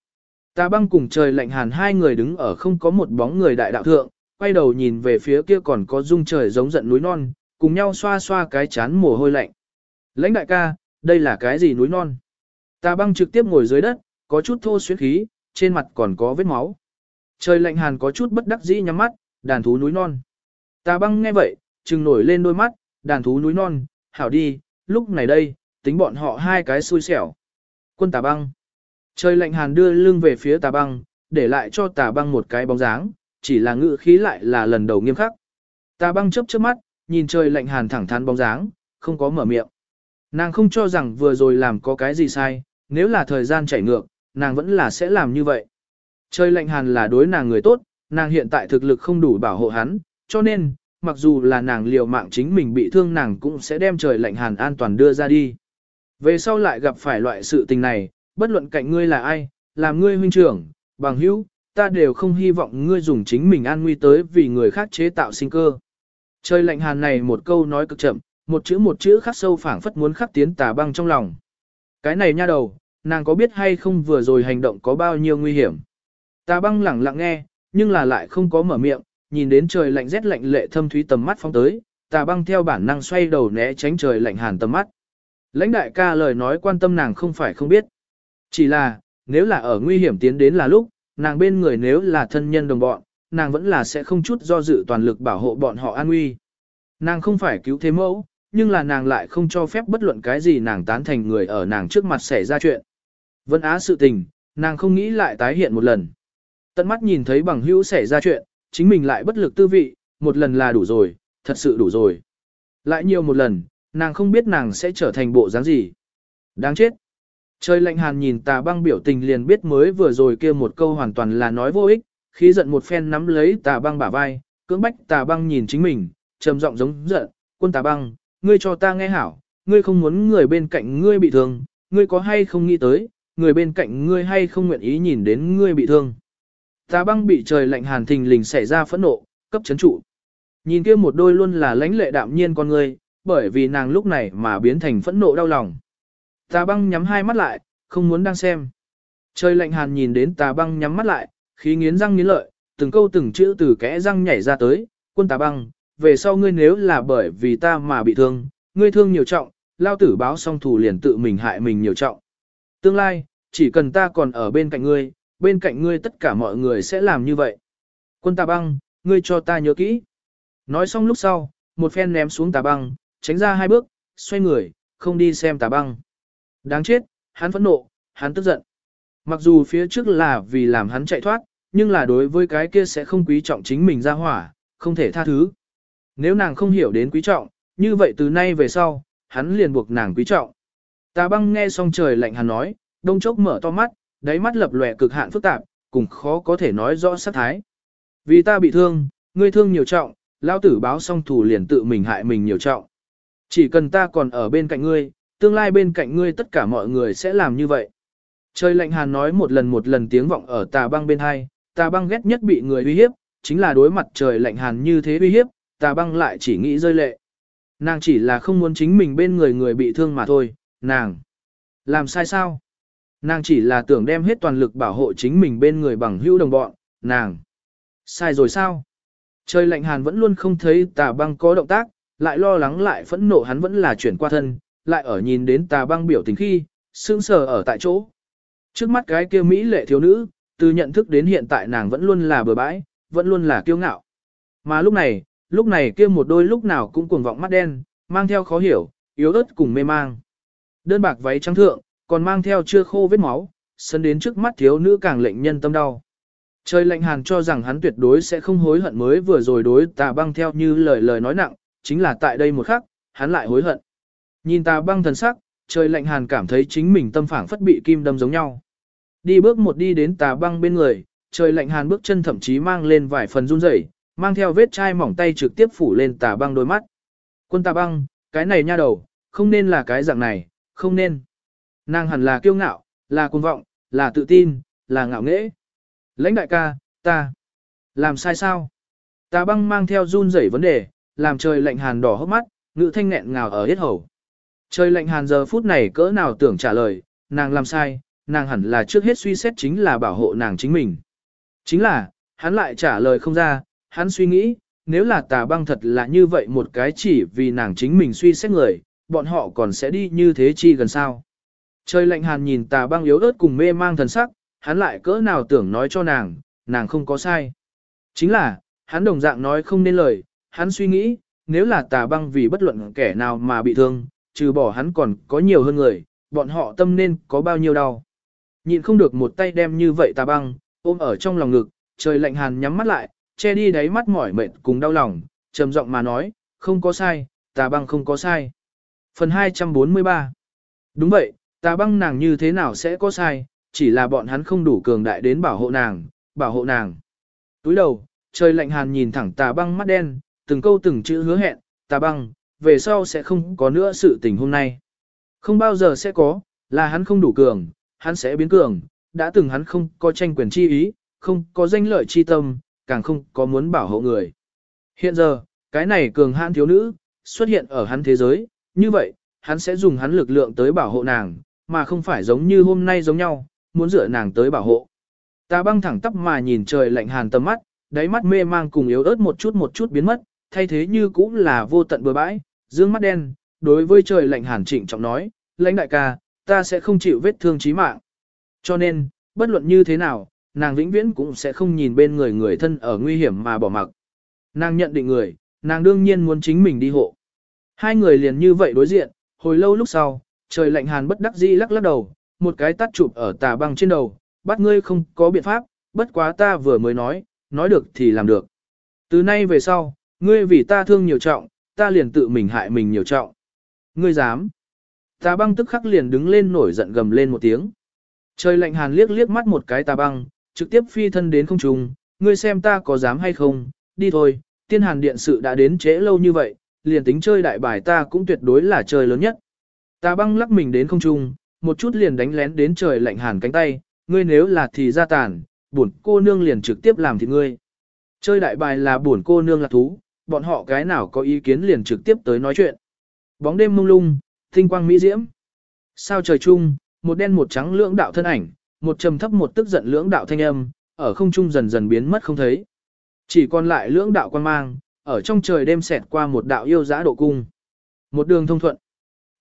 Tà băng cùng trời lạnh hàn hai người đứng ở không có một bóng người đại đạo thượng, quay đầu nhìn về phía kia còn có dung trời giống giận núi non, cùng nhau xoa xoa cái chán mồ hôi lạnh. Lãnh đại ca, đây là cái gì núi non? Tà băng trực tiếp ngồi dưới đất, có chút thô xuyến khí, trên mặt còn có vết máu. Trời lạnh hàn có chút bất đắc dĩ nhắm mắt, đàn thú núi non. Tà băng nghe vậy, trừng nổi lên đôi mắt, đàn thú núi non, hảo đi, lúc này đây, tính bọn họ hai cái xui xẻo. Quân tà băng. Trời lạnh hàn đưa lưng về phía tà băng, để lại cho tà băng một cái bóng dáng, chỉ là ngự khí lại là lần đầu nghiêm khắc. Ta băng chớp trước mắt, nhìn trời lạnh hàn thẳng thắn bóng dáng, không có mở miệng. Nàng không cho rằng vừa rồi làm có cái gì sai, nếu là thời gian chảy ngược, nàng vẫn là sẽ làm như vậy. Trời lạnh hàn là đối nàng người tốt, nàng hiện tại thực lực không đủ bảo hộ hắn, cho nên, mặc dù là nàng liều mạng chính mình bị thương nàng cũng sẽ đem trời lạnh hàn an toàn đưa ra đi. Về sau lại gặp phải loại sự tình này, bất luận cạnh ngươi là ai, làm ngươi huynh trưởng, bằng hữu, ta đều không hy vọng ngươi dùng chính mình an nguy tới vì người khác chế tạo sinh cơ. Trời lạnh hàn này một câu nói cực chậm, một chữ một chữ khắc sâu phảng phất muốn khắc tiến tà băng trong lòng. Cái này nha đầu, nàng có biết hay không vừa rồi hành động có bao nhiêu nguy hiểm. Tà băng lẳng lặng nghe, nhưng là lại không có mở miệng, nhìn đến trời lạnh rét lạnh lệ thâm thúy tầm mắt phóng tới, tà băng theo bản năng xoay đầu né tránh trời lạnh hàn tầm mắt. Lãnh đại ca lời nói quan tâm nàng không phải không biết. Chỉ là, nếu là ở nguy hiểm tiến đến là lúc, nàng bên người nếu là thân nhân đồng bọn, nàng vẫn là sẽ không chút do dự toàn lực bảo hộ bọn họ an nguy. Nàng không phải cứu thế mẫu, nhưng là nàng lại không cho phép bất luận cái gì nàng tán thành người ở nàng trước mặt xảy ra chuyện. Vân á sự tình, nàng không nghĩ lại tái hiện một lần. Tận mắt nhìn thấy bằng hữu xảy ra chuyện, chính mình lại bất lực tư vị, một lần là đủ rồi, thật sự đủ rồi. Lại nhiều một lần, nàng không biết nàng sẽ trở thành bộ dáng gì. Đáng chết. Trời lạnh hàn nhìn tà băng biểu tình liền biết mới vừa rồi kia một câu hoàn toàn là nói vô ích, khi giận một phen nắm lấy tà băng bả vai, cưỡng bách tà băng nhìn chính mình, trầm giọng giống giận, quân tà băng, ngươi cho ta nghe hảo, ngươi không muốn người bên cạnh ngươi bị thương, ngươi có hay không nghĩ tới, người bên cạnh ngươi hay không nguyện ý nhìn đến ngươi bị thương. Tà băng bị trời lạnh hàn thình lình xảy ra phẫn nộ, cấp chấn trụ. Nhìn kia một đôi luôn là lãnh lệ đạm nhiên con ngươi, bởi vì nàng lúc này mà biến thành phẫn nộ đau lòng. Tà băng nhắm hai mắt lại, không muốn đang xem. Trời lạnh hàn nhìn đến tà băng nhắm mắt lại, khí nghiến răng nghiến lợi, từng câu từng chữ từ kẽ răng nhảy ra tới, quân tà băng, về sau ngươi nếu là bởi vì ta mà bị thương, ngươi thương nhiều trọng, lao tử báo xong thù liền tự mình hại mình nhiều trọng. Tương lai, chỉ cần ta còn ở bên cạnh ngươi, bên cạnh ngươi tất cả mọi người sẽ làm như vậy. Quân tà băng, ngươi cho ta nhớ kỹ. Nói xong lúc sau, một phen ném xuống tà băng, tránh ra hai bước, xoay người, không đi xem tà băng. Đáng chết, hắn phẫn nộ, hắn tức giận. Mặc dù phía trước là vì làm hắn chạy thoát, nhưng là đối với cái kia sẽ không quý trọng chính mình ra hỏa, không thể tha thứ. Nếu nàng không hiểu đến quý trọng, như vậy từ nay về sau, hắn liền buộc nàng quý trọng. Tà băng nghe xong trời lạnh hắn nói, đông chốc mở to mắt, đáy mắt lập lòe cực hạn phức tạp, cùng khó có thể nói rõ sát thái. Vì ta bị thương, ngươi thương nhiều trọng, lao tử báo xong thủ liền tự mình hại mình nhiều trọng. Chỉ cần ta còn ở bên cạnh ngươi, tương lai bên cạnh ngươi tất cả mọi người sẽ làm như vậy. Trời lạnh hàn nói một lần một lần tiếng vọng ở tà băng bên hai, tà băng ghét nhất bị người uy hiếp, chính là đối mặt trời lạnh hàn như thế uy hiếp, tà băng lại chỉ nghĩ rơi lệ. Nàng chỉ là không muốn chính mình bên người người bị thương mà thôi, nàng. Làm sai sao? Nàng chỉ là tưởng đem hết toàn lực bảo hộ chính mình bên người bằng hữu đồng bọn, nàng. Sai rồi sao? Trời lạnh hàn vẫn luôn không thấy tà băng có động tác, lại lo lắng lại phẫn nộ hắn vẫn là chuyển qua thân, lại ở nhìn đến tà băng biểu tình khi, sững sờ ở tại chỗ. Trước mắt cái kia Mỹ lệ thiếu nữ, từ nhận thức đến hiện tại nàng vẫn luôn là bừa bãi, vẫn luôn là kiêu ngạo. Mà lúc này, lúc này kia một đôi lúc nào cũng cuồng vọng mắt đen, mang theo khó hiểu, yếu ớt cùng mê mang. Đơn bạc váy trắng thượng, còn mang theo chưa khô vết máu, sân đến trước mắt thiếu nữ càng lệnh nhân tâm đau. Trời lạnh hàn cho rằng hắn tuyệt đối sẽ không hối hận mới vừa rồi đối tà băng theo như lời lời nói nặng, chính là tại đây một khắc, hắn lại hối hận. Nhìn tà băng thần sắc, trời lạnh hàn cảm thấy chính mình tâm phảng phất bị kim đâm giống nhau. Đi bước một đi đến tà băng bên người, trời lạnh hàn bước chân thậm chí mang lên vài phần run rẩy, mang theo vết chai mỏng tay trực tiếp phủ lên tà băng đôi mắt. Quân tà băng, cái này nha đầu, không nên là cái dạng này, không nên. Nàng hẳn là kiêu ngạo, là cuồng vọng, là tự tin, là ngạo nghễ. Lãnh đại ca, ta, làm sai sao? Tà băng mang theo run rẩy vấn đề, làm trời lạnh hàn đỏ hốc mắt, ngữ thanh nghẹn ngào ở hết hầu. Trời lạnh hàn giờ phút này cỡ nào tưởng trả lời, nàng làm sai, nàng hẳn là trước hết suy xét chính là bảo hộ nàng chính mình. Chính là, hắn lại trả lời không ra, hắn suy nghĩ, nếu là tà băng thật là như vậy một cái chỉ vì nàng chính mình suy xét người, bọn họ còn sẽ đi như thế chi gần sao. Trời lạnh hàn nhìn tà băng yếu ớt cùng mê mang thần sắc, hắn lại cỡ nào tưởng nói cho nàng, nàng không có sai. Chính là, hắn đồng dạng nói không nên lời, hắn suy nghĩ, nếu là tà băng vì bất luận kẻ nào mà bị thương, trừ bỏ hắn còn có nhiều hơn người, bọn họ tâm nên có bao nhiêu đau. Nhịn không được một tay đem như vậy tà băng, ôm ở trong lòng ngực, trời lạnh hàn nhắm mắt lại, che đi đáy mắt mỏi mệt cùng đau lòng, trầm giọng mà nói, không có sai, tà băng không có sai. Phần 243 Đúng vậy, tà băng nàng như thế nào sẽ có sai, chỉ là bọn hắn không đủ cường đại đến bảo hộ nàng, bảo hộ nàng. Túi đầu, trời lạnh hàn nhìn thẳng tà băng mắt đen, từng câu từng chữ hứa hẹn, tà băng, về sau sẽ không có nữa sự tình hôm nay. Không bao giờ sẽ có, là hắn không đủ cường, hắn sẽ biến cường, đã từng hắn không có tranh quyền chi ý, không có danh lợi chi tâm, càng không có muốn bảo hộ người. Hiện giờ, cái này cường hãn thiếu nữ, xuất hiện ở hắn thế giới, như vậy, hắn sẽ dùng hắn lực lượng tới bảo hộ nàng, mà không phải giống như hôm nay giống nhau, muốn dựa nàng tới bảo hộ. Ta băng thẳng tắp mà nhìn trời lạnh hàn tầm mắt, đáy mắt mê mang cùng yếu ớt một chút một chút biến mất, thay thế như cũng là vô tận bừa bãi, dương mắt đen, đối với trời lạnh hàn trịnh trọng nói, lãnh đại ca, ta sẽ không chịu vết thương chí mạng. Cho nên, bất luận như thế nào, nàng vĩnh viễn cũng sẽ không nhìn bên người người thân ở nguy hiểm mà bỏ mặc. Nàng nhận định người, nàng đương nhiên muốn chính mình đi hộ. Hai người liền như vậy đối diện, hồi lâu lúc sau, trời lạnh hàn bất đắc dĩ lắc lắc đầu, một cái tắt chụp ở tà băng trên đầu, bắt ngươi không có biện pháp, bất quá ta vừa mới nói, nói được thì làm được. Từ nay về sau, ngươi vì ta thương nhiều trọng, ta liền tự mình hại mình nhiều trọng. Ngươi dám. Tà băng tức khắc liền đứng lên nổi giận gầm lên một tiếng. Trời lạnh hàn liếc liếc mắt một cái tà băng, trực tiếp phi thân đến không trung, ngươi xem ta có dám hay không, đi thôi, tiên hàn điện sự đã đến trễ lâu như vậy, liền tính chơi đại bài ta cũng tuyệt đối là chơi lớn nhất. Tà băng lắc mình đến không trung, một chút liền đánh lén đến trời lạnh hàn cánh tay, ngươi nếu là thì ra tàn, bổn cô nương liền trực tiếp làm thịt ngươi. Chơi đại bài là bổn cô nương là thú, bọn họ cái nào có ý kiến liền trực tiếp tới nói chuyện. Bóng đêm mông lung, tinh quang mỹ diễm. Sao trời chung, một đen một trắng lưỡng đạo thân ảnh, một trầm thấp một tức giận lưỡng đạo thanh âm, ở không trung dần dần biến mất không thấy. Chỉ còn lại lưỡng đạo quan mang, ở trong trời đêm xẹt qua một đạo yêu dã độ cung. Một đường thông thuận.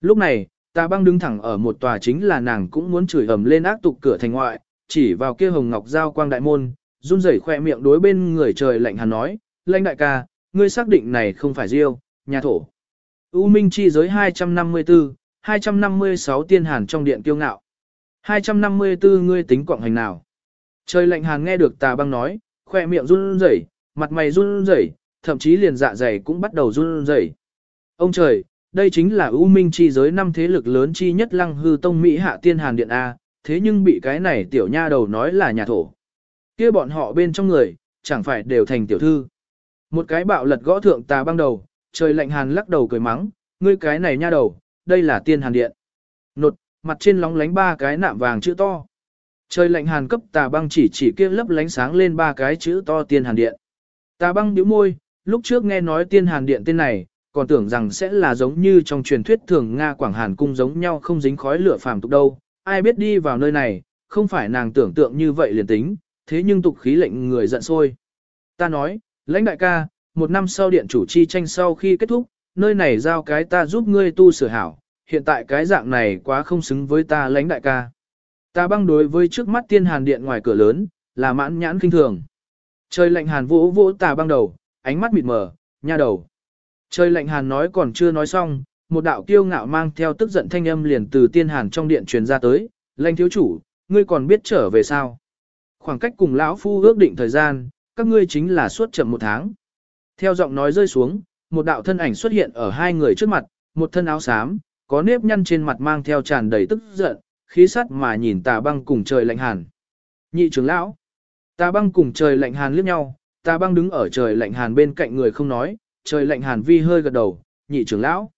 Lúc này, ta băng đứng thẳng ở một tòa chính là nàng cũng muốn chửi ầm lên ác tục cửa thành ngoại, chỉ vào kia hồng ngọc giao quang đại môn, run rẩy khoe miệng đối bên người trời lạnh hàn nói, lãnh đại ca, ngươi xác định này không phải diêu, nhà thổ. U Minh chi giới 254, 256 tiên hàn trong điện kiêu ngạo. 254 ngươi tính quạng hành nào. Trời lạnh hàn nghe được tà băng nói, khoe miệng run rẩy, mặt mày run rẩy, thậm chí liền dạ dày cũng bắt đầu run rẩy. Ông trời, đây chính là U Minh chi giới năm thế lực lớn chi nhất lăng hư tông Mỹ hạ tiên hàn điện A, thế nhưng bị cái này tiểu nha đầu nói là nhà thổ. kia bọn họ bên trong người, chẳng phải đều thành tiểu thư. Một cái bạo lật gõ thượng tà băng đầu, trời lạnh hàn lắc đầu cười mắng, ngươi cái này nha đầu, đây là tiên hàn điện. Nột, mặt trên lóng lánh ba cái nạm vàng chữ to. Trời lạnh hàn cấp tà băng chỉ chỉ kia lấp lánh sáng lên ba cái chữ to tiên hàn điện. Tà băng nhíu môi, lúc trước nghe nói tiên hàn điện tên này, còn tưởng rằng sẽ là giống như trong truyền thuyết thường Nga Quảng Hàn cung giống nhau không dính khói lửa phàm tục đâu. Ai biết đi vào nơi này, không phải nàng tưởng tượng như vậy liền tính, thế nhưng tục khí lệnh người giận sôi. Ta nói, lãnh đại ca, một năm sau điện chủ chi tranh sau khi kết thúc, nơi này giao cái ta giúp ngươi tu sửa hảo, hiện tại cái dạng này quá không xứng với ta lãnh đại ca. Ta băng đối với trước mắt tiên hàn điện ngoài cửa lớn, là mãn nhãn kinh thường. Trời lạnh hàn vỗ vỗ tà băng đầu, ánh mắt mịt mờ, nha đầu. Trời lạnh hàn nói còn chưa nói xong, một đạo kiêu ngạo mang theo tức giận thanh âm liền từ tiên hàn trong điện truyền ra tới, lãnh thiếu chủ, ngươi còn biết trở về sao? Khoảng cách cùng lão phu ước định thời gian, các ngươi chính là suốt chậm một tháng. Theo giọng nói rơi xuống, một đạo thân ảnh xuất hiện ở hai người trước mặt, một thân áo xám, có nếp nhăn trên mặt mang theo tràn đầy tức giận, khí sắt mà nhìn tà băng cùng trời lạnh hàn. Nhị trưởng lão, tà băng cùng trời lạnh hàn liếc nhau, tà băng đứng ở trời lạnh hàn bên cạnh người không nói, trời lạnh hàn vi hơi gật đầu, nhị trưởng lão.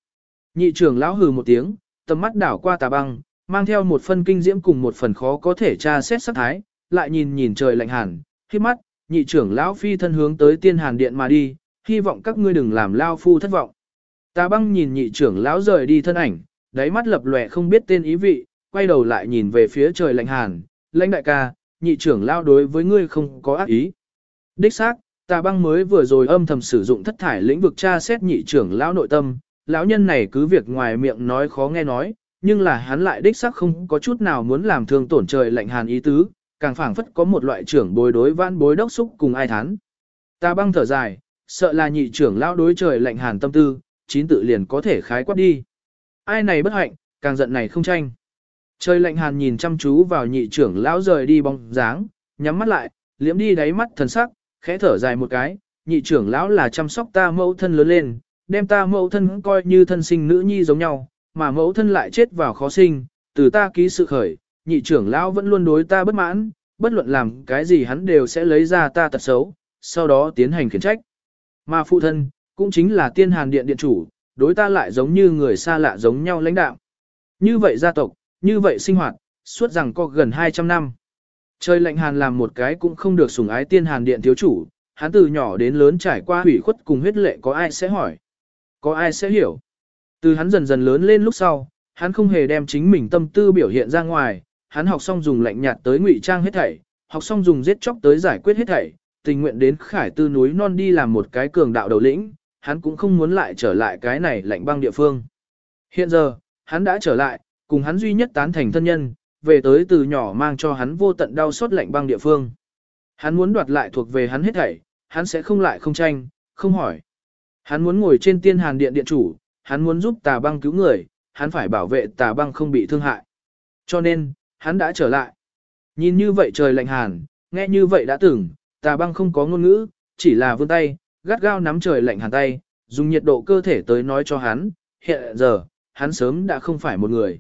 Nhị trưởng lão hừ một tiếng, tầm mắt đảo qua tà băng, mang theo một phần kinh diễm cùng một phần khó có thể tra xét sắc thái, lại nhìn nhìn trời lạnh hàn, khi mắt, nhị trưởng lão phi thân hướng tới tiên hàn điện mà đi, hy vọng các ngươi đừng làm lao phu thất vọng. Tà băng nhìn nhị trưởng lão rời đi thân ảnh, đáy mắt lập lòe không biết tên ý vị, quay đầu lại nhìn về phía trời lạnh hàn, lãnh đại ca, nhị trưởng lão đối với ngươi không có ác ý. Đích xác, tà băng mới vừa rồi âm thầm sử dụng thất thải lĩnh vực tra xét nhị trưởng lão nội tâm, lão nhân này cứ việc ngoài miệng nói khó nghe nói, nhưng là hắn lại đích xác không có chút nào muốn làm thương tổn trời lạnh hàn ý tứ, càng phảng phất có một loại trưởng bối đối vãn bối đốc xúc cùng ai thán. ta băng thở dài, sợ là nhị trưởng lão đối trời lạnh hàn tâm tư, chín tự liền có thể khái quát đi. Ai này bất hạnh, càng giận này không tranh. Trời lạnh hàn nhìn chăm chú vào nhị trưởng lão rời đi bóng dáng, nhắm mắt lại, liễm đi đáy mắt thần sắc, khẽ thở dài một cái, nhị trưởng lão là chăm sóc ta mẫu thân lớn lên, đem ta mẫu thân coi như thân sinh nữ nhi giống nhau, mà mẫu thân lại chết vào khó sinh, từ ta ký sự khởi, nhị trưởng lão vẫn luôn đối ta bất mãn, bất luận làm cái gì hắn đều sẽ lấy ra ta tật xấu, sau đó tiến hành khiển trách. Mà phụ thân, cũng chính là tiên hàn điện điện chủ, đối ta lại giống như người xa lạ giống nhau lãnh đạo. Như vậy gia tộc, như vậy sinh hoạt, suốt rằng có gần 200 năm. Trời lạnh hàn làm một cái cũng không được sủng ái tiên hàn điện thiếu chủ, hắn từ nhỏ đến lớn trải qua hủy khuất cùng huyết lệ có ai sẽ hỏi, có ai sẽ hiểu. Từ hắn dần dần lớn lên lúc sau, hắn không hề đem chính mình tâm tư biểu hiện ra ngoài, hắn học xong dùng lạnh nhạt tới ngụy trang hết thảy, học xong dùng giết chóc tới giải quyết hết thảy, tình nguyện đến khải tư núi non đi làm một cái cường đạo đầu lĩnh, hắn cũng không muốn lại trở lại cái này lạnh băng địa phương. Hiện giờ, hắn đã trở lại, cùng hắn duy nhất tán thành thân nhân, về tới từ nhỏ mang cho hắn vô tận đau xót lạnh băng địa phương. Hắn muốn đoạt lại thuộc về hắn hết thảy, hắn sẽ không lại không tranh, không hỏi. Hắn muốn ngồi trên tiên hàn điện điện chủ, hắn muốn giúp tà băng cứu người, hắn phải bảo vệ tà băng không bị thương hại. Cho nên, hắn đã trở lại. Nhìn như vậy trời lạnh hàn, nghe như vậy đã từng, tà băng không có ngôn ngữ, chỉ là vươn tay, gắt gao nắm trời lạnh hàn tay, dùng nhiệt độ cơ thể tới nói cho hắn, hiện giờ, hắn sớm đã không phải một người.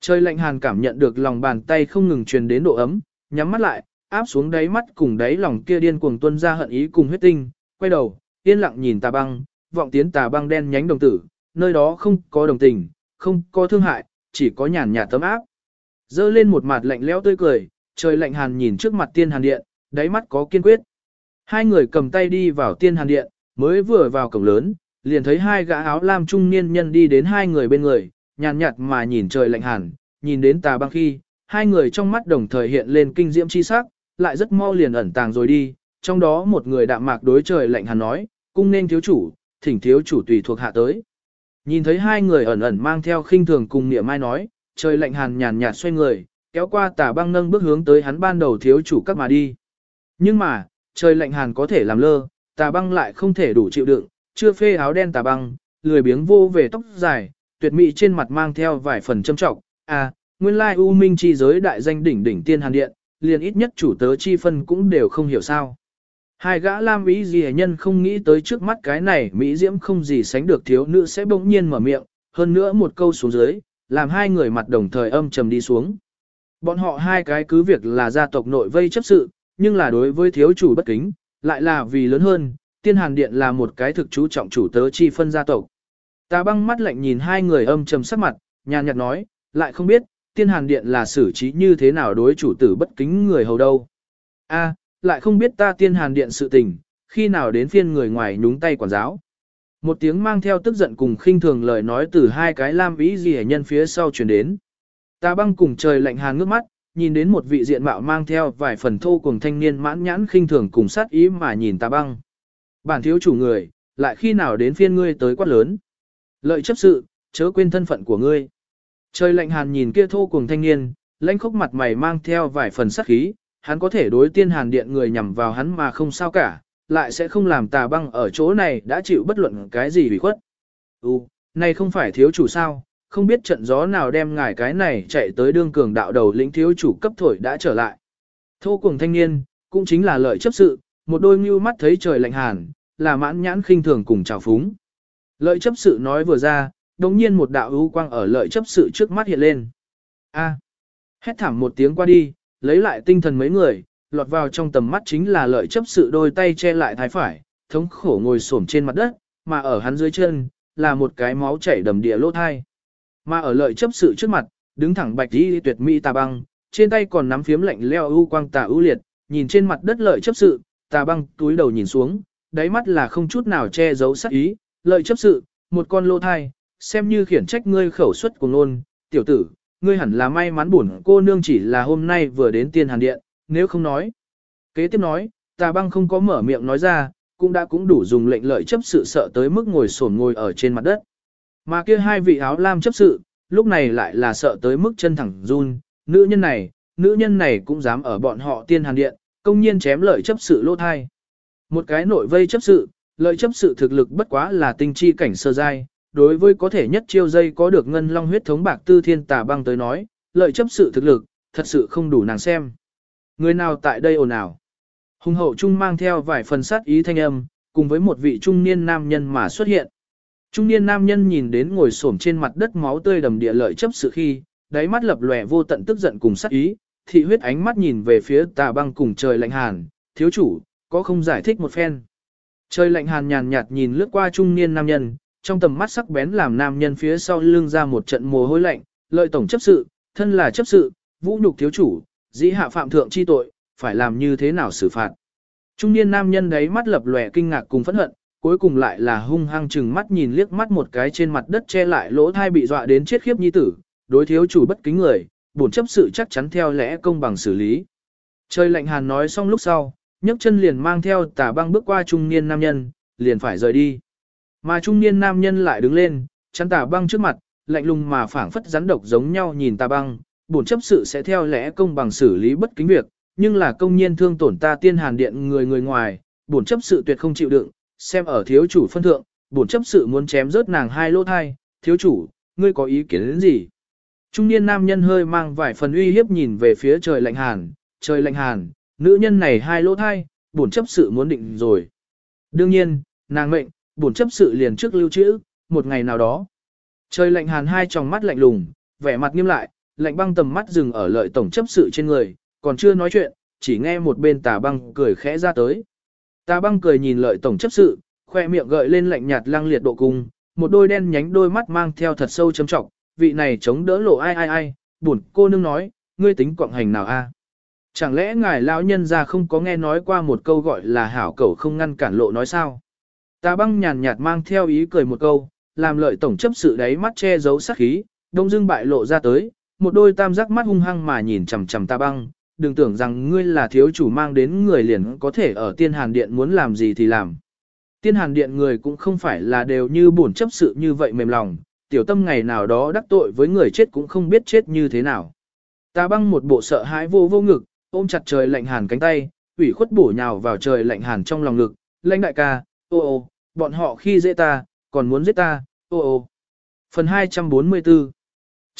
Trời lạnh hàn cảm nhận được lòng bàn tay không ngừng truyền đến độ ấm, nhắm mắt lại, áp xuống đáy mắt cùng đáy lòng kia điên cuồng tuân ra hận ý cùng huyết tinh, quay đầu, yên lặng nhìn tà băng, vọng tiến tà băng đen nhánh đồng tử, nơi đó không có đồng tình, không có thương hại, chỉ có nhàn nhạt tấm áp. Dơ lên một mặt lạnh lẽo tươi cười, trời lạnh hàn nhìn trước mặt tiên hàn điện, đáy mắt có kiên quyết. Hai người cầm tay đi vào tiên hàn điện, mới vừa vào cổng lớn, liền thấy hai gã áo lam trung niên nhân đi đến hai người bên người, nhàn nhạt mà nhìn trời lạnh hàn, nhìn đến tà băng khi, hai người trong mắt đồng thời hiện lên kinh diễm chi sắc, lại rất mau liền ẩn tàng rồi đi, trong đó một người đạm mạc đối trời lạnh hàn nói, cung nên thiếu chủ, thỉnh thiếu chủ tùy thuộc hạ tới. Nhìn thấy hai người ẩn ẩn mang theo khinh thường cùng niệm mai nói, trời lạnh hàn nhàn nhạt xoay người, kéo qua tà băng nâng bước hướng tới hắn ban đầu thiếu chủ các mà đi. Nhưng mà, trời lạnh hàn có thể làm lơ, tà băng lại không thể đủ chịu đựng, chưa phê áo đen tà băng, lười biếng vô về tóc dài, tuyệt mỹ trên mặt mang theo vài phần châm trọng. À, nguyên lai U Minh chi giới đại danh đỉnh đỉnh tiên hàn điện, liền ít nhất chủ tớ chi phân cũng đều không hiểu sao. Hai gã lam ý gì nhân không nghĩ tới trước mắt cái này Mỹ Diễm không gì sánh được thiếu nữ sẽ bỗng nhiên mở miệng, hơn nữa một câu xuống dưới, làm hai người mặt đồng thời âm trầm đi xuống. Bọn họ hai cái cứ việc là gia tộc nội vây chấp sự, nhưng là đối với thiếu chủ bất kính, lại là vì lớn hơn, tiên hàn điện là một cái thực chú trọng chủ tớ chi phân gia tộc. Ta băng mắt lạnh nhìn hai người âm trầm sắc mặt, nhàn nhạt nói, lại không biết, tiên hàn điện là xử trí như thế nào đối chủ tử bất kính người hầu đâu. A, lại không biết ta tiên hàn điện sự tình, khi nào đến phiên người ngoài nhúng tay quản giáo. Một tiếng mang theo tức giận cùng khinh thường lời nói từ hai cái lam vĩ gì nhân phía sau truyền đến. Ta băng cùng trời lạnh hàn ngước mắt, nhìn đến một vị diện mạo mang theo vài phần thô cùng thanh niên mãn nhãn khinh thường cùng sát ý mà nhìn ta băng. Bản thiếu chủ người, lại khi nào đến phiên ngươi tới quát lớn. Lợi chấp sự, chớ quên thân phận của ngươi. Trời lạnh hàn nhìn kia thô cùng thanh niên, lãnh khốc mặt mày mang theo vài phần sát khí, hắn có thể đối tiên hàn điện người nhằm vào hắn mà không sao cả, lại sẽ không làm tà băng ở chỗ này đã chịu bất luận cái gì bị khuất. Ừ, này không phải thiếu chủ sao, không biết trận gió nào đem ngài cái này chạy tới đương cường đạo đầu lĩnh thiếu chủ cấp thổi đã trở lại. Thô cùng thanh niên, cũng chính là lợi chấp sự, một đôi mưu mắt thấy trời lạnh hàn, là mãn nhãn khinh thường cùng trào phúng. Lợi chấp sự nói vừa ra, đồng nhiên một đạo ưu quang ở lợi chấp sự trước mắt hiện lên. A. Hét thảm một tiếng qua đi, lấy lại tinh thần mấy người, lọt vào trong tầm mắt chính là lợi chấp sự đôi tay che lại thái phải, thống khổ ngồi xổm trên mặt đất, mà ở hắn dưới chân, là một cái máu chảy đầm địa lỗ thai. Mà ở lợi chấp sự trước mặt, đứng thẳng bạch đi tuyệt mỹ tà băng, trên tay còn nắm phiếm lạnh leo ưu quang tà ưu liệt, nhìn trên mặt đất lợi chấp sự, tà băng túi đầu nhìn xuống, đáy mắt là không chút nào che giấu sắc ý, lợi chấp sự, một con lỗ thai, xem như khiển trách ngươi khẩu suất của nôn, tiểu tử, ngươi hẳn là may mắn buồn cô nương chỉ là hôm nay vừa đến tiên hàn điện, nếu không nói. Kế tiếp nói, tà băng không có mở miệng nói ra, cũng đã cũng đủ dùng lệnh lợi chấp sự sợ tới mức ngồi sổn ngồi ở trên mặt đất. Mà kia hai vị áo lam chấp sự, lúc này lại là sợ tới mức chân thẳng run, nữ nhân này, nữ nhân này cũng dám ở bọn họ tiên hàn điện, công nhiên chém lợi chấp sự lỗ thai. Một cái nội vây chấp sự, lợi chấp sự thực lực bất quá là tinh chi cảnh sơ giai, đối với có thể nhất chiêu dây có được ngân long huyết thống bạc tư thiên tà băng tới nói, lợi chấp sự thực lực, thật sự không đủ nàng xem. Người nào tại đây ồn ào? Hùng hậu trung mang theo vài phần sát ý thanh âm, cùng với một vị trung niên nam nhân mà xuất hiện. Trung niên nam nhân nhìn đến ngồi xổm trên mặt đất máu tươi đầm địa lợi chấp sự khi, đáy mắt lập lòe vô tận tức giận cùng sát ý, thị huyết ánh mắt nhìn về phía tà băng cùng trời lạnh hàn, thiếu chủ, có không giải thích một phen. Trời lạnh hàn nhàn nhạt nhìn lướt qua trung niên nam nhân, trong tầm mắt sắc bén làm nam nhân phía sau lưng ra một trận mồ hôi lạnh, lợi tổng chấp sự, thân là chấp sự, vũ nhục thiếu chủ, dĩ hạ phạm thượng chi tội, phải làm như thế nào xử phạt. Trung niên nam nhân đấy mắt lập lòe kinh ngạc cùng phẫn hận, cuối cùng lại là hung hăng chừng mắt nhìn liếc mắt một cái trên mặt đất che lại lỗ thai bị dọa đến chết khiếp nhi tử, đối thiếu chủ bất kính người, bổn chấp sự chắc chắn theo lẽ công bằng xử lý. Trời lạnh hàn nói xong lúc sau, nhấc chân liền mang theo tà băng bước qua trung niên nam nhân, liền phải rời đi. Mà trung niên nam nhân lại đứng lên, chắn tà băng trước mặt, lạnh lùng mà phảng phất rắn độc giống nhau nhìn tà băng, bổn chấp sự sẽ theo lẽ công bằng xử lý bất kính việc, nhưng là công nhiên thương tổn ta tiên hàn điện người người ngoài, bổn chấp sự tuyệt không chịu đựng, xem ở thiếu chủ phân thượng, bổn chấp sự muốn chém rớt nàng hai lỗ thai, thiếu chủ, ngươi có ý kiến đến gì? Trung niên nam nhân hơi mang vài phần uy hiếp nhìn về phía trời lạnh hàn, trời lạnh hàn, nữ nhân này hai lỗ thai, bổn chấp sự muốn định rồi. Đương nhiên, nàng mệnh, bổn chấp sự liền trước lưu trữ, một ngày nào đó. Trời lạnh hàn hai tròng mắt lạnh lùng, vẻ mặt nghiêm lại, lạnh băng tầm mắt dừng ở lợi tổng chấp sự trên người, còn chưa nói chuyện, chỉ nghe một bên tà băng cười khẽ ra tới. Tà băng cười nhìn lợi tổng chấp sự, khoe miệng gợi lên lạnh nhạt lăng liệt độ cung, một đôi đen nhánh đôi mắt mang theo thật sâu chấm trọng, vị này chống đỡ lộ ai ai ai, buồn cô nương nói, ngươi tính quạng hành nào a? Chẳng lẽ ngài lão nhân ra không có nghe nói qua một câu gọi là hảo cẩu không ngăn cản lộ nói sao? Tà băng nhàn nhạt mang theo ý cười một câu, làm lợi tổng chấp sự đáy mắt che giấu sát khí, đông dương bại lộ ra tới, một đôi tam giác mắt hung hăng mà nhìn chằm chằm ta băng, đừng tưởng rằng ngươi là thiếu chủ mang đến người liền có thể ở tiên hàn điện muốn làm gì thì làm. Tiên hàn điện người cũng không phải là đều như bổn chấp sự như vậy mềm lòng, tiểu tâm ngày nào đó đắc tội với người chết cũng không biết chết như thế nào. Ta băng một bộ sợ hãi vô vô ngực, ôm chặt trời lạnh hàn cánh tay, ủy khuất bổ nhào vào trời lạnh hàn trong lòng ngực, lãnh đại ca, ô ô, bọn họ khi dễ ta, còn muốn giết ta, ô ô. Phần 244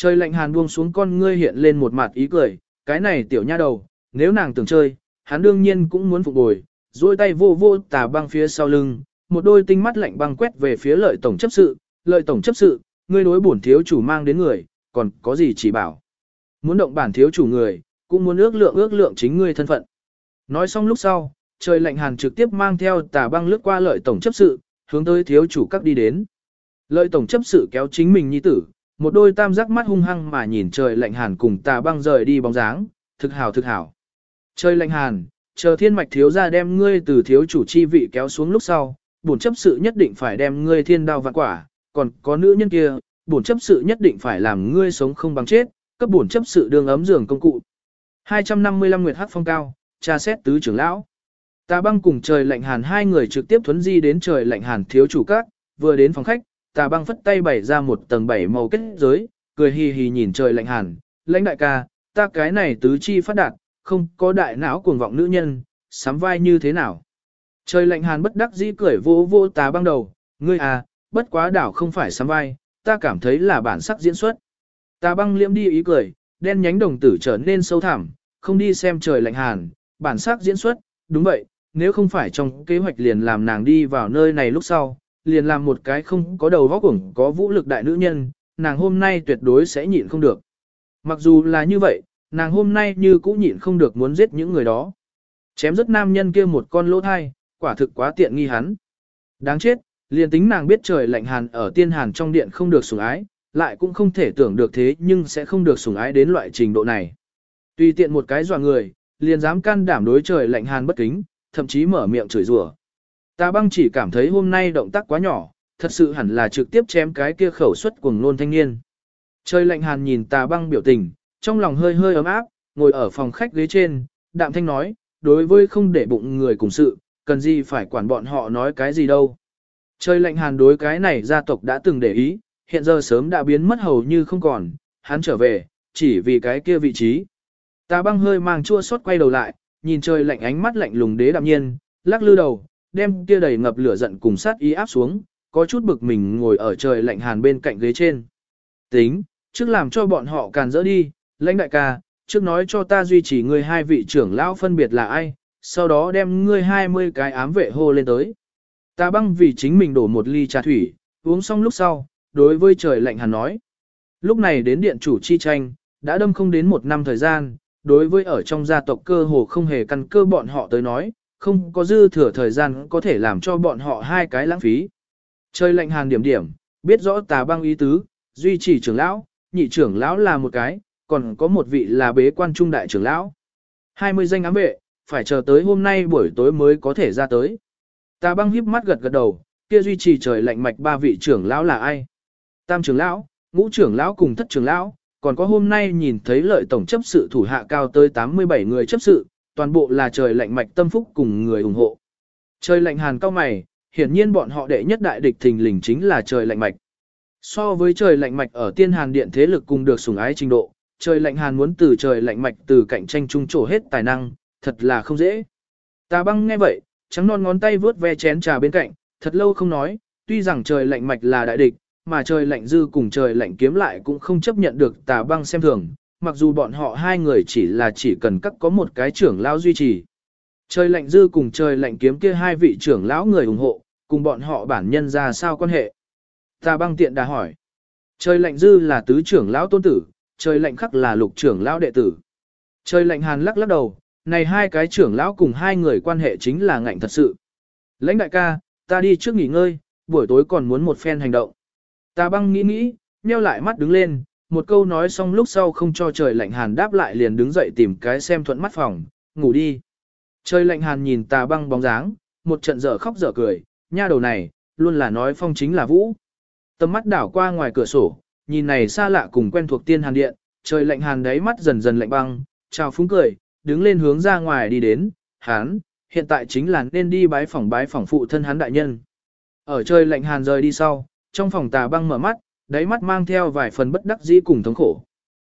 Trời lạnh hàn buông xuống con ngươi hiện lên một mặt ý cười, cái này tiểu nha đầu, nếu nàng tưởng chơi, hắn đương nhiên cũng muốn phục bồi, duỗi tay vô vô tà băng phía sau lưng, một đôi tinh mắt lạnh băng quét về phía lợi tổng chấp sự, lợi tổng chấp sự, ngươi đối bổn thiếu chủ mang đến người, còn có gì chỉ bảo. Muốn động bản thiếu chủ người, cũng muốn ước lượng ước lượng chính ngươi thân phận. Nói xong lúc sau, trời lạnh hàn trực tiếp mang theo tà băng lướt qua lợi tổng chấp sự, hướng tới thiếu chủ các đi đến. Lợi tổng chấp sự kéo chính mình nhi tử, một đôi tam giác mắt hung hăng mà nhìn trời lạnh hàn cùng tà băng rời đi bóng dáng, thực hảo thực hảo. Trời lạnh hàn, chờ thiên mạch thiếu ra đem ngươi từ thiếu chủ chi vị kéo xuống lúc sau, bổn chấp sự nhất định phải đem ngươi thiên đao vạn quả, còn có nữ nhân kia, bổn chấp sự nhất định phải làm ngươi sống không bằng chết, cấp bổn chấp sự đường ấm giường công cụ. 255 Nguyệt Hắc Phong Cao, tra xét tứ trưởng lão. Tà băng cùng trời lạnh hàn hai người trực tiếp thuấn di đến trời lạnh hàn thiếu chủ các, vừa đến phòng khách, tà băng phất tay bày ra một tầng bảy màu kết giới, cười hì hì nhìn trời lạnh hàn, lãnh đại ca, ta cái này tứ chi phát đạt, không có đại não cuồng vọng nữ nhân, sắm vai như thế nào. Trời lạnh hàn bất đắc dĩ cười vô vô tà băng đầu, ngươi à, bất quá đảo không phải sắm vai, ta cảm thấy là bản sắc diễn xuất. Tà băng liễm đi ý cười, đen nhánh đồng tử trở nên sâu thẳm, không đi xem trời lạnh hàn, bản sắc diễn xuất, đúng vậy, nếu không phải trong kế hoạch liền làm nàng đi vào nơi này lúc sau, liền làm một cái không có đầu vóc cuồng có vũ lực đại nữ nhân, nàng hôm nay tuyệt đối sẽ nhịn không được. Mặc dù là như vậy, nàng hôm nay như cũ nhịn không được muốn giết những người đó. Chém rất nam nhân kia một con lỗ thai, quả thực quá tiện nghi hắn. Đáng chết, liền tính nàng biết trời lạnh hàn ở tiên hàn trong điện không được sủng ái, lại cũng không thể tưởng được thế nhưng sẽ không được sủng ái đến loại trình độ này. Tùy tiện một cái dọa người, liền dám can đảm đối trời lạnh hàn bất kính, thậm chí mở miệng chửi rủa. Ta băng chỉ cảm thấy hôm nay động tác quá nhỏ, thật sự hẳn là trực tiếp chém cái kia khẩu suất cuồng nôn thanh niên. Trời lạnh hàn nhìn tà băng biểu tình, trong lòng hơi hơi ấm áp, ngồi ở phòng khách ghế trên, đạm thanh nói, đối với không để bụng người cùng sự, cần gì phải quản bọn họ nói cái gì đâu. Trời lạnh hàn đối cái này gia tộc đã từng để ý, hiện giờ sớm đã biến mất hầu như không còn, hắn trở về, chỉ vì cái kia vị trí. Tà băng hơi mang chua xót quay đầu lại, nhìn trời lạnh ánh mắt lạnh lùng đế đạm nhiên, lắc lư đầu, đem kia đầy ngập lửa giận cùng sát ý áp xuống, có chút bực mình ngồi ở trời lạnh hàn bên cạnh ghế trên. Tính, trước làm cho bọn họ càn dỡ đi, lãnh đại ca, trước nói cho ta duy trì ngươi hai vị trưởng lão phân biệt là ai, sau đó đem ngươi 20 cái ám vệ hô lên tới. Ta băng vì chính mình đổ một ly trà thủy, uống xong lúc sau, đối với trời lạnh hàn nói. Lúc này đến điện chủ chi tranh, đã đâm không đến một năm thời gian, đối với ở trong gia tộc cơ hồ không hề căn cơ bọn họ tới nói, không có dư thừa thời gian có thể làm cho bọn họ hai cái lãng phí. Chơi lệnh hàn điểm điểm, biết rõ tà băng ý tứ, duy trì trưởng lão, nhị trưởng lão là một cái, còn có một vị là bế quan trung đại trưởng lão. 20 danh ám vệ, phải chờ tới hôm nay buổi tối mới có thể ra tới. Tà băng híp mắt gật gật đầu, kia duy trì trời lạnh mạch ba vị trưởng lão là ai? Tam trưởng lão, ngũ trưởng lão cùng thất trưởng lão, còn có hôm nay nhìn thấy lợi tổng chấp sự thủ hạ cao tới 87 người chấp sự, toàn bộ là trời lạnh mạch tâm phúc cùng người ủng hộ. Trời lạnh hàn cao mày, hiển nhiên bọn họ đệ nhất đại địch thình lình chính là trời lạnh mạch. So với trời lạnh mạch ở tiên hàn điện thế lực cùng được sủng ái trình độ, trời lạnh hàn muốn từ trời lạnh mạch từ cạnh tranh trung trổ hết tài năng, thật là không dễ. Tà băng nghe vậy, trắng non ngón tay vướt ve chén trà bên cạnh, thật lâu không nói, tuy rằng trời lạnh mạch là đại địch, mà trời lạnh dư cùng trời lạnh kiếm lại cũng không chấp nhận được tà băng xem thường, mặc dù bọn họ hai người chỉ là chỉ cần cắt có một cái trưởng lão duy trì. Trời lạnh dư cùng trời lạnh kiếm kia hai vị trưởng lão người ủng hộ, cùng bọn họ bản nhân ra sao quan hệ. Ta băng tiện đã hỏi. Trời lạnh dư là tứ trưởng lão tôn tử, trời lạnh khắc là lục trưởng lão đệ tử. Trời lạnh hàn lắc lắc đầu, này hai cái trưởng lão cùng hai người quan hệ chính là ngạnh thật sự. Lãnh đại ca, ta đi trước nghỉ ngơi, buổi tối còn muốn một phen hành động. Ta băng nghĩ nghĩ, nheo lại mắt đứng lên, một câu nói xong lúc sau không cho trời lạnh hàn đáp lại liền đứng dậy tìm cái xem thuận mắt phòng, ngủ đi. Trời lạnh hàn nhìn tà băng bóng dáng, một trận dở khóc dở cười, nha đầu này, luôn là nói phong chính là vũ. Tầm mắt đảo qua ngoài cửa sổ, nhìn này xa lạ cùng quen thuộc tiên hàn điện, trời lạnh hàn đáy mắt dần dần lạnh băng, chào phúng cười, đứng lên hướng ra ngoài đi đến, hán, hiện tại chính là nên đi bái phỏng bái phỏng phụ thân hắn đại nhân. Ở trời lạnh hàn rời đi sau, trong phòng tà băng mở mắt, đáy mắt mang theo vài phần bất đắc dĩ cùng thống khổ.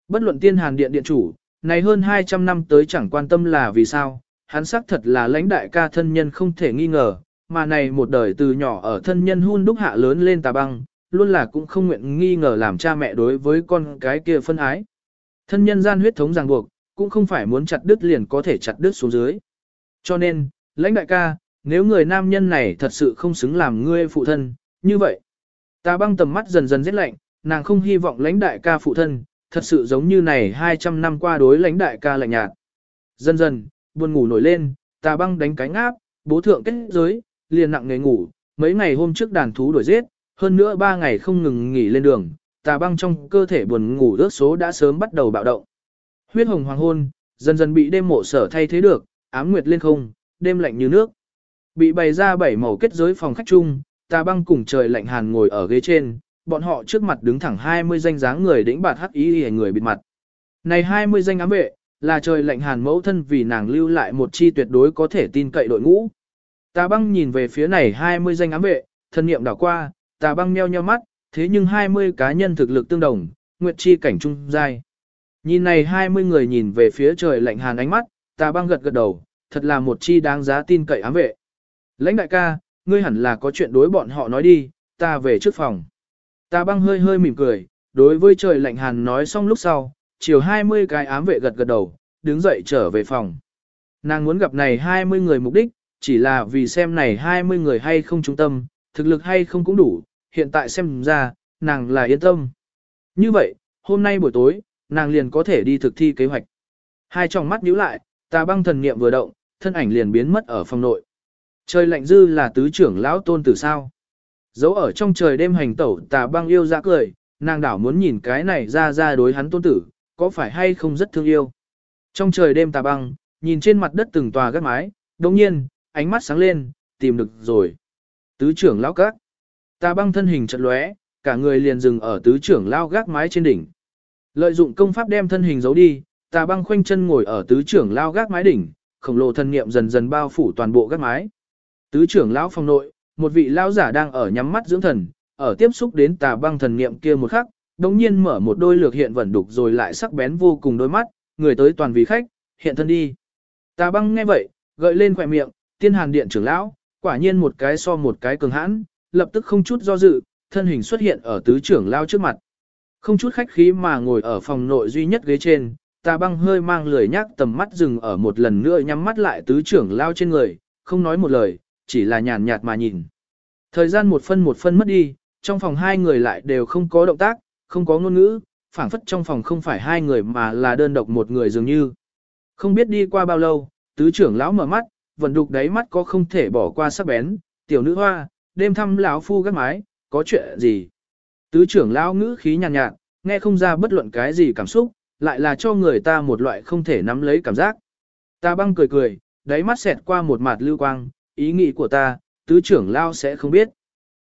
Bất luận tiên hàn điện điện chủ, này hơn 200 năm tới chẳng quan tâm là vì sao, hắn xác thật là lãnh đại ca thân nhân không thể nghi ngờ, mà này một đời từ nhỏ ở thân nhân hun đúc hạ lớn lên tà băng, luôn là cũng không nguyện nghi ngờ làm cha mẹ đối với con cái kia phân ái. Thân nhân gian huyết thống ràng buộc, cũng không phải muốn chặt đứt liền có thể chặt đứt xuống dưới. Cho nên, lãnh đại ca, nếu người nam nhân này thật sự không xứng làm ngươi phụ thân, như vậy. Ta băng tầm mắt dần dần rét lạnh, nàng không hy vọng lãnh đại ca phụ thân, thật sự giống như này 200 năm qua đối lãnh đại ca lạnh nhạt. Dần dần, buồn ngủ nổi lên, ta băng đánh cánh áp, bố thượng kết giới, liền nặng nghề ngủ, mấy ngày hôm trước đàn thú đuổi giết, hơn nữa ba ngày không ngừng nghỉ lên đường, tà băng trong cơ thể buồn ngủ ước số đã sớm bắt đầu bạo động. Huyết hồng hoàng hôn, dần dần bị đêm mộ sở thay thế được, ám nguyệt lên không, đêm lạnh như nước. Bị bày ra bảy màu kết giới phòng khách chung, tà băng cùng trời lạnh hàn ngồi ở ghế trên, bọn họ trước mặt đứng thẳng 20 danh dáng người đĩnh bạt hắc ý hề người bịt mặt. Này 20 danh ám vệ, là trời lạnh hàn mẫu thân vì nàng lưu lại một chi tuyệt đối có thể tin cậy đội ngũ. Tà băng nhìn về phía này 20 danh ám vệ, thân niệm đảo qua, tà băng meo nheo mắt, thế nhưng 20 cá nhân thực lực tương đồng, nguyệt chi cảnh trung giai. Nhìn này 20 người nhìn về phía trời lạnh hàn ánh mắt, tà băng gật gật đầu, thật là một chi đáng giá tin cậy ám vệ. Lãnh đại ca, ngươi hẳn là có chuyện đối bọn họ nói đi, ta về trước phòng. Ta băng hơi hơi mỉm cười, đối với trời lạnh hàn nói xong lúc sau, chiều 20 cái ám vệ gật gật đầu, đứng dậy trở về phòng. Nàng muốn gặp này 20 người mục đích, chỉ là vì xem này 20 người hay không trung tâm, thực lực hay không cũng đủ, hiện tại xem ra, nàng là yên tâm. Như vậy, hôm nay buổi tối, nàng liền có thể đi thực thi kế hoạch. Hai tròng mắt nhíu lại, ta băng thần niệm vừa động, thân ảnh liền biến mất ở phòng nội. Trời lạnh dư là tứ trưởng lão tôn tử sao. Giấu ở trong trời đêm hành tẩu tà băng yêu ra cười, nàng đảo muốn nhìn cái này ra ra đối hắn tôn tử, có phải hay không rất thương yêu. Trong trời đêm tà băng, nhìn trên mặt đất từng tòa gác mái, đồng nhiên, ánh mắt sáng lên, tìm được rồi. Tứ trưởng lão các. Tà băng thân hình chật lóe, cả người liền dừng ở tứ trưởng lão gác mái trên đỉnh. Lợi dụng công pháp đem thân hình giấu đi, tà băng khoanh chân ngồi ở tứ trưởng lão gác mái đỉnh, khổng lồ thân niệm dần dần bao phủ toàn bộ gác mái. Tứ trưởng lão phòng nội, một vị lão giả đang ở nhắm mắt dưỡng thần, ở tiếp xúc đến tà băng thần niệm kia một khắc, đống nhiên mở một đôi lược hiện vẩn đục rồi lại sắc bén vô cùng đôi mắt, người tới toàn vì khách, hiện thân đi. Tà băng nghe vậy, gợi lên khỏe miệng, tiên hàn điện trưởng lão, quả nhiên một cái so một cái cường hãn, lập tức không chút do dự, thân hình xuất hiện ở tứ trưởng lão trước mặt. Không chút khách khí mà ngồi ở phòng nội duy nhất ghế trên, tà băng hơi mang lười nhắc tầm mắt dừng ở một lần nữa nhắm mắt lại tứ trưởng lao trên người, không nói một lời, chỉ là nhàn nhạt mà nhìn. Thời gian một phân một phân mất đi, trong phòng hai người lại đều không có động tác, không có ngôn ngữ, phảng phất trong phòng không phải hai người mà là đơn độc một người dường như. Không biết đi qua bao lâu, tứ trưởng lão mở mắt, vận đục đáy mắt có không thể bỏ qua sắc bén, tiểu nữ hoa, đêm thăm lão phu gác mái, có chuyện gì? Tứ trưởng lão ngữ khí nhàn nhạt, nhạt, nghe không ra bất luận cái gì cảm xúc, lại là cho người ta một loại không thể nắm lấy cảm giác. Ta băng cười cười, đáy mắt xẹt qua một mặt lưu quang, ý nghĩ của ta, tứ trưởng lão sẽ không biết.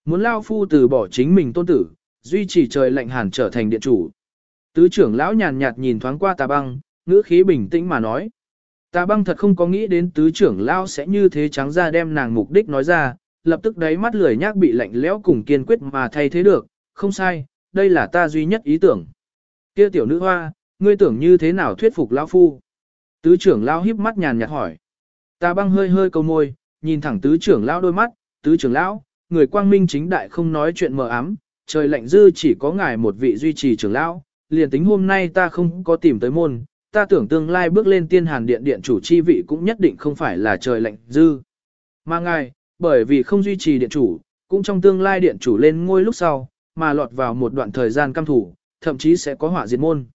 Muốn lao phu từ bỏ chính mình tôn tử, duy trì trời lạnh hàn trở thành điện chủ. Tứ trưởng lão nhàn nhạt nhìn thoáng qua tà băng, ngữ khí bình tĩnh mà nói. Tà băng thật không có nghĩ đến tứ trưởng lão sẽ như thế trắng ra đem nàng mục đích nói ra, lập tức đáy mắt lười nhác bị lạnh lẽo cùng kiên quyết mà thay thế được, không sai, đây là ta duy nhất ý tưởng. Kia tiểu nữ hoa, ngươi tưởng như thế nào thuyết phục lão phu? Tứ trưởng lão híp mắt nhàn nhạt hỏi. Tà băng hơi hơi câu môi, nhìn thẳng tứ trưởng lão đôi mắt, tứ trưởng lão, người quang minh chính đại không nói chuyện mờ ám, trời lạnh dư chỉ có ngài một vị duy trì trưởng lão, liền tính hôm nay ta không có tìm tới môn, ta tưởng tương lai bước lên tiên hàn điện điện chủ chi vị cũng nhất định không phải là trời lạnh dư. Mà ngài, bởi vì không duy trì điện chủ, cũng trong tương lai điện chủ lên ngôi lúc sau, mà lọt vào một đoạn thời gian cam thủ, thậm chí sẽ có họa diệt môn.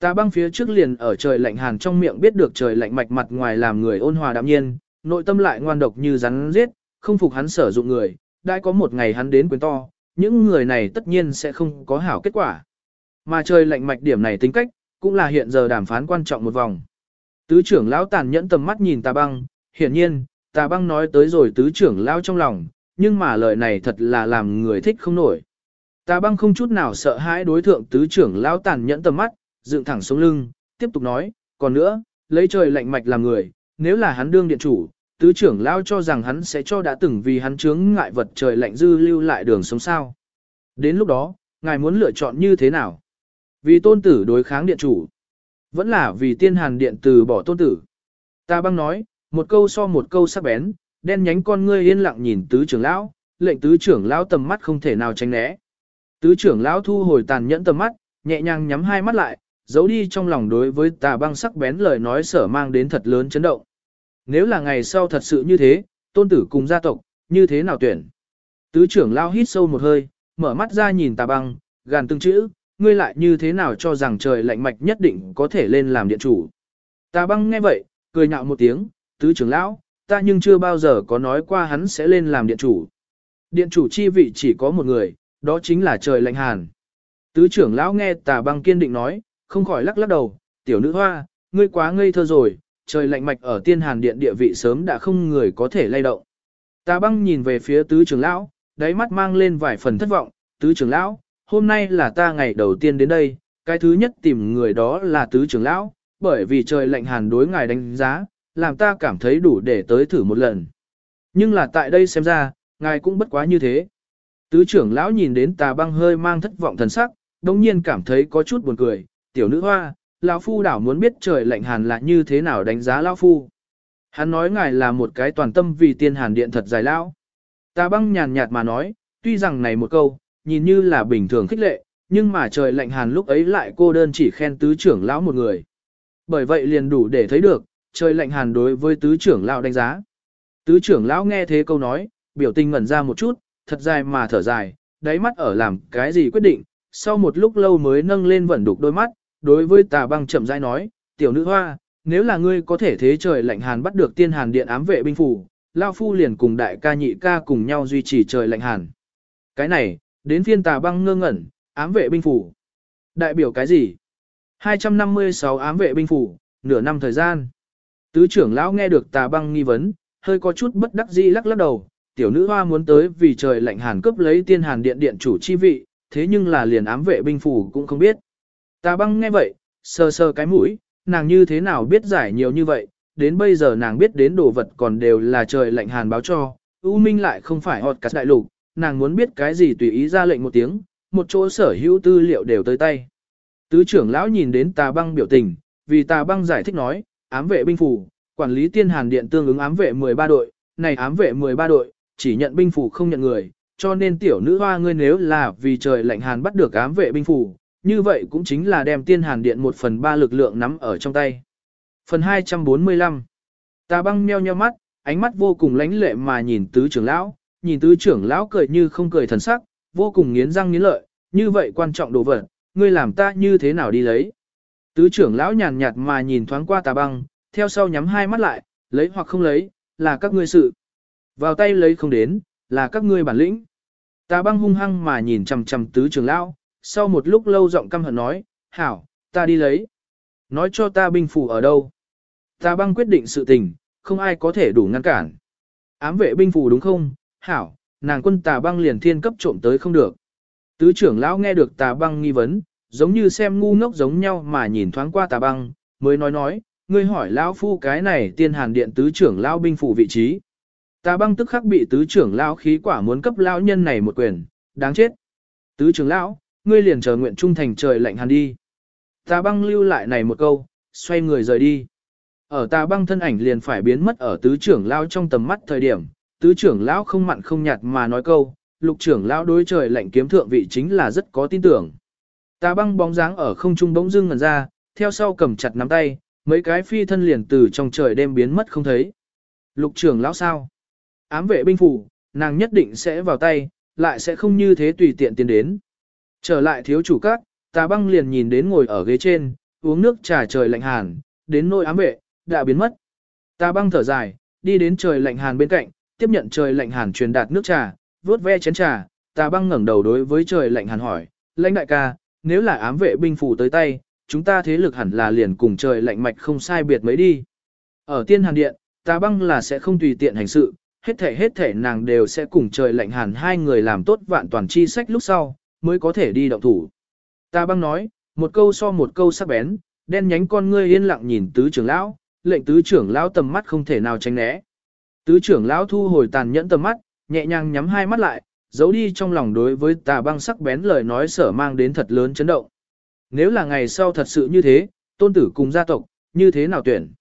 Ta băng phía trước liền ở trời lạnh hàn trong miệng biết được trời lạnh mạch mặt ngoài làm người ôn hòa đạm nhiên, nội tâm lại ngoan độc như rắn giết, không phục hắn sử dụng người, đã có một ngày hắn đến quyền to, những người này tất nhiên sẽ không có hảo kết quả. Mà trời lạnh mạch điểm này tính cách, cũng là hiện giờ đàm phán quan trọng một vòng. Tứ trưởng lão tàn nhẫn tầm mắt nhìn tà băng, hiển nhiên, tà băng nói tới rồi tứ trưởng lão trong lòng, nhưng mà lời này thật là làm người thích không nổi. Tà băng không chút nào sợ hãi đối thượng tứ trưởng lão tàn nhẫn tầm mắt, dựng thẳng sống lưng, tiếp tục nói, còn nữa, lấy trời lạnh mạch làm người, nếu là hắn đương điện chủ, tứ trưởng lao cho rằng hắn sẽ cho đã từng vì hắn chướng ngại vật trời lạnh dư lưu lại đường sống sao. Đến lúc đó, ngài muốn lựa chọn như thế nào? Vì tôn tử đối kháng điện chủ. Vẫn là vì tiên hàn điện từ bỏ tôn tử. Ta băng nói, một câu so một câu sắc bén, đen nhánh con ngươi yên lặng nhìn tứ trưởng lão, lệnh tứ trưởng lão tầm mắt không thể nào tránh né. Tứ trưởng lão thu hồi tàn nhẫn tầm mắt, nhẹ nhàng nhắm hai mắt lại, giấu đi trong lòng đối với tà băng sắc bén lời nói sở mang đến thật lớn chấn động. Nếu là ngày sau thật sự như thế, tôn tử cùng gia tộc, như thế nào tuyển? Tứ trưởng lao hít sâu một hơi, mở mắt ra nhìn tà băng, gàn từng chữ, ngươi lại như thế nào cho rằng trời lạnh mạch nhất định có thể lên làm điện chủ. Tà băng nghe vậy, cười nhạo một tiếng, tứ trưởng lão, ta nhưng chưa bao giờ có nói qua hắn sẽ lên làm điện chủ. Điện chủ chi vị chỉ có một người, đó chính là trời lạnh hàn. Tứ trưởng lão nghe tà băng kiên định nói, không khỏi lắc lắc đầu, tiểu nữ hoa, ngươi quá ngây thơ rồi, trời lạnh mạch ở tiên hàn điện địa vị sớm đã không người có thể lay động. Tà băng nhìn về phía tứ trưởng lão, đáy mắt mang lên vài phần thất vọng, tứ trưởng lão, hôm nay là ta ngày đầu tiên đến đây, cái thứ nhất tìm người đó là tứ trưởng lão, bởi vì trời lạnh hàn đối ngài đánh giá, làm ta cảm thấy đủ để tới thử một lần. Nhưng là tại đây xem ra, ngài cũng bất quá như thế. Tứ trưởng lão nhìn đến tà băng hơi mang thất vọng thần sắc, đồng nhiên cảm thấy có chút buồn cười, tiểu nữ hoa, lão phu đảo muốn biết trời lạnh hàn là như thế nào đánh giá lão phu. Hắn nói ngài là một cái toàn tâm vì tiên hàn điện thật dài lão. Ta băng nhàn nhạt mà nói, tuy rằng này một câu, nhìn như là bình thường khích lệ, nhưng mà trời lạnh hàn lúc ấy lại cô đơn chỉ khen tứ trưởng lão một người. Bởi vậy liền đủ để thấy được, trời lạnh hàn đối với tứ trưởng lão đánh giá. Tứ trưởng lão nghe thế câu nói, biểu tình ngẩn ra một chút, thật dài mà thở dài, đáy mắt ở làm cái gì quyết định, sau một lúc lâu mới nâng lên vẫn đục đôi mắt, đối với tà băng chậm rãi nói, tiểu nữ hoa, nếu là ngươi có thể thế trời lạnh hàn bắt được tiên hàn điện ám vệ binh phủ, lao phu liền cùng đại ca nhị ca cùng nhau duy trì trời lạnh hàn. Cái này, đến phiên tà băng ngơ ngẩn, ám vệ binh phủ. Đại biểu cái gì? 256 ám vệ binh phủ, nửa năm thời gian. Tứ trưởng lão nghe được tà băng nghi vấn, hơi có chút bất đắc dĩ lắc lắc đầu, tiểu nữ hoa muốn tới vì trời lạnh hàn cướp lấy tiên hàn điện điện chủ chi vị, thế nhưng là liền ám vệ binh phủ cũng không biết. Tà băng nghe vậy, sờ sờ cái mũi, nàng như thế nào biết giải nhiều như vậy, đến bây giờ nàng biết đến đồ vật còn đều là trời lạnh hàn báo cho, U Minh lại không phải họt cắt đại lục, nàng muốn biết cái gì tùy ý ra lệnh một tiếng, một chỗ sở hữu tư liệu đều tới tay. Tứ trưởng lão nhìn đến tà băng biểu tình, vì tà băng giải thích nói, ám vệ binh phủ, quản lý tiên hàn điện tương ứng ám vệ 13 đội, này ám vệ 13 đội, chỉ nhận binh phủ không nhận người, cho nên tiểu nữ hoa ngươi nếu là vì trời lạnh hàn bắt được ám vệ binh phủ, như vậy cũng chính là đem tiên hàn điện một phần ba lực lượng nắm ở trong tay. Phần 245 Tà băng meo nheo mắt, ánh mắt vô cùng lánh lệ mà nhìn tứ trưởng lão, nhìn tứ trưởng lão cười như không cười thần sắc, vô cùng nghiến răng nghiến lợi, như vậy quan trọng đồ vật, ngươi làm ta như thế nào đi lấy. Tứ trưởng lão nhàn nhạt mà nhìn thoáng qua tà băng, theo sau nhắm hai mắt lại, lấy hoặc không lấy, là các ngươi sự. Vào tay lấy không đến, là các ngươi bản lĩnh. Tà băng hung hăng mà nhìn chằm chằm tứ trưởng lão, sau một lúc lâu giọng căm hận nói, hảo, ta đi lấy. Nói cho ta binh phủ ở đâu. ta băng quyết định sự tình, không ai có thể đủ ngăn cản. Ám vệ binh phủ đúng không? Hảo, nàng quân tà băng liền thiên cấp trộm tới không được. Tứ trưởng lão nghe được tà băng nghi vấn, giống như xem ngu ngốc giống nhau mà nhìn thoáng qua tà băng, mới nói nói, ngươi hỏi lão phu cái này tiên hàn điện tứ trưởng lão binh phủ vị trí. Tà băng tức khắc bị tứ trưởng lão khí quả muốn cấp lão nhân này một quyền, đáng chết. Tứ trưởng lão, ngươi liền chờ nguyện trung thành trời lạnh hàn đi. Tà băng lưu lại này một câu, xoay người rời đi. Ở tà băng thân ảnh liền phải biến mất ở tứ trưởng lão trong tầm mắt thời điểm, tứ trưởng lão không mặn không nhạt mà nói câu, lục trưởng lão đối trời lạnh kiếm thượng vị chính là rất có tin tưởng. Tà băng bóng dáng ở không trung bỗng dưng ngần ra, theo sau cầm chặt nắm tay, mấy cái phi thân liền từ trong trời đêm biến mất không thấy. Lục trưởng lão sao? Ám vệ binh phủ, nàng nhất định sẽ vào tay, lại sẽ không như thế tùy tiện tiến đến. Trở lại thiếu chủ các, tà băng liền nhìn đến ngồi ở ghế trên, uống nước trà trời lạnh hàn, đến nôi ám vệ, đã biến mất. Tà băng thở dài, đi đến trời lạnh hàn bên cạnh, tiếp nhận trời lạnh hàn truyền đạt nước trà, vuốt ve chén trà, tà băng ngẩng đầu đối với trời lạnh hàn hỏi, lãnh đại ca, nếu là ám vệ binh phủ tới tay, chúng ta thế lực hẳn là liền cùng trời lạnh mạch không sai biệt mấy đi. Ở tiên hàn điện, tà băng là sẽ không tùy tiện hành sự, hết thể hết thể nàng đều sẽ cùng trời lạnh hàn hai người làm tốt vạn toàn chi sách lúc sau, mới có thể đi động thủ. Ta băng nói, một câu so một câu sắc bén, đen nhánh con ngươi yên lặng nhìn tứ trưởng lão, lệnh tứ trưởng lão tầm mắt không thể nào tránh né. Tứ trưởng lão thu hồi tàn nhẫn tầm mắt, nhẹ nhàng nhắm hai mắt lại, giấu đi trong lòng đối với tà băng sắc bén lời nói sở mang đến thật lớn chấn động. Nếu là ngày sau thật sự như thế, tôn tử cùng gia tộc, như thế nào tuyển?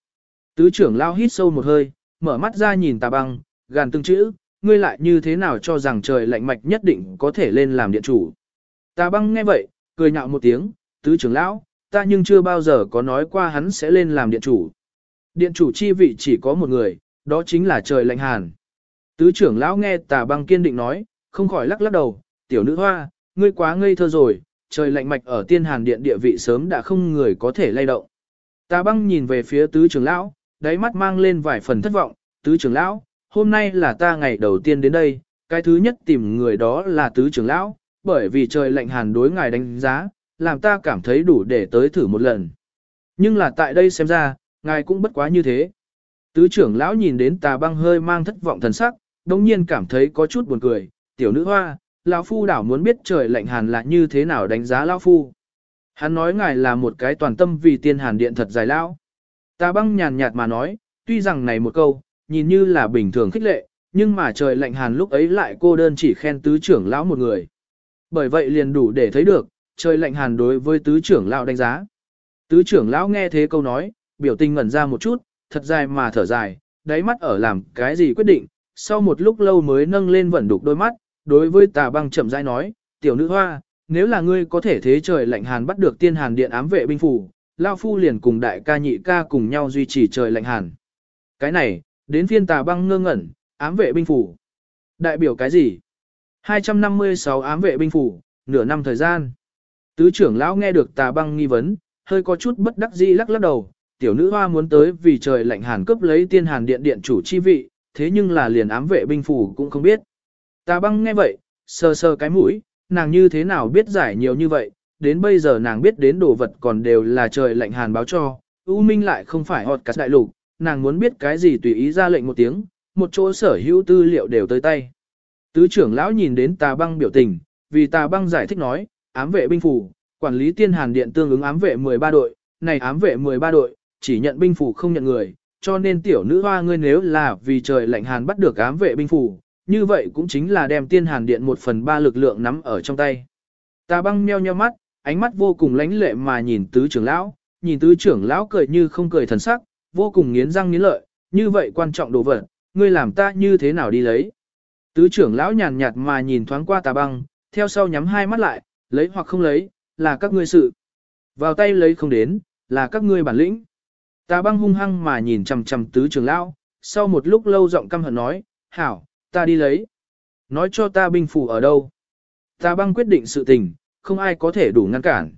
Tứ trưởng lão hít sâu một hơi, mở mắt ra nhìn tà băng, gàn từng chữ, ngươi lại như thế nào cho rằng trời lạnh mạch nhất định có thể lên làm điện chủ. Tà băng nghe vậy, cười nhạo một tiếng, tứ trưởng lão, ta nhưng chưa bao giờ có nói qua hắn sẽ lên làm điện chủ. Điện chủ chi vị chỉ có một người, đó chính là trời lạnh hàn. Tứ trưởng lão nghe tà băng kiên định nói, không khỏi lắc lắc đầu, tiểu nữ hoa, ngươi quá ngây thơ rồi, trời lạnh mạch ở tiên hàn điện địa vị sớm đã không người có thể lay động. Tà băng nhìn về phía tứ trưởng lão, đáy mắt mang lên vài phần thất vọng, tứ trưởng lão, hôm nay là ta ngày đầu tiên đến đây, cái thứ nhất tìm người đó là tứ trưởng lão, bởi vì trời lạnh hàn đối ngài đánh giá, làm ta cảm thấy đủ để tới thử một lần. Nhưng là tại đây xem ra, ngài cũng bất quá như thế. Tứ trưởng lão nhìn đến tà băng hơi mang thất vọng thần sắc, đồng nhiên cảm thấy có chút buồn cười, tiểu nữ hoa, lão phu đảo muốn biết trời lạnh hàn là như thế nào đánh giá lão phu. Hắn nói ngài là một cái toàn tâm vì tiên hàn điện thật dài lão. Tà băng nhàn nhạt mà nói, tuy rằng này một câu, nhìn như là bình thường khích lệ, nhưng mà trời lạnh hàn lúc ấy lại cô đơn chỉ khen tứ trưởng lão một người. Bởi vậy liền đủ để thấy được, trời lạnh hàn đối với tứ trưởng lão đánh giá. Tứ trưởng lão nghe thế câu nói, biểu tình ngẩn ra một chút, thật dài mà thở dài, đáy mắt ở làm cái gì quyết định, sau một lúc lâu mới nâng lên vẩn đục đôi mắt, đối với tà băng chậm rãi nói, tiểu nữ hoa, nếu là ngươi có thể thế trời lạnh hàn bắt được tiên hàn điện ám vệ binh phủ, lao phu liền cùng đại ca nhị ca cùng nhau duy trì trời lạnh hàn. Cái này, đến phiên tà băng ngơ ngẩn, ám vệ binh phủ. Đại biểu cái gì? 256 ám vệ binh phủ, nửa năm thời gian. Tứ trưởng lão nghe được tà băng nghi vấn, hơi có chút bất đắc dĩ lắc lắc đầu, tiểu nữ hoa muốn tới vì trời lạnh hàn cướp lấy tiên hàn điện điện chủ chi vị, thế nhưng là liền ám vệ binh phủ cũng không biết. Tà băng nghe vậy, sờ sờ cái mũi, nàng như thế nào biết giải nhiều như vậy, đến bây giờ nàng biết đến đồ vật còn đều là trời lạnh hàn báo cho, U Minh lại không phải họt cắt đại lục, nàng muốn biết cái gì tùy ý ra lệnh một tiếng, một chỗ sở hữu tư liệu đều tới tay. Tứ trưởng lão nhìn đến tà băng biểu tình, vì tà băng giải thích nói, ám vệ binh phủ, quản lý tiên hàn điện tương ứng ám vệ 13 đội, này ám vệ 13 đội, chỉ nhận binh phủ không nhận người, cho nên tiểu nữ hoa ngươi nếu là vì trời lạnh hàn bắt được ám vệ binh phủ, như vậy cũng chính là đem tiên hàn điện một phần ba lực lượng nắm ở trong tay. Tà băng meo nheo mắt, ánh mắt vô cùng lánh lệ mà nhìn tứ trưởng lão, nhìn tứ trưởng lão cười như không cười thần sắc, vô cùng nghiến răng nghiến lợi, như vậy quan trọng đồ vật, ngươi làm ta như thế nào đi lấy. Tứ trưởng lão nhàn nhạt mà nhìn thoáng qua tà băng, theo sau nhắm hai mắt lại, lấy hoặc không lấy, là các ngươi sự. Vào tay lấy không đến, là các ngươi bản lĩnh. Tà băng hung hăng mà nhìn chằm chằm tứ trưởng lão, sau một lúc lâu giọng căm hận nói, hảo, ta đi lấy. Nói cho ta binh phủ ở đâu. Tà băng quyết định sự tình, không ai có thể đủ ngăn cản.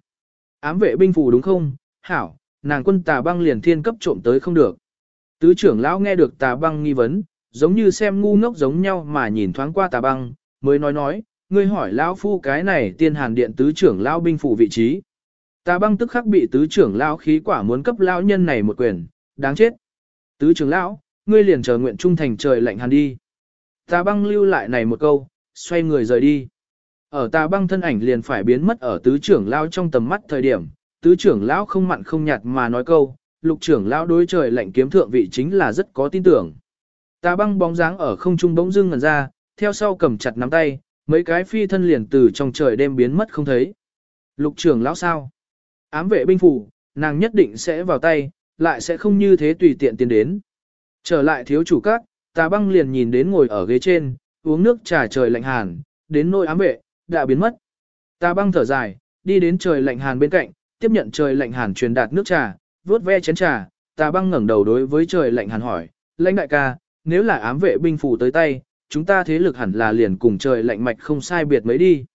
Ám vệ binh phù đúng không? Hảo, nàng quân tà băng liền thiên cấp trộm tới không được. Tứ trưởng lão nghe được tà băng nghi vấn, giống như xem ngu ngốc giống nhau mà nhìn thoáng qua tà băng, mới nói nói, ngươi hỏi lão phu cái này tiên hàn điện tứ trưởng lão binh phủ vị trí. Tà băng tức khắc bị tứ trưởng lão khí quả muốn cấp lão nhân này một quyền, đáng chết. Tứ trưởng lão, ngươi liền chờ nguyện trung thành trời lạnh hàn đi. Tà băng lưu lại này một câu, xoay người rời đi. Ở tà băng thân ảnh liền phải biến mất ở tứ trưởng lão trong tầm mắt thời điểm, tứ trưởng lão không mặn không nhạt mà nói câu, lục trưởng lão đối trời lạnh kiếm thượng vị chính là rất có tin tưởng. Tà băng bóng dáng ở không trung bỗng dưng ngẩn ra, theo sau cầm chặt nắm tay, mấy cái phi thân liền từ trong trời đêm biến mất không thấy. Lục trưởng lão sao? Ám vệ binh phủ, nàng nhất định sẽ vào tay, lại sẽ không như thế tùy tiện tiến đến. Trở lại thiếu chủ các, tà băng liền nhìn đến ngồi ở ghế trên, uống nước trà trời lạnh hàn, đến nôi ám vệ, đã biến mất. Tà băng thở dài, đi đến trời lạnh hàn bên cạnh, tiếp nhận trời lạnh hàn truyền đạt nước trà, vuốt ve chén trà, tà băng ngẩng đầu đối với trời lạnh hàn hỏi, lãnh đại ca, nếu là ám vệ binh phủ tới tay, chúng ta thế lực hẳn là liền cùng trời lạnh mạch không sai biệt mấy đi.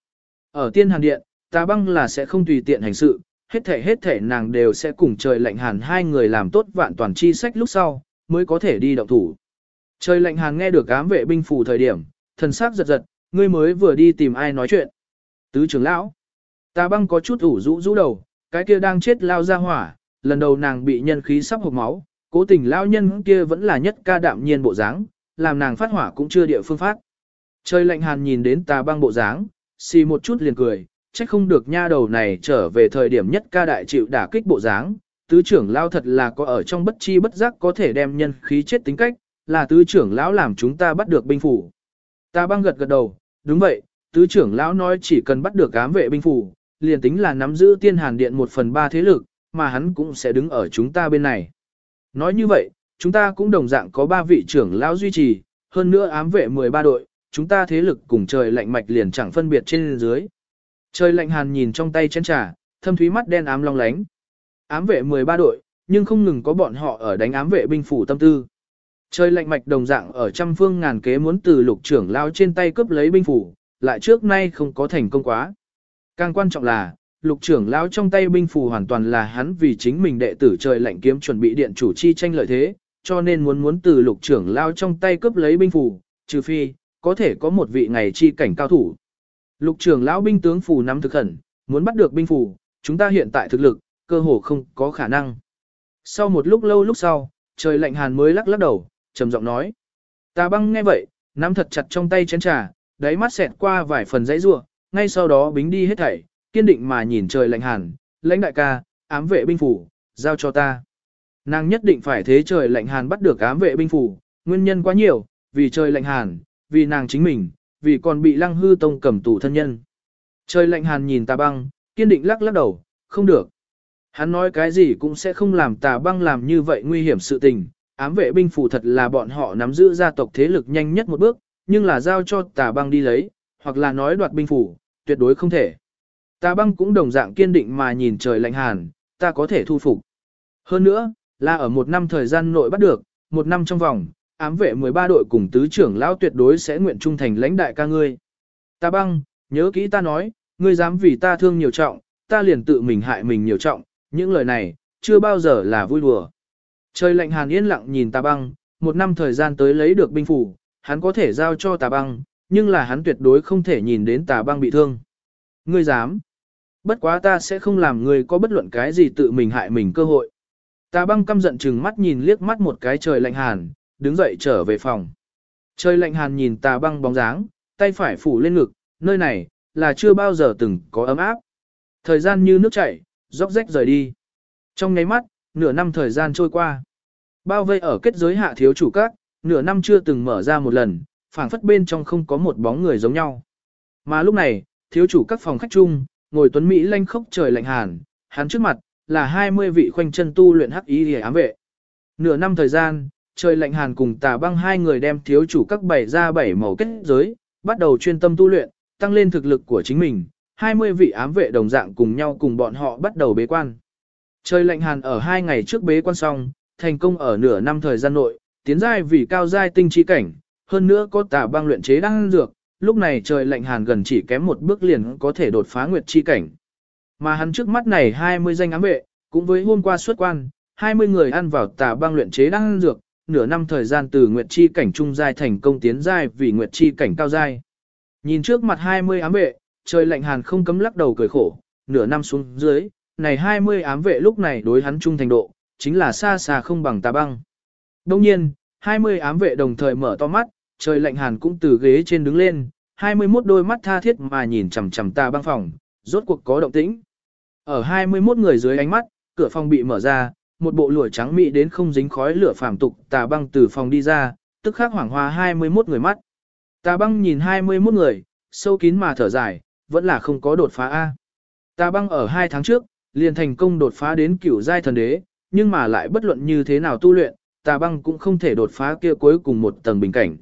Ở tiên hàn điện, ta băng là sẽ không tùy tiện hành sự, hết thể hết thể nàng đều sẽ cùng trời lạnh hàn hai người làm tốt vạn toàn chi sách lúc sau, mới có thể đi động thủ. Trời lạnh hàn nghe được ám vệ binh phủ thời điểm, thần sắc giật giật, ngươi mới vừa đi tìm ai nói chuyện. Tứ trưởng lão, ta băng có chút ủ rũ rũ đầu, cái kia đang chết lao ra hỏa, lần đầu nàng bị nhân khí sắp hộp máu, cố tình lao nhân kia vẫn là nhất ca đạm nhiên bộ dáng, làm nàng phát hỏa cũng chưa địa phương phát. Trời lạnh hàn nhìn đến tà băng bộ dáng, xì một chút liền cười, trách không được nha đầu này trở về thời điểm nhất ca đại chịu đả kích bộ dáng, tứ trưởng lao thật là có ở trong bất chi bất giác có thể đem nhân khí chết tính cách, là tứ trưởng lão làm chúng ta bắt được binh phủ. Tà băng gật gật đầu, đúng vậy, tứ trưởng lão nói chỉ cần bắt được ám vệ binh phủ, liền tính là nắm giữ tiên hàn điện một phần ba thế lực, mà hắn cũng sẽ đứng ở chúng ta bên này. Nói như vậy, chúng ta cũng đồng dạng có ba vị trưởng lão duy trì, hơn nữa ám vệ 13 đội, chúng ta thế lực cùng trời lạnh mạch liền chẳng phân biệt trên dưới. Trời lạnh hàn nhìn trong tay chén trà, thâm thúy mắt đen ám long lánh. Ám vệ 13 đội, nhưng không ngừng có bọn họ ở đánh ám vệ binh phủ tâm tư. Trời lạnh mạch đồng dạng ở trăm phương ngàn kế muốn từ lục trưởng lao trên tay cướp lấy binh phủ, lại trước nay không có thành công quá. Càng quan trọng là, lục trưởng lão trong tay binh phù hoàn toàn là hắn vì chính mình đệ tử trời lạnh kiếm chuẩn bị điện chủ chi tranh lợi thế, cho nên muốn muốn từ lục trưởng lão trong tay cướp lấy binh phù, trừ phi, có thể có một vị ngày chi cảnh cao thủ. Lục trưởng lão binh tướng phù nắm thực khẩn, muốn bắt được binh phù, chúng ta hiện tại thực lực, cơ hồ không có khả năng. Sau một lúc lâu lúc sau, trời lạnh hàn mới lắc lắc đầu, trầm giọng nói. Tà băng nghe vậy, nắm thật chặt trong tay chén trà, đáy mắt xẹt qua vài phần dãy rua, ngay sau đó bính đi hết thảy, kiên định mà nhìn trời lạnh hàn, lãnh đại ca, ám vệ binh phủ, giao cho ta. Nàng nhất định phải thế trời lạnh hàn bắt được ám vệ binh phủ, nguyên nhân quá nhiều, vì trời lạnh hàn, vì nàng chính mình, vì còn bị lăng hư tông cầm tù thân nhân. Trời lạnh hàn nhìn tà băng, kiên định lắc lắc đầu, không được. Hắn nói cái gì cũng sẽ không làm tà băng làm như vậy nguy hiểm sự tình, ám vệ binh phủ thật là bọn họ nắm giữ gia tộc thế lực nhanh nhất một bước, nhưng là giao cho tà băng đi lấy, hoặc là nói đoạt binh phủ, tuyệt đối không thể. Ta băng cũng đồng dạng kiên định mà nhìn trời lạnh hàn, ta có thể thu phục. Hơn nữa, là ở một năm thời gian nội bắt được, một năm trong vòng, ám vệ 13 đội cùng tứ trưởng lão tuyệt đối sẽ nguyện trung thành lãnh đại ca ngươi. Ta băng, nhớ kỹ ta nói, ngươi dám vì ta thương nhiều trọng, ta liền tự mình hại mình nhiều trọng, những lời này, chưa bao giờ là vui đùa. Trời lạnh hàn yên lặng nhìn ta băng, một năm thời gian tới lấy được binh phủ, hắn có thể giao cho tà băng, nhưng là hắn tuyệt đối không thể nhìn đến tà băng bị thương. Ngươi dám? Bất quá ta sẽ không làm người có bất luận cái gì tự mình hại mình cơ hội. Ta băng căm giận chừng mắt nhìn liếc mắt một cái trời lạnh hàn, đứng dậy trở về phòng. Trời lạnh hàn nhìn tà băng bóng dáng, tay phải phủ lên ngực, nơi này, là chưa bao giờ từng có ấm áp. Thời gian như nước chảy, róc rách rời đi. Trong nháy mắt, nửa năm thời gian trôi qua. Bao vây ở kết giới hạ thiếu chủ các, nửa năm chưa từng mở ra một lần, phảng phất bên trong không có một bóng người giống nhau. Mà lúc này, thiếu chủ các phòng khách chung, ngồi tuấn Mỹ lanh khốc trời lạnh hàn, hắn trước mặt, là 20 vị khoanh chân tu luyện hắc ý hề ám vệ. Nửa năm thời gian, trời lạnh hàn cùng tà băng hai người đem thiếu chủ các bảy ra bảy màu kết giới, bắt đầu chuyên tâm tu luyện, tăng lên thực lực của chính mình. 20 vị ám vệ đồng dạng cùng nhau cùng bọn họ bắt đầu bế quan. Trời lạnh hàn ở hai ngày trước bế quan xong, thành công ở nửa năm thời gian nội, tiến giai vì cao giai tinh chi cảnh, hơn nữa có tà băng luyện chế đang dược, lúc này trời lạnh hàn gần chỉ kém một bước liền có thể đột phá nguyệt chi cảnh. Mà hắn trước mắt này 20 danh ám vệ, cũng với hôm qua xuất quan, 20 người ăn vào tà băng luyện chế đang dược, nửa năm thời gian từ nguyệt chi cảnh trung giai thành công tiến giai vì nguyệt chi cảnh cao giai. Nhìn trước mặt 20 ám vệ, trời lạnh hàn không cấm lắc đầu cười khổ, nửa năm xuống dưới, này 20 ám vệ lúc này đối hắn trung thành độ, chính là xa xa không bằng tà băng. Đồng nhiên, 20 ám vệ đồng thời mở to mắt, trời lạnh hàn cũng từ ghế trên đứng lên, 21 đôi mắt tha thiết mà nhìn chằm chằm ta băng phòng, rốt cuộc có động tĩnh. Ở 21 người dưới ánh mắt, cửa phòng bị mở ra, một bộ lụa trắng mị đến không dính khói lửa phàm tục tà băng từ phòng đi ra, tức khắc hoảng hoa 21 người mắt. Tà băng nhìn 21 người, sâu kín mà thở dài, vẫn là không có đột phá A. Tà băng ở hai tháng trước, liền thành công đột phá đến cửu giai thần đế, nhưng mà lại bất luận như thế nào tu luyện, tà băng cũng không thể đột phá kia cuối cùng một tầng bình cảnh.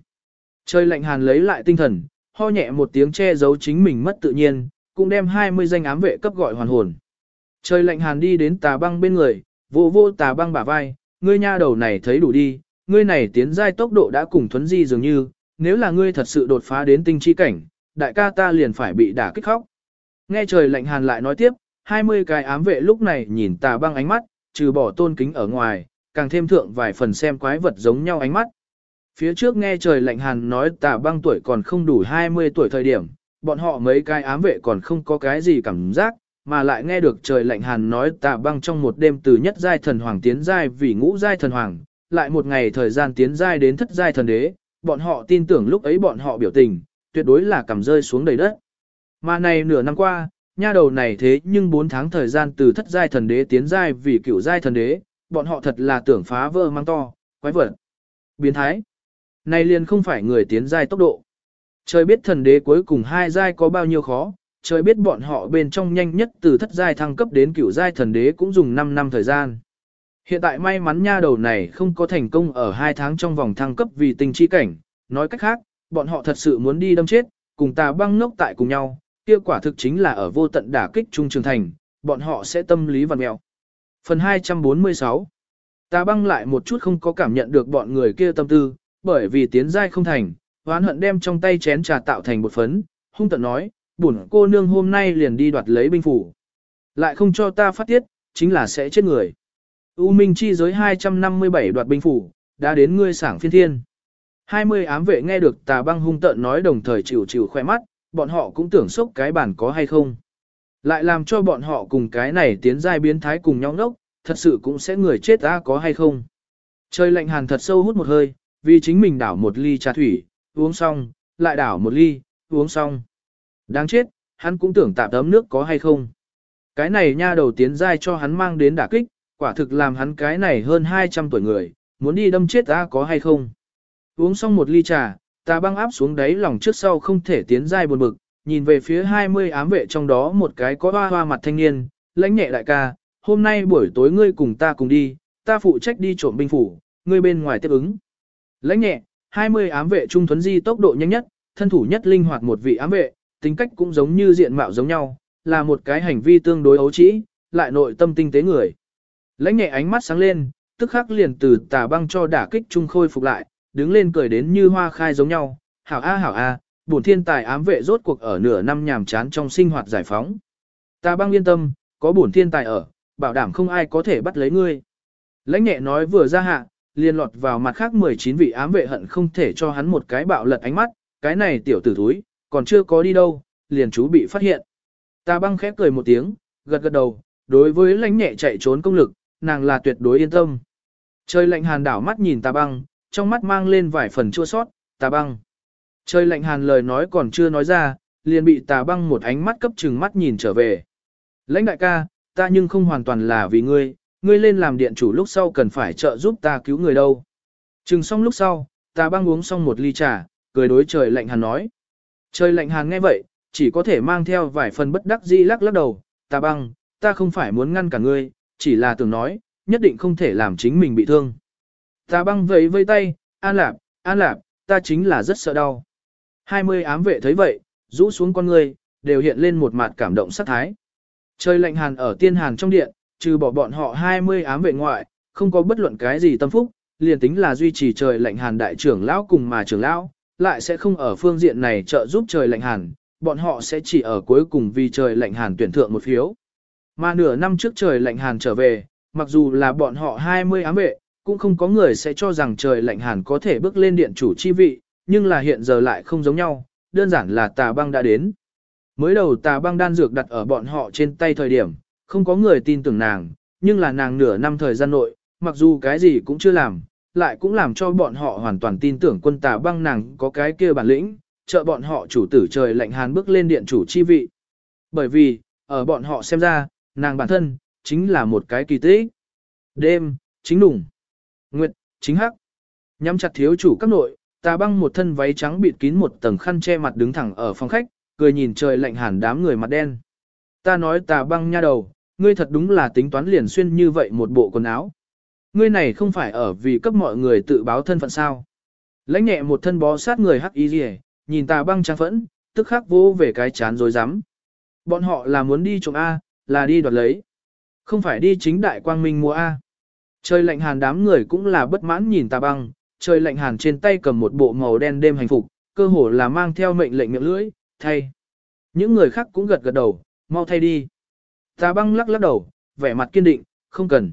Trời lạnh hàn lấy lại tinh thần, ho nhẹ một tiếng che giấu chính mình mất tự nhiên, cũng đem 20 danh ám vệ cấp gọi hoàn hồn. Trời lạnh hàn đi đến tà băng bên người, vô vô tà băng bả vai, ngươi nha đầu này thấy đủ đi, ngươi này tiến giai tốc độ đã cùng thuấn di dường như, nếu là ngươi thật sự đột phá đến tinh chi cảnh, đại ca ta liền phải bị đả kích khóc. Nghe trời lạnh hàn lại nói tiếp, 20 cái ám vệ lúc này nhìn tà băng ánh mắt, trừ bỏ tôn kính ở ngoài, càng thêm thượng vài phần xem quái vật giống nhau ánh mắt. Phía trước nghe trời lạnh hàn nói tà băng tuổi còn không đủ 20 tuổi thời điểm, bọn họ mấy cái ám vệ còn không có cái gì cảm giác, mà lại nghe được trời lạnh hàn nói tà băng trong một đêm từ nhất giai thần hoàng tiến giai vì ngũ giai thần hoàng, lại một ngày thời gian tiến giai đến thất giai thần đế, bọn họ tin tưởng lúc ấy bọn họ biểu tình, tuyệt đối là cầm rơi xuống đầy đất. Mà này nửa năm qua, nha đầu này thế nhưng 4 tháng thời gian từ thất giai thần đế tiến giai vì cửu giai thần đế, bọn họ thật là tưởng phá vỡ mang to, quái vật. Biến thái. Này liền không phải người tiến giai tốc độ. Trời biết thần đế cuối cùng hai giai có bao nhiêu khó, trời biết bọn họ bên trong nhanh nhất từ thất giai thăng cấp đến cửu giai thần đế cũng dùng 5 năm thời gian. Hiện tại may mắn nha đầu này không có thành công ở 2 tháng trong vòng thăng cấp vì tình chi cảnh, nói cách khác, bọn họ thật sự muốn đi đâm chết, cùng tà băng nốc tại cùng nhau, kia quả thực chính là ở vô tận đả kích trung trường thành, bọn họ sẽ tâm lý vằn mèo. Phần 246 Tà băng lại một chút không có cảm nhận được bọn người kia tâm tư, bởi vì tiến giai không thành, hoán hận đem trong tay chén trà tạo thành một phấn, hung tận nói, bổn cô nương hôm nay liền đi đoạt lấy binh phủ. Lại không cho ta phát tiết, chính là sẽ chết người. U Minh chi giới 257 đoạt binh phủ, đã đến ngươi sảng phiên thiên. 20 ám vệ nghe được tà băng hung tận nói đồng thời chịu chịu khoe mắt, bọn họ cũng tưởng sốc cái bản có hay không. Lại làm cho bọn họ cùng cái này tiến giai biến thái cùng nhau nốc, thật sự cũng sẽ người chết ta có hay không. Trời lạnh hàn thật sâu hút một hơi, vì chính mình đảo một ly trà thủy, uống xong, lại đảo một ly, uống xong. Đáng chết, hắn cũng tưởng tạm tấm nước có hay không. Cái này nha đầu tiến giai cho hắn mang đến đả kích, quả thực làm hắn cái này hơn 200 tuổi người, muốn đi đâm chết ta có hay không. Uống xong một ly trà, ta băng áp xuống đáy lòng trước sau không thể tiến giai buồn bực, nhìn về phía 20 ám vệ trong đó một cái có hoa hoa mặt thanh niên, lãnh nhẹ đại ca, hôm nay buổi tối ngươi cùng ta cùng đi, ta phụ trách đi trộm binh phủ, ngươi bên ngoài tiếp ứng. Lãnh nhẹ, 20 ám vệ trung thuấn di tốc độ nhanh nhất, thân thủ nhất linh hoạt một vị ám vệ, tính cách cũng giống như diện mạo giống nhau, là một cái hành vi tương đối ấu trĩ, lại nội tâm tinh tế người. Lãnh nhẹ ánh mắt sáng lên, tức khắc liền từ tà băng cho đả kích trung khôi phục lại, đứng lên cười đến như hoa khai giống nhau, hảo a hảo a, bổn thiên tài ám vệ rốt cuộc ở nửa năm nhàm chán trong sinh hoạt giải phóng. Tà băng yên tâm, có bổn thiên tài ở, bảo đảm không ai có thể bắt lấy ngươi. Lãnh nhẹ nói vừa ra hạ, liền lọt vào mặt khác 19 vị ám vệ hận không thể cho hắn một cái bạo lật ánh mắt, cái này tiểu tử thúi, còn chưa có đi đâu, liền chú bị phát hiện. Ta băng khép cười một tiếng, gật gật đầu, đối với lãnh nhẹ chạy trốn công lực, nàng là tuyệt đối yên tâm. Trời lạnh hàn đảo mắt nhìn ta băng, trong mắt mang lên vài phần chua sót, ta băng. Trời lạnh hàn lời nói còn chưa nói ra, liền bị tà băng một ánh mắt cấp chừng mắt nhìn trở về. Lãnh đại ca, ta nhưng không hoàn toàn là vì ngươi, ngươi lên làm điện chủ lúc sau cần phải trợ giúp ta cứu người đâu. Chừng xong lúc sau, ta băng uống xong một ly trà, cười đối trời lạnh hàn nói. Trời lạnh hàn nghe vậy, chỉ có thể mang theo vài phần bất đắc dĩ lắc lắc đầu, ta băng, ta không phải muốn ngăn cả ngươi, chỉ là tưởng nói, nhất định không thể làm chính mình bị thương. Ta băng vẫy vây tay, an lạp, an lạp, ta chính là rất sợ đau. Hai mươi ám vệ thấy vậy, rũ xuống con ngươi, đều hiện lên một mặt cảm động sát thái. Trời lạnh hàn ở tiên hàn trong điện, trừ bỏ bọn họ 20 ám vệ ngoại, không có bất luận cái gì tâm phúc, liền tính là duy trì trời lạnh hàn đại trưởng lão cùng mà trưởng lão, lại sẽ không ở phương diện này trợ giúp trời lạnh hàn, bọn họ sẽ chỉ ở cuối cùng vì trời lạnh hàn tuyển thượng một phiếu. Mà nửa năm trước trời lạnh hàn trở về, mặc dù là bọn họ 20 ám vệ, cũng không có người sẽ cho rằng trời lạnh hàn có thể bước lên điện chủ chi vị, nhưng là hiện giờ lại không giống nhau, đơn giản là tà băng đã đến. Mới đầu tà băng đan dược đặt ở bọn họ trên tay thời điểm, không có người tin tưởng nàng, nhưng là nàng nửa năm thời gian nội, mặc dù cái gì cũng chưa làm, lại cũng làm cho bọn họ hoàn toàn tin tưởng quân tà băng nàng có cái kia bản lĩnh, trợ bọn họ chủ tử trời lạnh hàn bước lên điện chủ chi vị. Bởi vì, ở bọn họ xem ra, nàng bản thân, chính là một cái kỳ tích. Đêm, chính đủng. Nguyệt, chính hắc. Nhắm chặt thiếu chủ các nội, tà băng một thân váy trắng bịt kín một tầng khăn che mặt đứng thẳng ở phòng khách, cười nhìn trời lạnh hàn đám người mặt đen. Ta nói tà băng nha đầu, ngươi thật đúng là tính toán liền xuyên như vậy một bộ quần áo. Ngươi này không phải ở vì cấp mọi người tự báo thân phận sao. Lãnh nhẹ một thân bó sát người hắc y rìa, nhìn tà băng trang phẫn, tức khắc vô về cái chán rồi dám. Bọn họ là muốn đi trộm A, là đi đoạt lấy. Không phải đi chính đại quang minh mua A. Trời lạnh hàn đám người cũng là bất mãn nhìn tà băng, trời lạnh hàn trên tay cầm một bộ màu đen đêm hành phục, cơ hồ là mang theo mệnh lệnh miệng lưỡi, thay. Những người khác cũng gật gật đầu, mau thay đi. Tà băng lắc lắc đầu, vẻ mặt kiên định, không cần.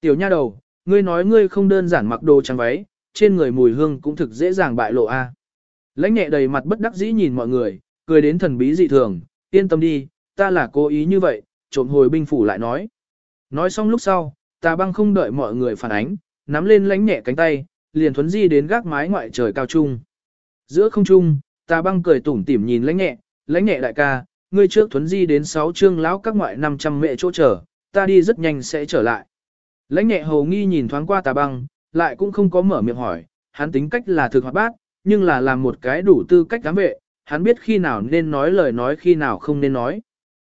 Tiểu nha đầu, ngươi nói ngươi không đơn giản mặc đồ trắng váy, trên người mùi hương cũng thực dễ dàng bại lộ a. Lãnh nhẹ đầy mặt bất đắc dĩ nhìn mọi người, cười đến thần bí dị thường, yên tâm đi, ta là cố ý như vậy, trộm hồi binh phủ lại nói. Nói xong lúc sau, tà băng không đợi mọi người phản ánh, nắm lên lãnh nhẹ cánh tay, liền thuấn di đến gác mái ngoại trời cao trung. Giữa không trung, tà băng cười tủm tỉm nhìn lãnh nhẹ, lãnh nhẹ đại ca, ngươi trước thuấn di đến 6 chương lão các ngoại 500 mẹ chỗ trở, ta đi rất nhanh sẽ trở lại. Lãnh nhẹ hầu nghi nhìn thoáng qua tà băng, lại cũng không có mở miệng hỏi, hắn tính cách là thực hoạt bát, nhưng là làm một cái đủ tư cách giám vệ, hắn biết khi nào nên nói lời nói khi nào không nên nói.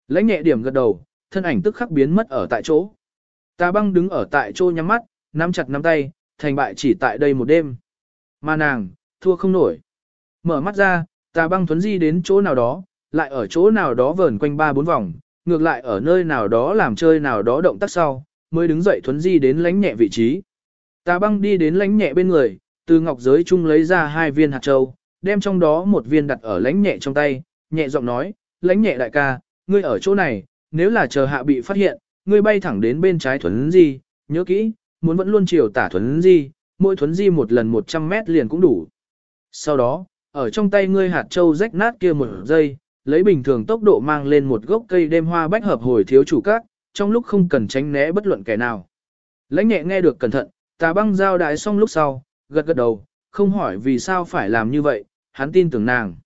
Lãnh nhẹ điểm gật đầu, thân ảnh tức khắc biến mất ở tại chỗ. Tà băng đứng ở tại chỗ nhắm mắt, nắm chặt nắm tay, thành bại chỉ tại đây một đêm. Mà nàng, thua không nổi. Mở mắt ra, tà băng thuấn di đến chỗ nào đó, lại ở chỗ nào đó vờn quanh ba bốn vòng, ngược lại ở nơi nào đó làm chơi nào đó động tác sau, mới đứng dậy thuấn di đến lánh nhẹ vị trí. Tà băng đi đến lánh nhẹ bên người, từ ngọc giới chung lấy ra hai viên hạt châu, đem trong đó một viên đặt ở lánh nhẹ trong tay, nhẹ giọng nói, lánh nhẹ đại ca, ngươi ở chỗ này, nếu là chờ hạ bị phát hiện, ngươi bay thẳng đến bên trái thuấn di, nhớ kỹ, muốn vẫn luôn chiều tả thuấn di, mỗi thuấn di một lần 100 mét liền cũng đủ. Sau đó, ở trong tay ngươi hạt châu rách nát kia một giây, lấy bình thường tốc độ mang lên một gốc cây đêm hoa bách hợp hồi thiếu chủ các, trong lúc không cần tránh né bất luận kẻ nào. Lãnh nhẹ nghe được cẩn thận, tà băng giao đại xong lúc sau, gật gật đầu, không hỏi vì sao phải làm như vậy, hắn tin tưởng nàng.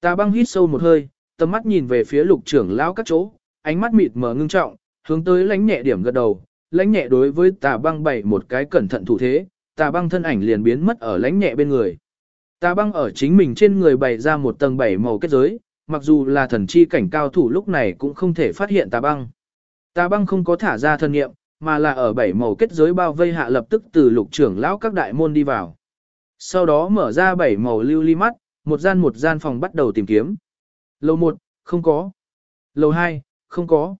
Tà băng hít sâu một hơi, tầm mắt nhìn về phía lục trưởng lão các chỗ, ánh mắt mịt mờ ngưng trọng, hướng tới lãnh nhẹ điểm gật đầu, lãnh nhẹ đối với tà băng bày một cái cẩn thận thủ thế, tà băng thân ảnh liền biến mất ở lãnh nhẹ bên người. Tà băng ở chính mình trên người bày ra một tầng bảy màu kết giới, mặc dù là thần chi cảnh cao thủ lúc này cũng không thể phát hiện tà băng. Tà băng không có thả ra thân nghiệm, mà là ở bảy màu kết giới bao vây hạ lập tức từ lục trưởng lão các đại môn đi vào. Sau đó mở ra bảy màu lưu ly mắt, một gian một gian phòng bắt đầu tìm kiếm. Lầu 1, không có. Lầu 2, không có.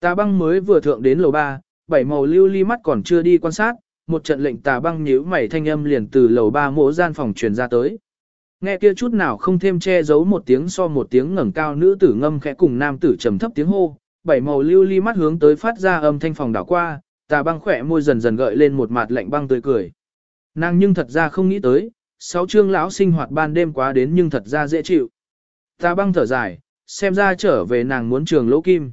Tà băng mới vừa thượng đến lầu 3, bảy màu lưu ly mắt còn chưa đi quan sát, một trận lệnh tà băng nhíu mày thanh âm liền từ lầu 3 mỗi gian phòng truyền ra tới. Nghe kia chút nào không thêm che giấu một tiếng so một tiếng ngẩng cao nữ tử ngâm khẽ cùng nam tử trầm thấp tiếng hô, bảy màu lưu ly mắt hướng tới phát ra âm thanh phòng đảo qua, tà băng khỏe môi dần dần gợi lên một mặt lạnh băng tươi cười. Nàng nhưng thật ra không nghĩ tới, sáu chương lão sinh hoạt ban đêm quá đến nhưng thật ra dễ chịu. Tà băng thở dài, xem ra trở về nàng muốn trường lỗ kim.